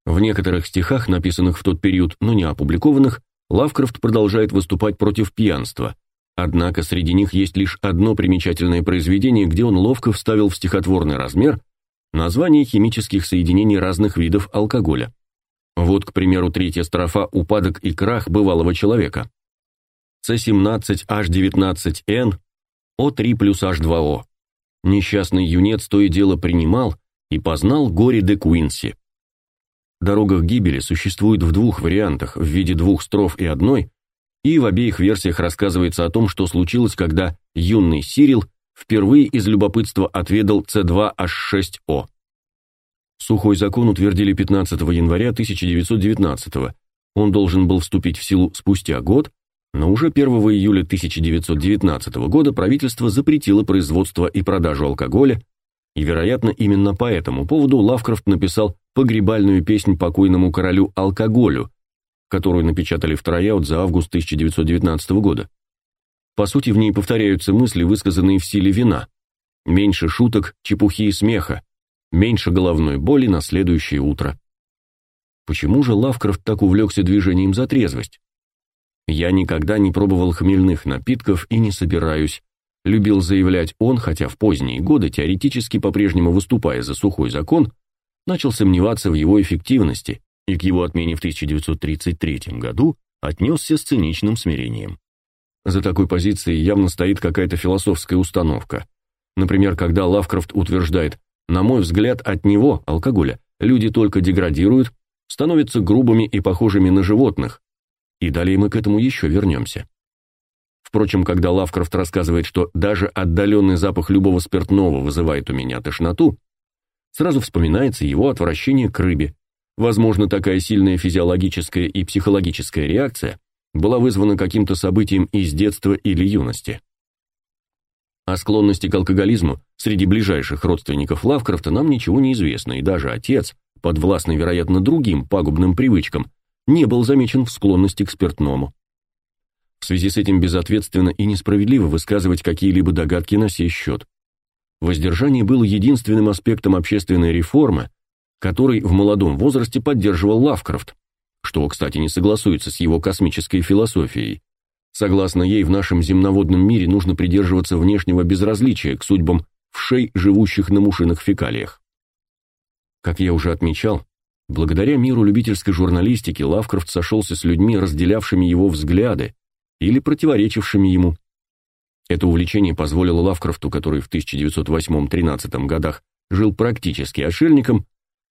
в некоторых стихах, написанных в тот период, но не опубликованных, Лавкрафт продолжает выступать против пьянства. Однако среди них есть лишь одно примечательное произведение, где он ловко вставил в стихотворный размер название химических соединений разных видов алкоголя. Вот, к примеру, третья строфа «Упадок и крах бывалого человека». С17H19N, О3 плюс H2O. Несчастный юнец то и дело принимал, и познал горе де Куинси. Дорога к гибели существует в двух вариантах, в виде двух строф и одной, и в обеих версиях рассказывается о том, что случилось, когда юный Сирил впервые из любопытства отведал С2H6O. Сухой закон утвердили 15 января 1919 -го. Он должен был вступить в силу спустя год, но уже 1 июля 1919 года правительство запретило производство и продажу алкоголя, и, вероятно, именно по этому поводу Лавкрафт написал погребальную песнь покойному королю алкоголю, которую напечатали в трояут за август 1919 года. По сути, в ней повторяются мысли, высказанные в силе вина. Меньше шуток, чепухи и смеха, меньше головной боли на следующее утро. Почему же Лавкрафт так увлекся движением за трезвость? Я никогда не пробовал хмельных напитков и не собираюсь, любил заявлять он, хотя в поздние годы, теоретически по-прежнему выступая за сухой закон, начал сомневаться в его эффективности и к его отмене в 1933 году отнесся с циничным смирением. За такой позицией явно стоит какая-то философская установка. Например, когда Лавкрафт утверждает «на мой взгляд, от него, алкоголя, люди только деградируют, становятся грубыми и похожими на животных, и далее мы к этому еще вернемся. Впрочем, когда Лавкрафт рассказывает, что даже отдаленный запах любого спиртного вызывает у меня тошноту, сразу вспоминается его отвращение к рыбе. Возможно, такая сильная физиологическая и психологическая реакция была вызвана каким-то событием из детства или юности. О склонности к алкоголизму среди ближайших родственников Лавкрафта нам ничего не известно, и даже отец, подвластный, вероятно, другим пагубным привычкам, не был замечен в склонности к спиртному. В связи с этим безответственно и несправедливо высказывать какие-либо догадки на сей счет. Воздержание было единственным аспектом общественной реформы, который в молодом возрасте поддерживал Лавкрафт, что, кстати, не согласуется с его космической философией. Согласно ей, в нашем земноводном мире нужно придерживаться внешнего безразличия к судьбам вшей, живущих на мушиных фекалиях. Как я уже отмечал, Благодаря миру любительской журналистики Лавкрафт сошелся с людьми, разделявшими его взгляды или противоречившими ему. Это увлечение позволило Лавкрафту, который в 1908-13 годах жил практически отшельником,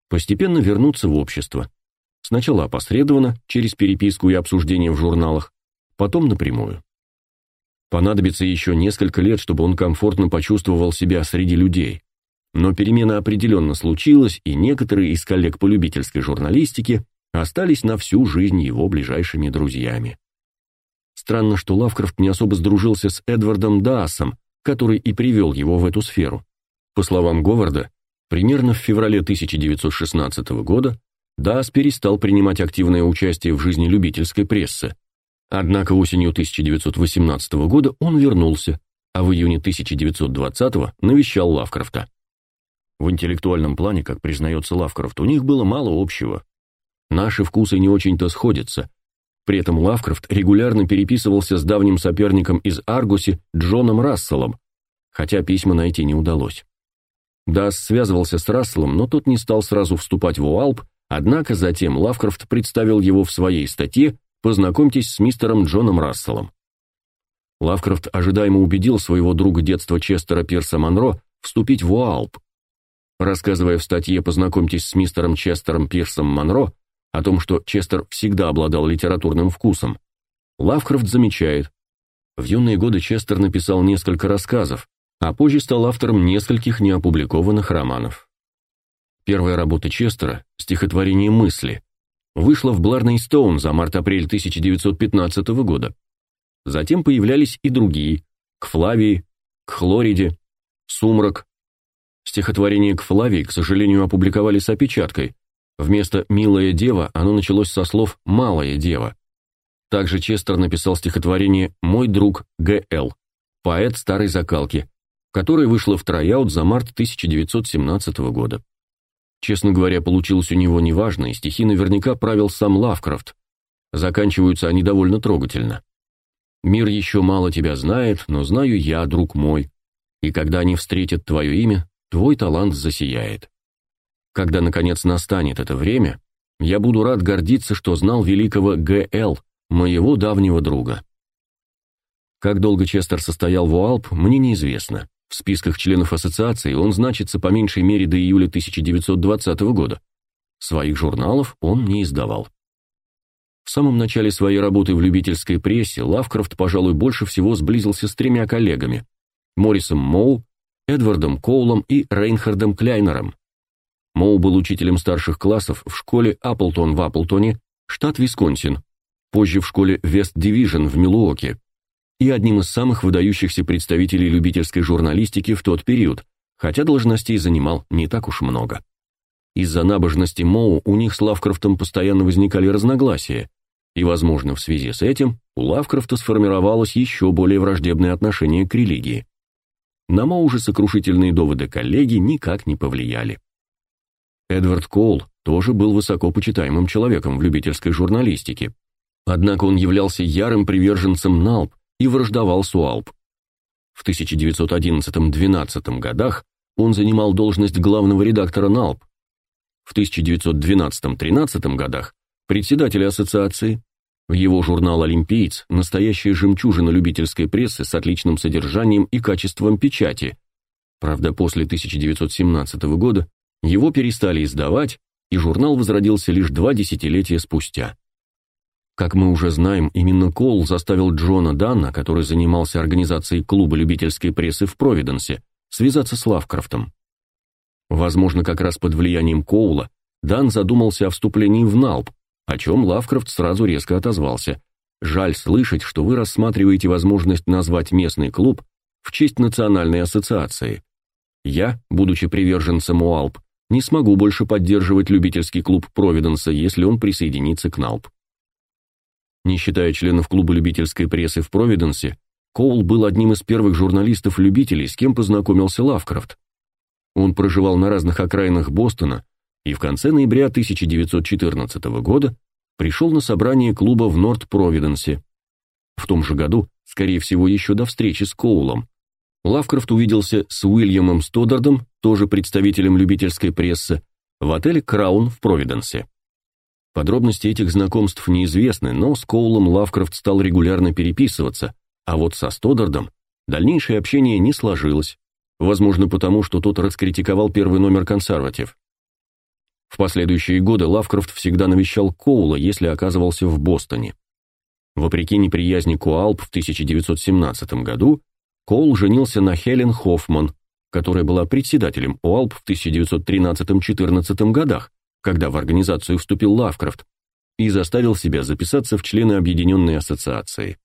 постепенно вернуться в общество. Сначала опосредованно, через переписку и обсуждение в журналах, потом напрямую. Понадобится еще несколько лет, чтобы он комфортно почувствовал себя среди людей. Но перемена определенно случилась, и некоторые из коллег по любительской журналистике остались на всю жизнь его ближайшими друзьями. Странно, что Лавкрафт не особо сдружился с Эдвардом Даасом, который и привел его в эту сферу. По словам Говарда, примерно в феврале 1916 года Даас перестал принимать активное участие в жизни любительской прессы. Однако осенью 1918 года он вернулся, а в июне 1920 навещал Лавкрафта. В интеллектуальном плане, как признается Лавкрафт, у них было мало общего. Наши вкусы не очень-то сходятся. При этом Лавкрафт регулярно переписывался с давним соперником из Аргуси Джоном Расселом, хотя письма найти не удалось. Дас связывался с Расселом, но тот не стал сразу вступать в УАЛП, однако затем Лавкрафт представил его в своей статье «Познакомьтесь с мистером Джоном Расселом». Лавкрафт ожидаемо убедил своего друга детства Честера Пирса Монро вступить в УАЛП, Рассказывая в статье «Познакомьтесь с мистером Честером Пирсом Монро» о том, что Честер всегда обладал литературным вкусом, Лавкрафт замечает, в юные годы Честер написал несколько рассказов, а позже стал автором нескольких неопубликованных романов. Первая работа Честера, стихотворение «Мысли», вышла в Бларней Стоун за март-апрель 1915 года. Затем появлялись и другие – к Флавии, к Хлориде, Сумрак, Стихотворение к Флавии, к сожалению, опубликовали с опечаткой. Вместо «милая дева» оно началось со слов «малая дева». Также Честер написал стихотворение «Мой друг Г.Л.», поэт старой закалки, которое вышло в трояут за март 1917 года. Честно говоря, получилось у него неважно, и стихи наверняка правил сам Лавкрафт. Заканчиваются они довольно трогательно. «Мир еще мало тебя знает, но знаю я, друг мой, и когда они встретят твое имя, твой талант засияет. Когда, наконец, настанет это время, я буду рад гордиться, что знал великого Г.Л., моего давнего друга. Как долго Честер состоял в УАЛП, мне неизвестно. В списках членов ассоциации он значится по меньшей мере до июля 1920 года. Своих журналов он не издавал. В самом начале своей работы в любительской прессе Лавкрафт, пожалуй, больше всего сблизился с тремя коллегами – Моррисом Моу, Эдвардом Коулом и Рейнхардом Кляйнером. Моу был учителем старших классов в школе Апплтон в Апплтоне, штат Висконсин, позже в школе Вест Дивижн в Милуоке, и одним из самых выдающихся представителей любительской журналистики в тот период, хотя должностей занимал не так уж много. Из-за набожности Моу у них с Лавкрафтом постоянно возникали разногласия, и, возможно, в связи с этим у Лавкрафта сформировалось еще более враждебное отношение к религии. На Моу же сокрушительные доводы коллеги никак не повлияли. Эдвард Коул тоже был высоко почитаемым человеком в любительской журналистике. Однако он являлся ярым приверженцем НАЛП и враждовал с УАЛП. В 1911-12 годах он занимал должность главного редактора НАЛП. В 1912-13 годах председателя ассоциации. В его журнал «Олимпиец» настоящая жемчужина любительской прессы с отличным содержанием и качеством печати. Правда, после 1917 года его перестали издавать, и журнал возродился лишь два десятилетия спустя. Как мы уже знаем, именно Коул заставил Джона Данна, который занимался организацией клуба любительской прессы в Провиденсе, связаться с Лавкрафтом. Возможно, как раз под влиянием Коула Дан задумался о вступлении в НАЛП, о чем Лавкрафт сразу резко отозвался. «Жаль слышать, что вы рассматриваете возможность назвать местный клуб в честь Национальной ассоциации. Я, будучи приверженцем УАЛП, не смогу больше поддерживать любительский клуб Провиденса, если он присоединится к НАЛП. Не считая членов клуба любительской прессы в Провиденсе, Коул был одним из первых журналистов-любителей, с кем познакомился Лавкрафт. Он проживал на разных окраинах Бостона и в конце ноября 1914 года пришел на собрание клуба в Норт-Провиденсе. В том же году, скорее всего, еще до встречи с Коулом, Лавкрафт увиделся с Уильямом Стоддардом, тоже представителем любительской прессы, в отеле «Краун» в Провиденсе. Подробности этих знакомств неизвестны, но с Коулом Лавкрафт стал регулярно переписываться, а вот со Стоддардом дальнейшее общение не сложилось, возможно потому, что тот раскритиковал первый номер «Консерватив». В последующие годы Лавкрафт всегда навещал Коула, если оказывался в Бостоне. Вопреки неприязни Коалп в 1917 году, Коул женился на Хелен Хоффман, которая была председателем ОАЛП в 1913-14 годах, когда в организацию вступил Лавкрафт, и заставил себя записаться в члены Объединенной ассоциации.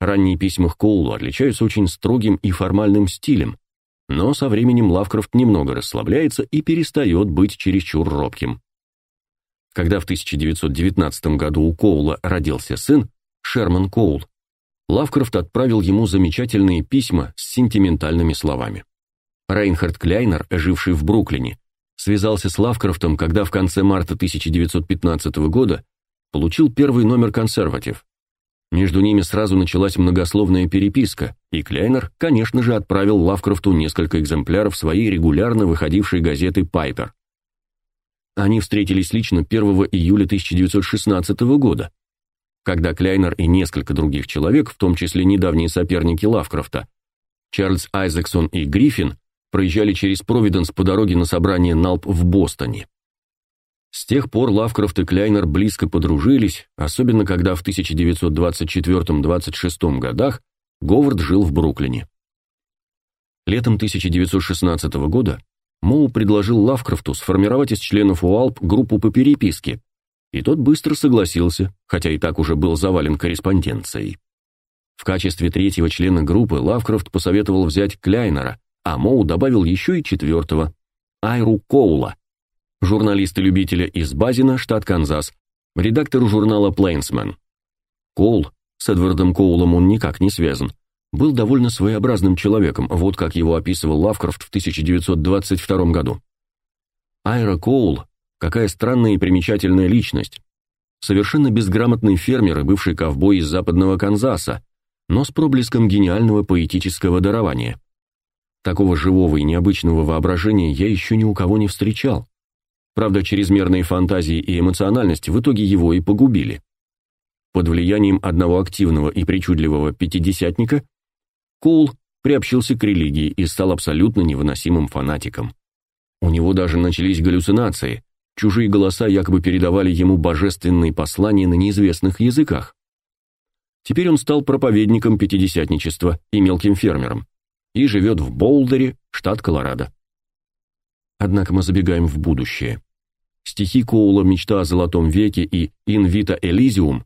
Ранние письма к Коулу отличаются очень строгим и формальным стилем, но со временем Лавкрафт немного расслабляется и перестает быть чересчур робким. Когда в 1919 году у Коула родился сын, Шерман Коул, Лавкрафт отправил ему замечательные письма с сентиментальными словами. Рейнхард Кляйнер, живший в Бруклине, связался с Лавкрафтом, когда в конце марта 1915 года получил первый номер «Консерватив». Между ними сразу началась многословная переписка, и Кляйнер, конечно же, отправил Лавкрафту несколько экземпляров своей регулярно выходившей газеты «Пайпер». Они встретились лично 1 июля 1916 года, когда Кляйнер и несколько других человек, в том числе недавние соперники Лавкрафта, Чарльз Айзексон и Гриффин, проезжали через Провиденс по дороге на собрание НАЛП в Бостоне. С тех пор Лавкрафт и Кляйнер близко подружились, особенно когда в 1924-26 годах Говард жил в Бруклине. Летом 1916 года Моу предложил Лавкрафту сформировать из членов УАЛП группу по переписке, и тот быстро согласился, хотя и так уже был завален корреспонденцией. В качестве третьего члена группы Лавкрафт посоветовал взять Кляйнера, а Моу добавил еще и четвертого – Айру Коула, журналиста-любителя из Базина, штат Канзас, редактора журнала Плейнсмен. Коул, с Эдвардом Коулом он никак не связан, был довольно своеобразным человеком, вот как его описывал Лавкрафт в 1922 году. Айра Коул Какая странная и примечательная личность. Совершенно безграмотный фермер и бывший ковбой из западного Канзаса, но с проблеском гениального поэтического дарования. Такого живого и необычного воображения я еще ни у кого не встречал. Правда, чрезмерные фантазии и эмоциональность в итоге его и погубили. Под влиянием одного активного и причудливого пятидесятника Коул приобщился к религии и стал абсолютно невыносимым фанатиком. У него даже начались галлюцинации, чужие голоса якобы передавали ему божественные послания на неизвестных языках. Теперь он стал проповедником пятидесятничества и мелким фермером и живет в Болдере, штат Колорадо. Однако мы забегаем в будущее. Стихи Коула «Мечта о золотом веке» и «In Vita Elysium»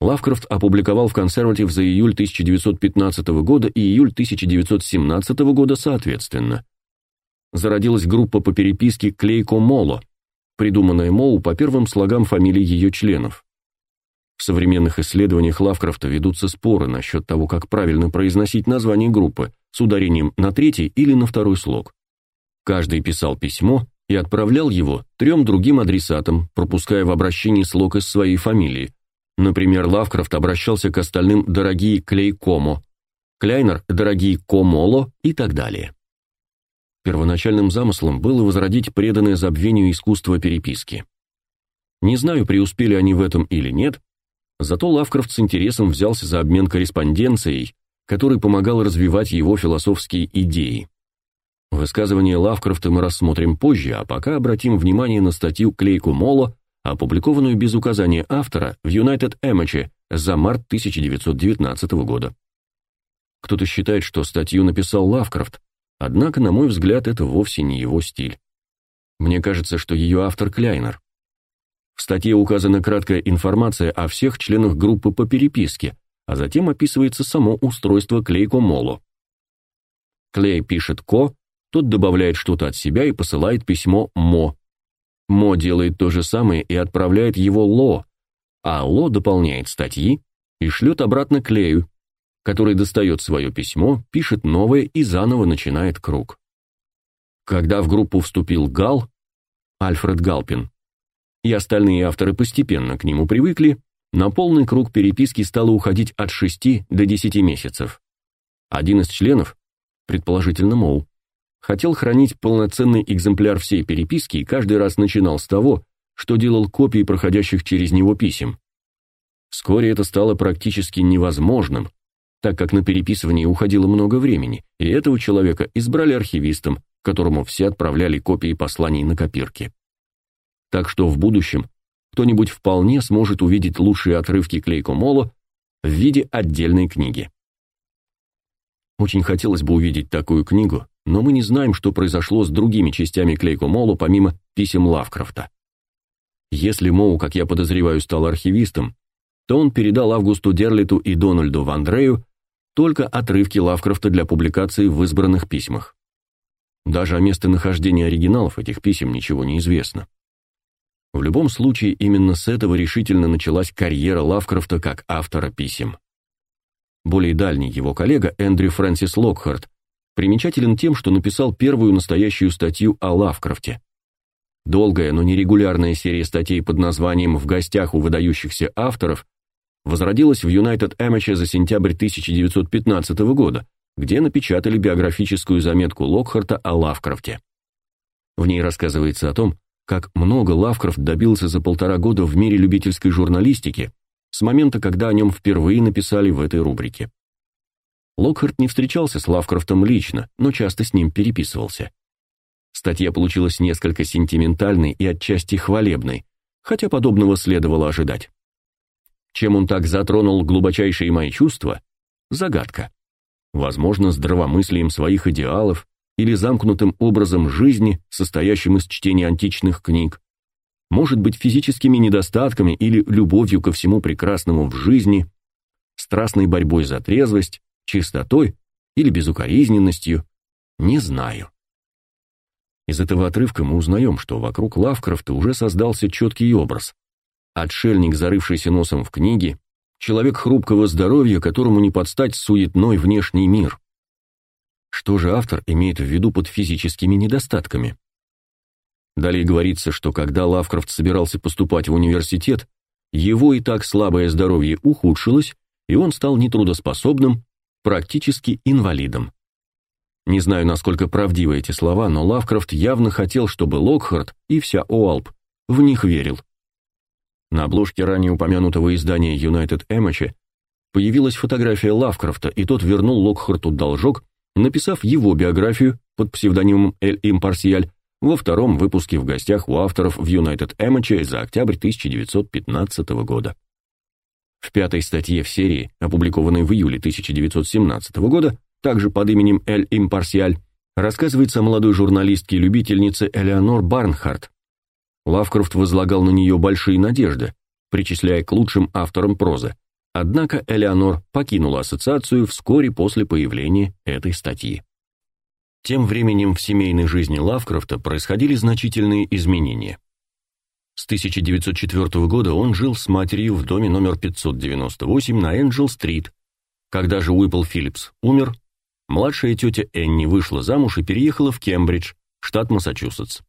Лавкрафт опубликовал в Conservative за июль 1915 года и июль 1917 года соответственно. Зародилась группа по переписке Клейко Моло, придуманная Моу по первым слогам фамилий ее членов. В современных исследованиях Лавкрафта ведутся споры насчет того, как правильно произносить название группы с ударением на третий или на второй слог. Каждый писал письмо и отправлял его трем другим адресатам, пропуская в обращении слог из своей фамилии. Например, Лавкрафт обращался к остальным «дорогие Клейкомо», Кляйнер «дорогие Комоло» и так далее. Первоначальным замыслом было возродить преданное забвению искусство переписки. Не знаю, преуспели они в этом или нет, Зато Лавкрафт с интересом взялся за обмен корреспонденцией, который помогал развивать его философские идеи. Высказывание Лавкрафта мы рассмотрим позже, а пока обратим внимание на статью Клейку Моло, опубликованную без указания автора в United Amateur за март 1919 года. Кто-то считает, что статью написал Лавкрафт, однако, на мой взгляд, это вовсе не его стиль. Мне кажется, что ее автор Кляйнер. В статье указана краткая информация о всех членах группы по переписке, а затем описывается само устройство Клейко-Моло. Клей пишет Ко, тот добавляет что-то от себя и посылает письмо Мо. Мо делает то же самое и отправляет его Ло, а Ло дополняет статьи и шлет обратно Клею, который достает свое письмо, пишет новое и заново начинает круг. Когда в группу вступил Гал, Альфред Галпин, и остальные авторы постепенно к нему привыкли, на полный круг переписки стало уходить от 6 до 10 месяцев. Один из членов, предположительно Моу, хотел хранить полноценный экземпляр всей переписки и каждый раз начинал с того, что делал копии проходящих через него писем. Вскоре это стало практически невозможным, так как на переписывание уходило много времени, и этого человека избрали архивистом, которому все отправляли копии посланий на копирке так что в будущем кто-нибудь вполне сможет увидеть лучшие отрывки Клейко Моло в виде отдельной книги. Очень хотелось бы увидеть такую книгу, но мы не знаем, что произошло с другими частями Клейко Моло помимо писем Лавкрафта. Если Моу, как я подозреваю, стал архивистом, то он передал Августу Дерлиту и Дональду Вандрею только отрывки Лавкрафта для публикации в избранных письмах. Даже о местонахождении оригиналов этих писем ничего не известно. В любом случае, именно с этого решительно началась карьера Лавкрафта как автора писем. Более дальний его коллега Эндрю Фрэнсис Локхарт примечателен тем, что написал первую настоящую статью о Лавкрафте. Долгая, но нерегулярная серия статей под названием «В гостях у выдающихся авторов» возродилась в United Amateur за сентябрь 1915 года, где напечатали биографическую заметку Локхарта о Лавкрафте. В ней рассказывается о том, как много Лавкрафт добился за полтора года в мире любительской журналистики с момента, когда о нем впервые написали в этой рубрике. Локхарт не встречался с Лавкрафтом лично, но часто с ним переписывался. Статья получилась несколько сентиментальной и отчасти хвалебной, хотя подобного следовало ожидать. Чем он так затронул глубочайшие мои чувства? Загадка. Возможно, здравомыслием своих идеалов, или замкнутым образом жизни, состоящим из чтения античных книг, может быть физическими недостатками или любовью ко всему прекрасному в жизни, страстной борьбой за трезвость, чистотой или безукоризненностью, не знаю. Из этого отрывка мы узнаем, что вокруг Лавкрафта уже создался четкий образ. Отшельник, зарывшийся носом в книги, человек хрупкого здоровья, которому не подстать суетной внешний мир. Что же автор имеет в виду под физическими недостатками? Далее говорится, что когда Лавкрафт собирался поступать в университет, его и так слабое здоровье ухудшилось, и он стал нетрудоспособным, практически инвалидом. Не знаю, насколько правдивы эти слова, но Лавкрафт явно хотел, чтобы Локхарт и вся Оалп в них верил. На обложке ранее упомянутого издания United Amateur появилась фотография Лавкрафта, и тот вернул Локхарту должок написав его биографию под псевдонимом Эль Импарсиаль во втором выпуске в гостях у авторов в United Amateur за октябрь 1915 года. В пятой статье в серии, опубликованной в июле 1917 года, также под именем Эль Импарсиаль, рассказывается о молодой журналистке-любительнице Элеонор Барнхарт. Лавкрафт возлагал на нее большие надежды, причисляя к лучшим авторам прозы. Однако Элеонор покинула ассоциацию вскоре после появления этой статьи. Тем временем в семейной жизни Лавкрафта происходили значительные изменения. С 1904 года он жил с матерью в доме номер 598 на Энджел-стрит. Когда же Уиппл Филлипс умер, младшая тетя Энни вышла замуж и переехала в Кембридж, штат Массачусетс.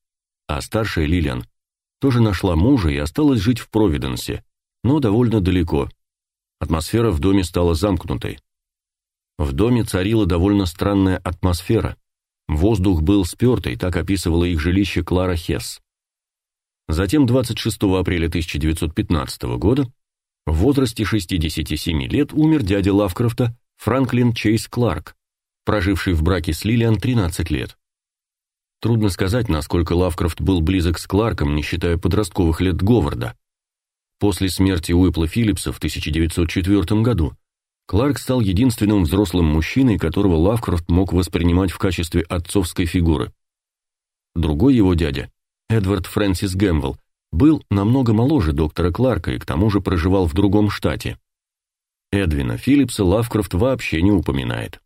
А старшая Лилиан тоже нашла мужа и осталась жить в Провиденсе, но довольно далеко. Атмосфера в доме стала замкнутой. В доме царила довольно странная атмосфера. Воздух был спертый, так описывала их жилище Клара Хесс. Затем 26 апреля 1915 года в возрасте 67 лет умер дядя Лавкрафта Франклин Чейз Кларк, проживший в браке с Лилиан 13 лет. Трудно сказать, насколько Лавкрафт был близок с Кларком, не считая подростковых лет Говарда. После смерти Уипла Филлипса в 1904 году Кларк стал единственным взрослым мужчиной, которого Лавкрафт мог воспринимать в качестве отцовской фигуры. Другой его дядя, Эдвард Фрэнсис Гэмвелл, был намного моложе доктора Кларка и к тому же проживал в другом штате. Эдвина Филлипса Лавкрафт вообще не упоминает.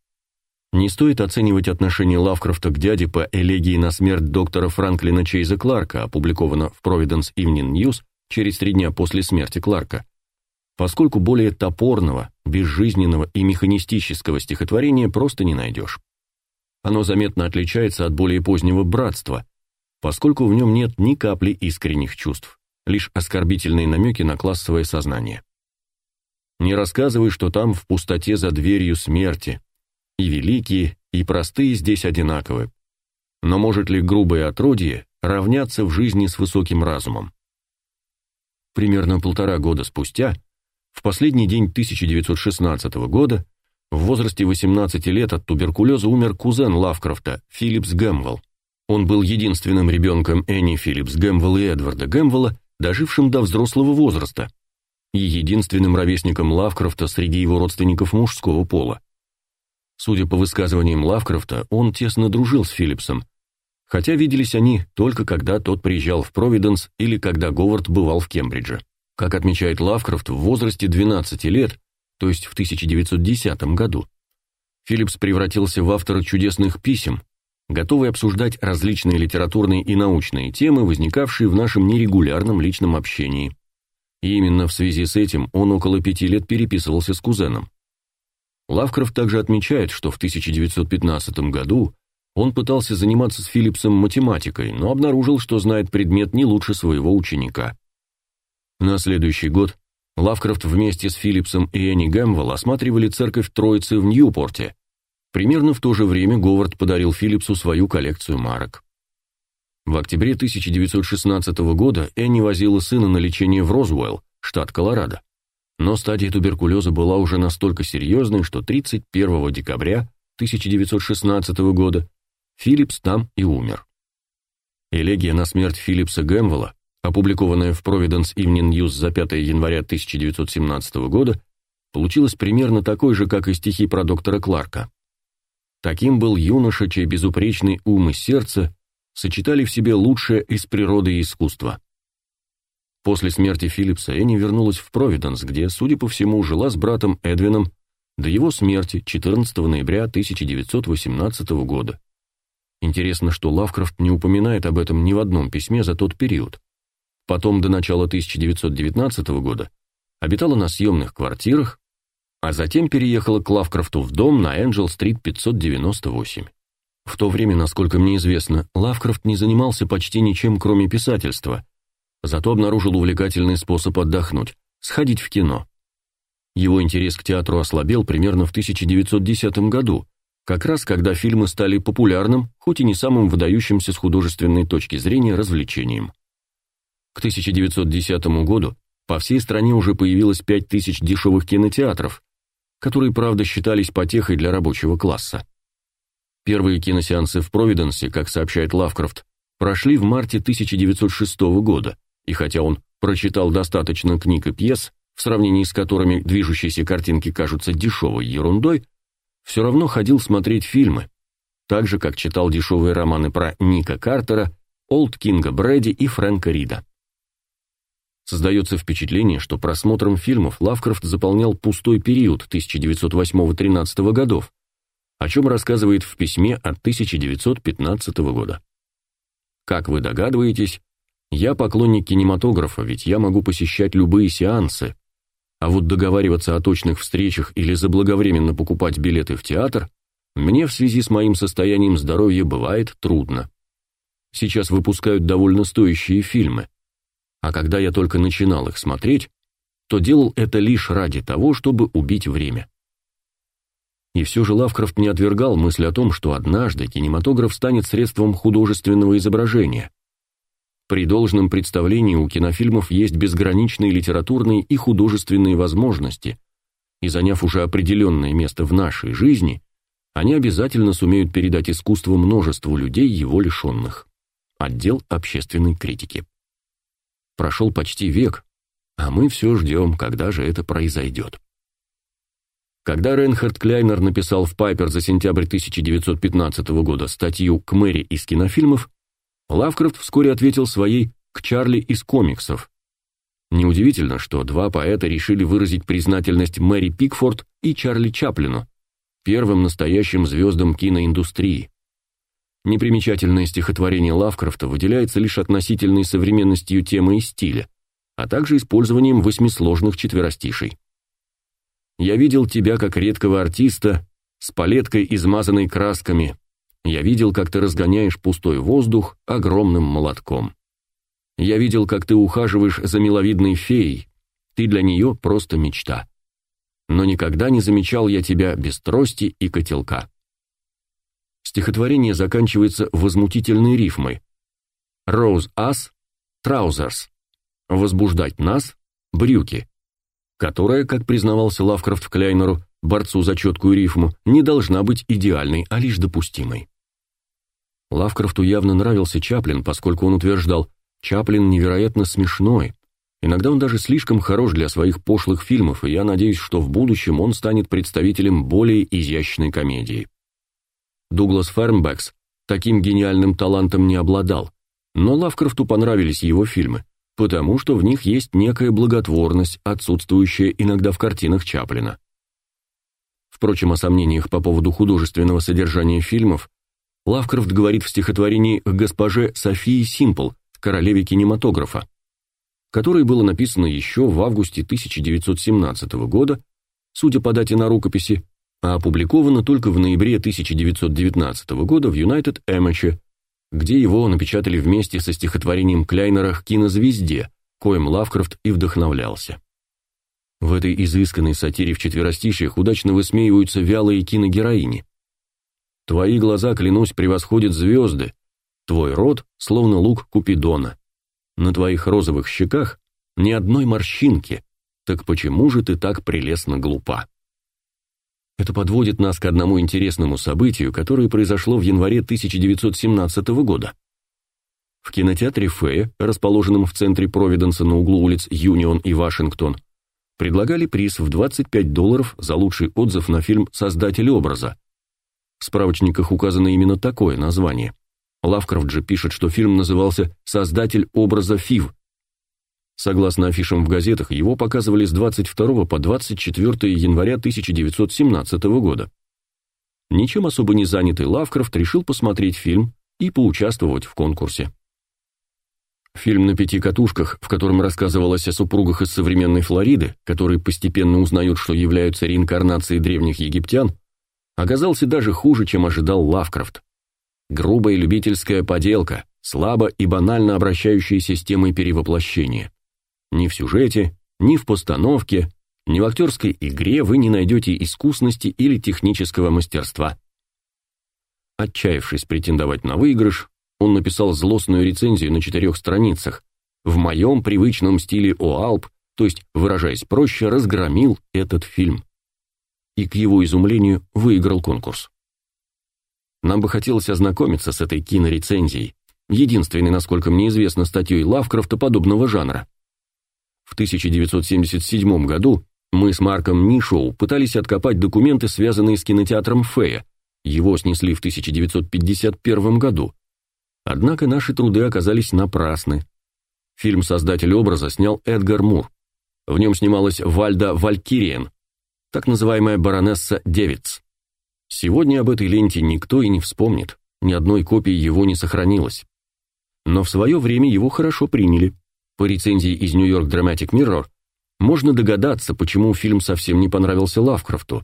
Не стоит оценивать отношение Лавкрафта к дяде по элегии на смерть доктора Франклина Чейза Кларка, опубликовано в Providence Evening News через три дня после смерти Кларка, поскольку более топорного, безжизненного и механистического стихотворения просто не найдешь. Оно заметно отличается от более позднего «Братства», поскольку в нем нет ни капли искренних чувств, лишь оскорбительные намеки на классовое сознание. Не рассказывай, что там в пустоте за дверью смерти, и великие, и простые здесь одинаковы. Но может ли грубое отродье равняться в жизни с высоким разумом? Примерно полтора года спустя, в последний день 1916 года, в возрасте 18 лет от туберкулеза умер кузен Лавкрафта, Филлипс Гэмвелл. Он был единственным ребенком Энни Филлипс Гэмвелл и Эдварда Гэмвелла, дожившим до взрослого возраста, и единственным ровесником Лавкрафта среди его родственников мужского пола. Судя по высказываниям Лавкрафта, он тесно дружил с Филлипсом, хотя виделись они только когда тот приезжал в Провиденс или когда Говард бывал в Кембридже. Как отмечает Лавкрафт, в возрасте 12 лет, то есть в 1910 году, Филлипс превратился в автора чудесных писем, готовый обсуждать различные литературные и научные темы, возникавшие в нашем нерегулярном личном общении. И именно в связи с этим он около пяти лет переписывался с кузеном. Лавкрафт также отмечает, что в 1915 году он пытался заниматься с Филлипсом математикой, но обнаружил, что знает предмет не лучше своего ученика. На следующий год Лавкрафт вместе с Филлипсом и Энни Гэмвелл осматривали церковь Троицы в Ньюпорте, Примерно в то же время Говард подарил Филлипсу свою коллекцию марок. В октябре 1916 года Энни возила сына на лечение в Розуэлл, штат Колорадо. Но стадия туберкулеза была уже настолько серьезной, что 31 декабря 1916 года Филлипс там и умер. Элегия на смерть Филлипса Гэмвелла, опубликованная в Providence Evening News за 5 января 1917 года, получилась примерно такой же, как и стихи про доктора Кларка. Таким был юноша, чей безупречный ум и сердце сочетали в себе лучшее из природы и искусства. После смерти Филлипса Энни вернулась в Провиденс, где, судя по всему, жила с братом Эдвином до его смерти 14 ноября 1918 года. Интересно, что Лавкрафт не упоминает об этом ни в одном письме за тот период. Потом, до начала 1919 года, обитала на съемных квартирах, а затем переехала к Лавкрафту в дом на Энджел-стрит 598. В то время, насколько мне известно, Лавкрафт не занимался почти ничем, кроме писательства, зато обнаружил увлекательный способ отдохнуть сходить в кино. Его интерес к театру ослабел примерно в 1910 году, как раз когда фильмы стали популярным, хоть и не самым выдающимся с художественной точки зрения развлечением. К 1910 году по всей стране уже появилось 5000 дешевых кинотеатров, которые, правда, считались потехой для рабочего класса. Первые киносеансы в Провиденсе, как сообщает Лавкрафт, прошли в марте 1906 года, и хотя он прочитал достаточно книг и пьес, в сравнении с которыми движущиеся картинки кажутся дешевой ерундой, все равно ходил смотреть фильмы, так же, как читал дешевые романы про Ника Картера, Олд Кинга Брэди и Фрэнка Рида. Создается впечатление, что просмотром фильмов Лавкрафт заполнял пустой период 1908-13 годов, о чем рассказывает в письме от 1915 года. Как вы догадываетесь, я поклонник кинематографа, ведь я могу посещать любые сеансы, а вот договариваться о точных встречах или заблаговременно покупать билеты в театр мне в связи с моим состоянием здоровья бывает трудно. Сейчас выпускают довольно стоящие фильмы, а когда я только начинал их смотреть, то делал это лишь ради того, чтобы убить время. И все же Лавкрафт не отвергал мысль о том, что однажды кинематограф станет средством художественного изображения. При должном представлении у кинофильмов есть безграничные литературные и художественные возможности, и заняв уже определенное место в нашей жизни, они обязательно сумеют передать искусство множеству людей, его лишенных. Отдел общественной критики. Прошел почти век, а мы все ждем, когда же это произойдет. Когда Рейнхард Кляйнер написал в Пайпер за сентябрь 1915 года статью к Мэри из кинофильмов, Лавкрафт вскоре ответил своей «к Чарли из комиксов». Неудивительно, что два поэта решили выразить признательность Мэри Пикфорд и Чарли Чаплину, первым настоящим звездам киноиндустрии. Непримечательное стихотворение Лавкрафта выделяется лишь относительной современностью темы и стиля, а также использованием восьмисложных четверостишей. «Я видел тебя как редкого артиста, с палеткой, измазанной красками. Я видел, как ты разгоняешь пустой воздух огромным молотком. Я видел, как ты ухаживаешь за миловидной феей. Ты для нее просто мечта. Но никогда не замечал я тебя без трости и котелка». Стихотворение заканчивается возмутительной рифмой. «Rose us, trousers» – «возбуждать нас, брюки», которая, как признавался Лавкрафт Кляйнеру, борцу за четкую рифму, не должна быть идеальной, а лишь допустимой. Лавкрафту явно нравился Чаплин, поскольку он утверждал, Чаплин невероятно смешной. Иногда он даже слишком хорош для своих пошлых фильмов, и я надеюсь, что в будущем он станет представителем более изящной комедии. Дуглас Фернбекс таким гениальным талантом не обладал, но Лавкрафту понравились его фильмы, потому что в них есть некая благотворность, отсутствующая иногда в картинах Чаплина. Впрочем, о сомнениях по поводу художественного содержания фильмов Лавкрафт говорит в стихотворении к госпоже Софии Симпл, королеве кинематографа, которое было написано еще в августе 1917 года, судя по дате на рукописи, а опубликовано только в ноябре 1919 года в United Amateur, где его напечатали вместе со стихотворением Кляйнера к кинозвезде, коим Лавкрафт и вдохновлялся. В этой изысканной сатире в четверостишиях удачно высмеиваются вялые киногероини. Твои глаза, клянусь, превосходят звезды, твой рот словно лук Купидона. На твоих розовых щеках ни одной морщинки, так почему же ты так прелестно глупа? Это подводит нас к одному интересному событию, которое произошло в январе 1917 года. В кинотеатре Фея, расположенном в центре Провиденса на углу улиц Юнион и Вашингтон, предлагали приз в 25 долларов за лучший отзыв на фильм «Создатель образа». В справочниках указано именно такое название. Лавкрафт же пишет, что фильм назывался «Создатель образа Фив», Согласно афишам в газетах, его показывали с 22 по 24 января 1917 года. Ничем особо не занятый Лавкрафт решил посмотреть фильм и поучаствовать в конкурсе. Фильм на пяти катушках, в котором рассказывалось о супругах из современной Флориды, которые постепенно узнают, что являются реинкарнацией древних египтян, оказался даже хуже, чем ожидал Лавкрафт. Грубая любительская поделка, слабо и банально обращающаяся с темой перевоплощения. Ни в сюжете, ни в постановке, ни в актерской игре вы не найдете искусности или технического мастерства. Отчаявшись претендовать на выигрыш, он написал злостную рецензию на четырех страницах. В моем привычном стиле ОАЛП, то есть, выражаясь проще, разгромил этот фильм. И к его изумлению выиграл конкурс. нам бы хотелось ознакомиться с этой кинорецензией, единственной, насколько мне известно, статьей Лавкрафта подобного жанра. В 1977 году мы с Марком Нишоу пытались откопать документы, связанные с кинотеатром Фея. Его снесли в 1951 году. Однако наши труды оказались напрасны. Фильм создатель образа снял Эдгар Мур. В нем снималась Вальда Валькириен, так называемая баронесса Девиц. Сегодня об этой ленте никто и не вспомнит, ни одной копии его не сохранилось. Но в свое время его хорошо приняли. По рецензии из New York Dramatic Mirror можно догадаться, почему фильм совсем не понравился Лавкрафту.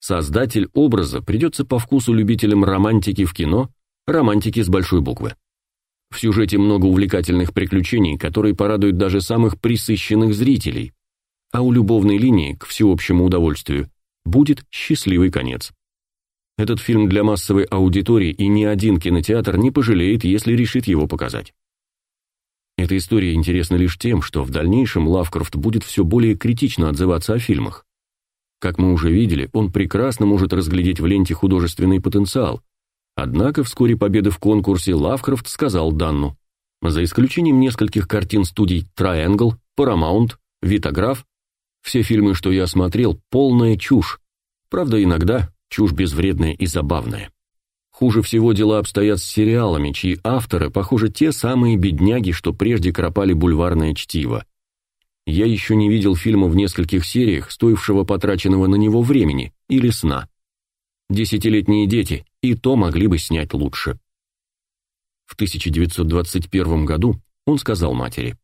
Создатель образа придется по вкусу любителям романтики в кино, романтики с большой буквы. В сюжете много увлекательных приключений, которые порадуют даже самых присыщенных зрителей. А у любовной линии, к всеобщему удовольствию, будет счастливый конец. Этот фильм для массовой аудитории, и ни один кинотеатр не пожалеет, если решит его показать. Эта история интересна лишь тем, что в дальнейшем Лавкрафт будет все более критично отзываться о фильмах. Как мы уже видели, он прекрасно может разглядеть в ленте художественный потенциал. Однако вскоре победы в конкурсе Лавкрафт сказал Данну. За исключением нескольких картин студий Triangle, Paramount, Vitagraph, все фильмы, что я смотрел, полная чушь. Правда, иногда чушь безвредная и забавная. Хуже всего дела обстоят с сериалами, чьи авторы, похоже, те самые бедняги, что прежде кропали бульварное чтиво. Я еще не видел фильма в нескольких сериях, стоившего потраченного на него времени или сна. Десятилетние дети и то могли бы снять лучше. В 1921 году он сказал матери: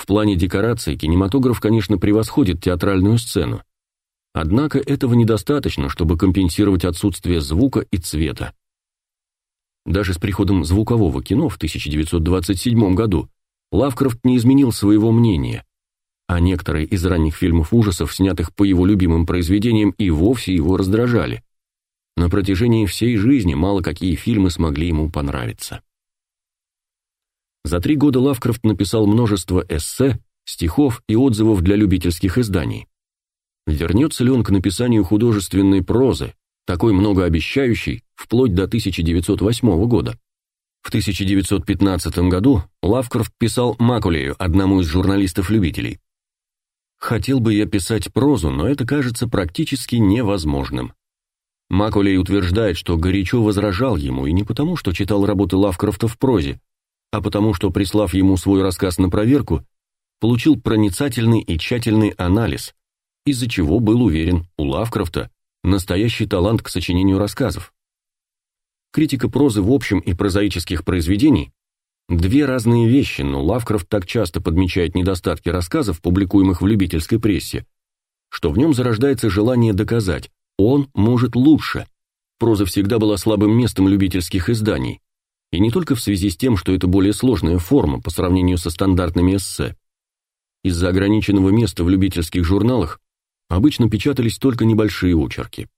"В плане декораций кинематограф, конечно, превосходит театральную сцену, Однако этого недостаточно, чтобы компенсировать отсутствие звука и цвета. Даже с приходом звукового кино в 1927 году Лавкрафт не изменил своего мнения, а некоторые из ранних фильмов ужасов, снятых по его любимым произведениям, и вовсе его раздражали. На протяжении всей жизни мало какие фильмы смогли ему понравиться. За три года Лавкрафт написал множество эссе, стихов и отзывов для любительских изданий. Вернется ли он к написанию художественной прозы, такой многообещающей, вплоть до 1908 года? В 1915 году Лавкрафт писал Макулею, одному из журналистов-любителей. «Хотел бы я писать прозу, но это кажется практически невозможным». Макулей утверждает, что горячо возражал ему, и не потому, что читал работы Лавкрафта в прозе, а потому, что, прислав ему свой рассказ на проверку, получил проницательный и тщательный анализ, из-за чего был уверен, у Лавкрафта настоящий талант к сочинению рассказов. Критика прозы в общем и прозаических произведений – две разные вещи, но Лавкрафт так часто подмечает недостатки рассказов, публикуемых в любительской прессе, что в нем зарождается желание доказать, он может лучше. Проза всегда была слабым местом любительских изданий, и не только в связи с тем, что это более сложная форма по сравнению со стандартными эссе. Из-за ограниченного места в любительских журналах обычно печатались только небольшие очерки.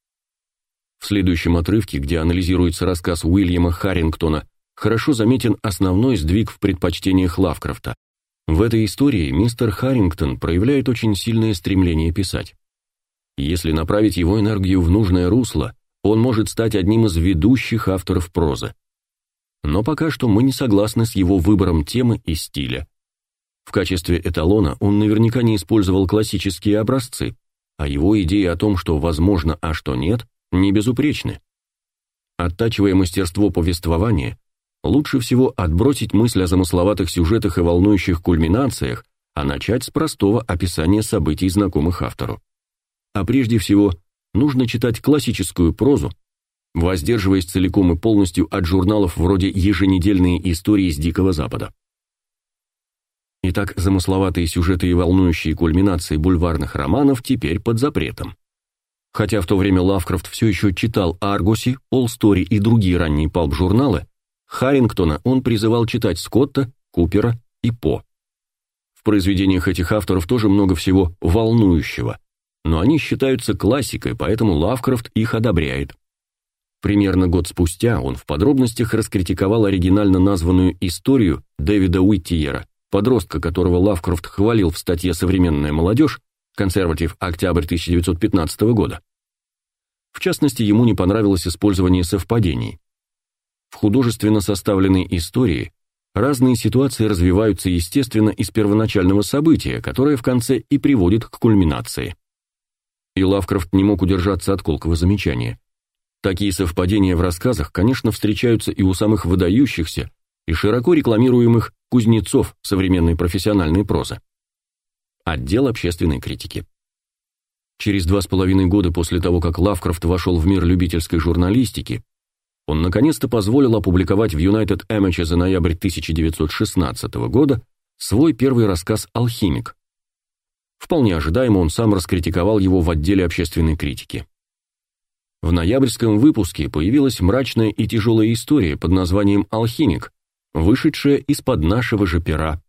В следующем отрывке, где анализируется рассказ Уильяма Харрингтона, хорошо заметен основной сдвиг в предпочтениях Лавкрафта. В этой истории мистер Харрингтон проявляет очень сильное стремление писать. Если направить его энергию в нужное русло, он может стать одним из ведущих авторов прозы. Но пока что мы не согласны с его выбором темы и стиля. В качестве эталона он наверняка не использовал классические образцы, а его идеи о том, что возможно, а что нет, не безупречны. Оттачивая мастерство повествования, лучше всего отбросить мысль о замысловатых сюжетах и волнующих кульминациях, а начать с простого описания событий, знакомых автору. А прежде всего, нужно читать классическую прозу, воздерживаясь целиком и полностью от журналов вроде «Еженедельные истории с Дикого Запада». Итак, замысловатые сюжеты и волнующие кульминации бульварных романов теперь под запретом. Хотя в то время Лавкрафт все еще читал Аргуси, Полстори и другие ранние палп-журналы, Харрингтона он призывал читать Скотта, Купера и По. В произведениях этих авторов тоже много всего волнующего, но они считаются классикой, поэтому Лавкрафт их одобряет. Примерно год спустя он в подробностях раскритиковал оригинально названную историю Дэвида Уиттиера подростка, которого Лавкрафт хвалил в статье «Современная молодежь», консерватив, октябрь 1915 года. В частности, ему не понравилось использование совпадений. В художественно составленной истории разные ситуации развиваются естественно из первоначального события, которое в конце и приводит к кульминации. И Лавкрафт не мог удержаться от колкого замечания. Такие совпадения в рассказах, конечно, встречаются и у самых выдающихся и широко рекламируемых кузнецов современной профессиональной прозы. Отдел общественной критики. Через два с половиной года после того, как Лавкрафт вошел в мир любительской журналистики, он наконец-то позволил опубликовать в United Image за ноябрь 1916 года свой первый рассказ «Алхимик». Вполне ожидаемо он сам раскритиковал его в отделе общественной критики. В ноябрьском выпуске появилась мрачная и тяжелая история под названием «Алхимик», вышедшая из-под нашего же пера.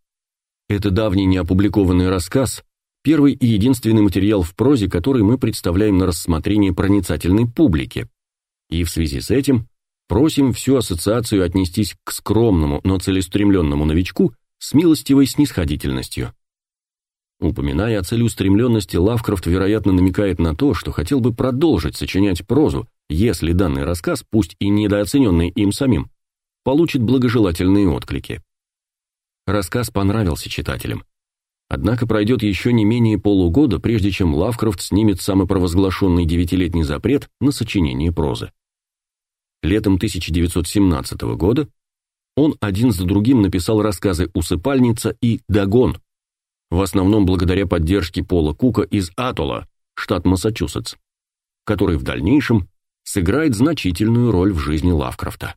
Это давний неопубликованный рассказ, первый и единственный материал в прозе, который мы представляем на рассмотрение проницательной публике. И в связи с этим просим всю ассоциацию отнестись к скромному, но целеустремленному новичку с милостивой снисходительностью. Упоминая о целеустремленности, Лавкрафт, вероятно, намекает на то, что хотел бы продолжить сочинять прозу, если данный рассказ, пусть и недооцененный им самим, получит благожелательные отклики. Рассказ понравился читателям. Однако пройдет еще не менее полугода, прежде чем Лавкрафт снимет самопровозглашенный девятилетний запрет на сочинение прозы. Летом 1917 года он один за другим написал рассказы «Усыпальница» и «Дагон», в основном благодаря поддержке Пола Кука из Атолла, штат Массачусетс, который в дальнейшем сыграет значительную роль в жизни Лавкрафта.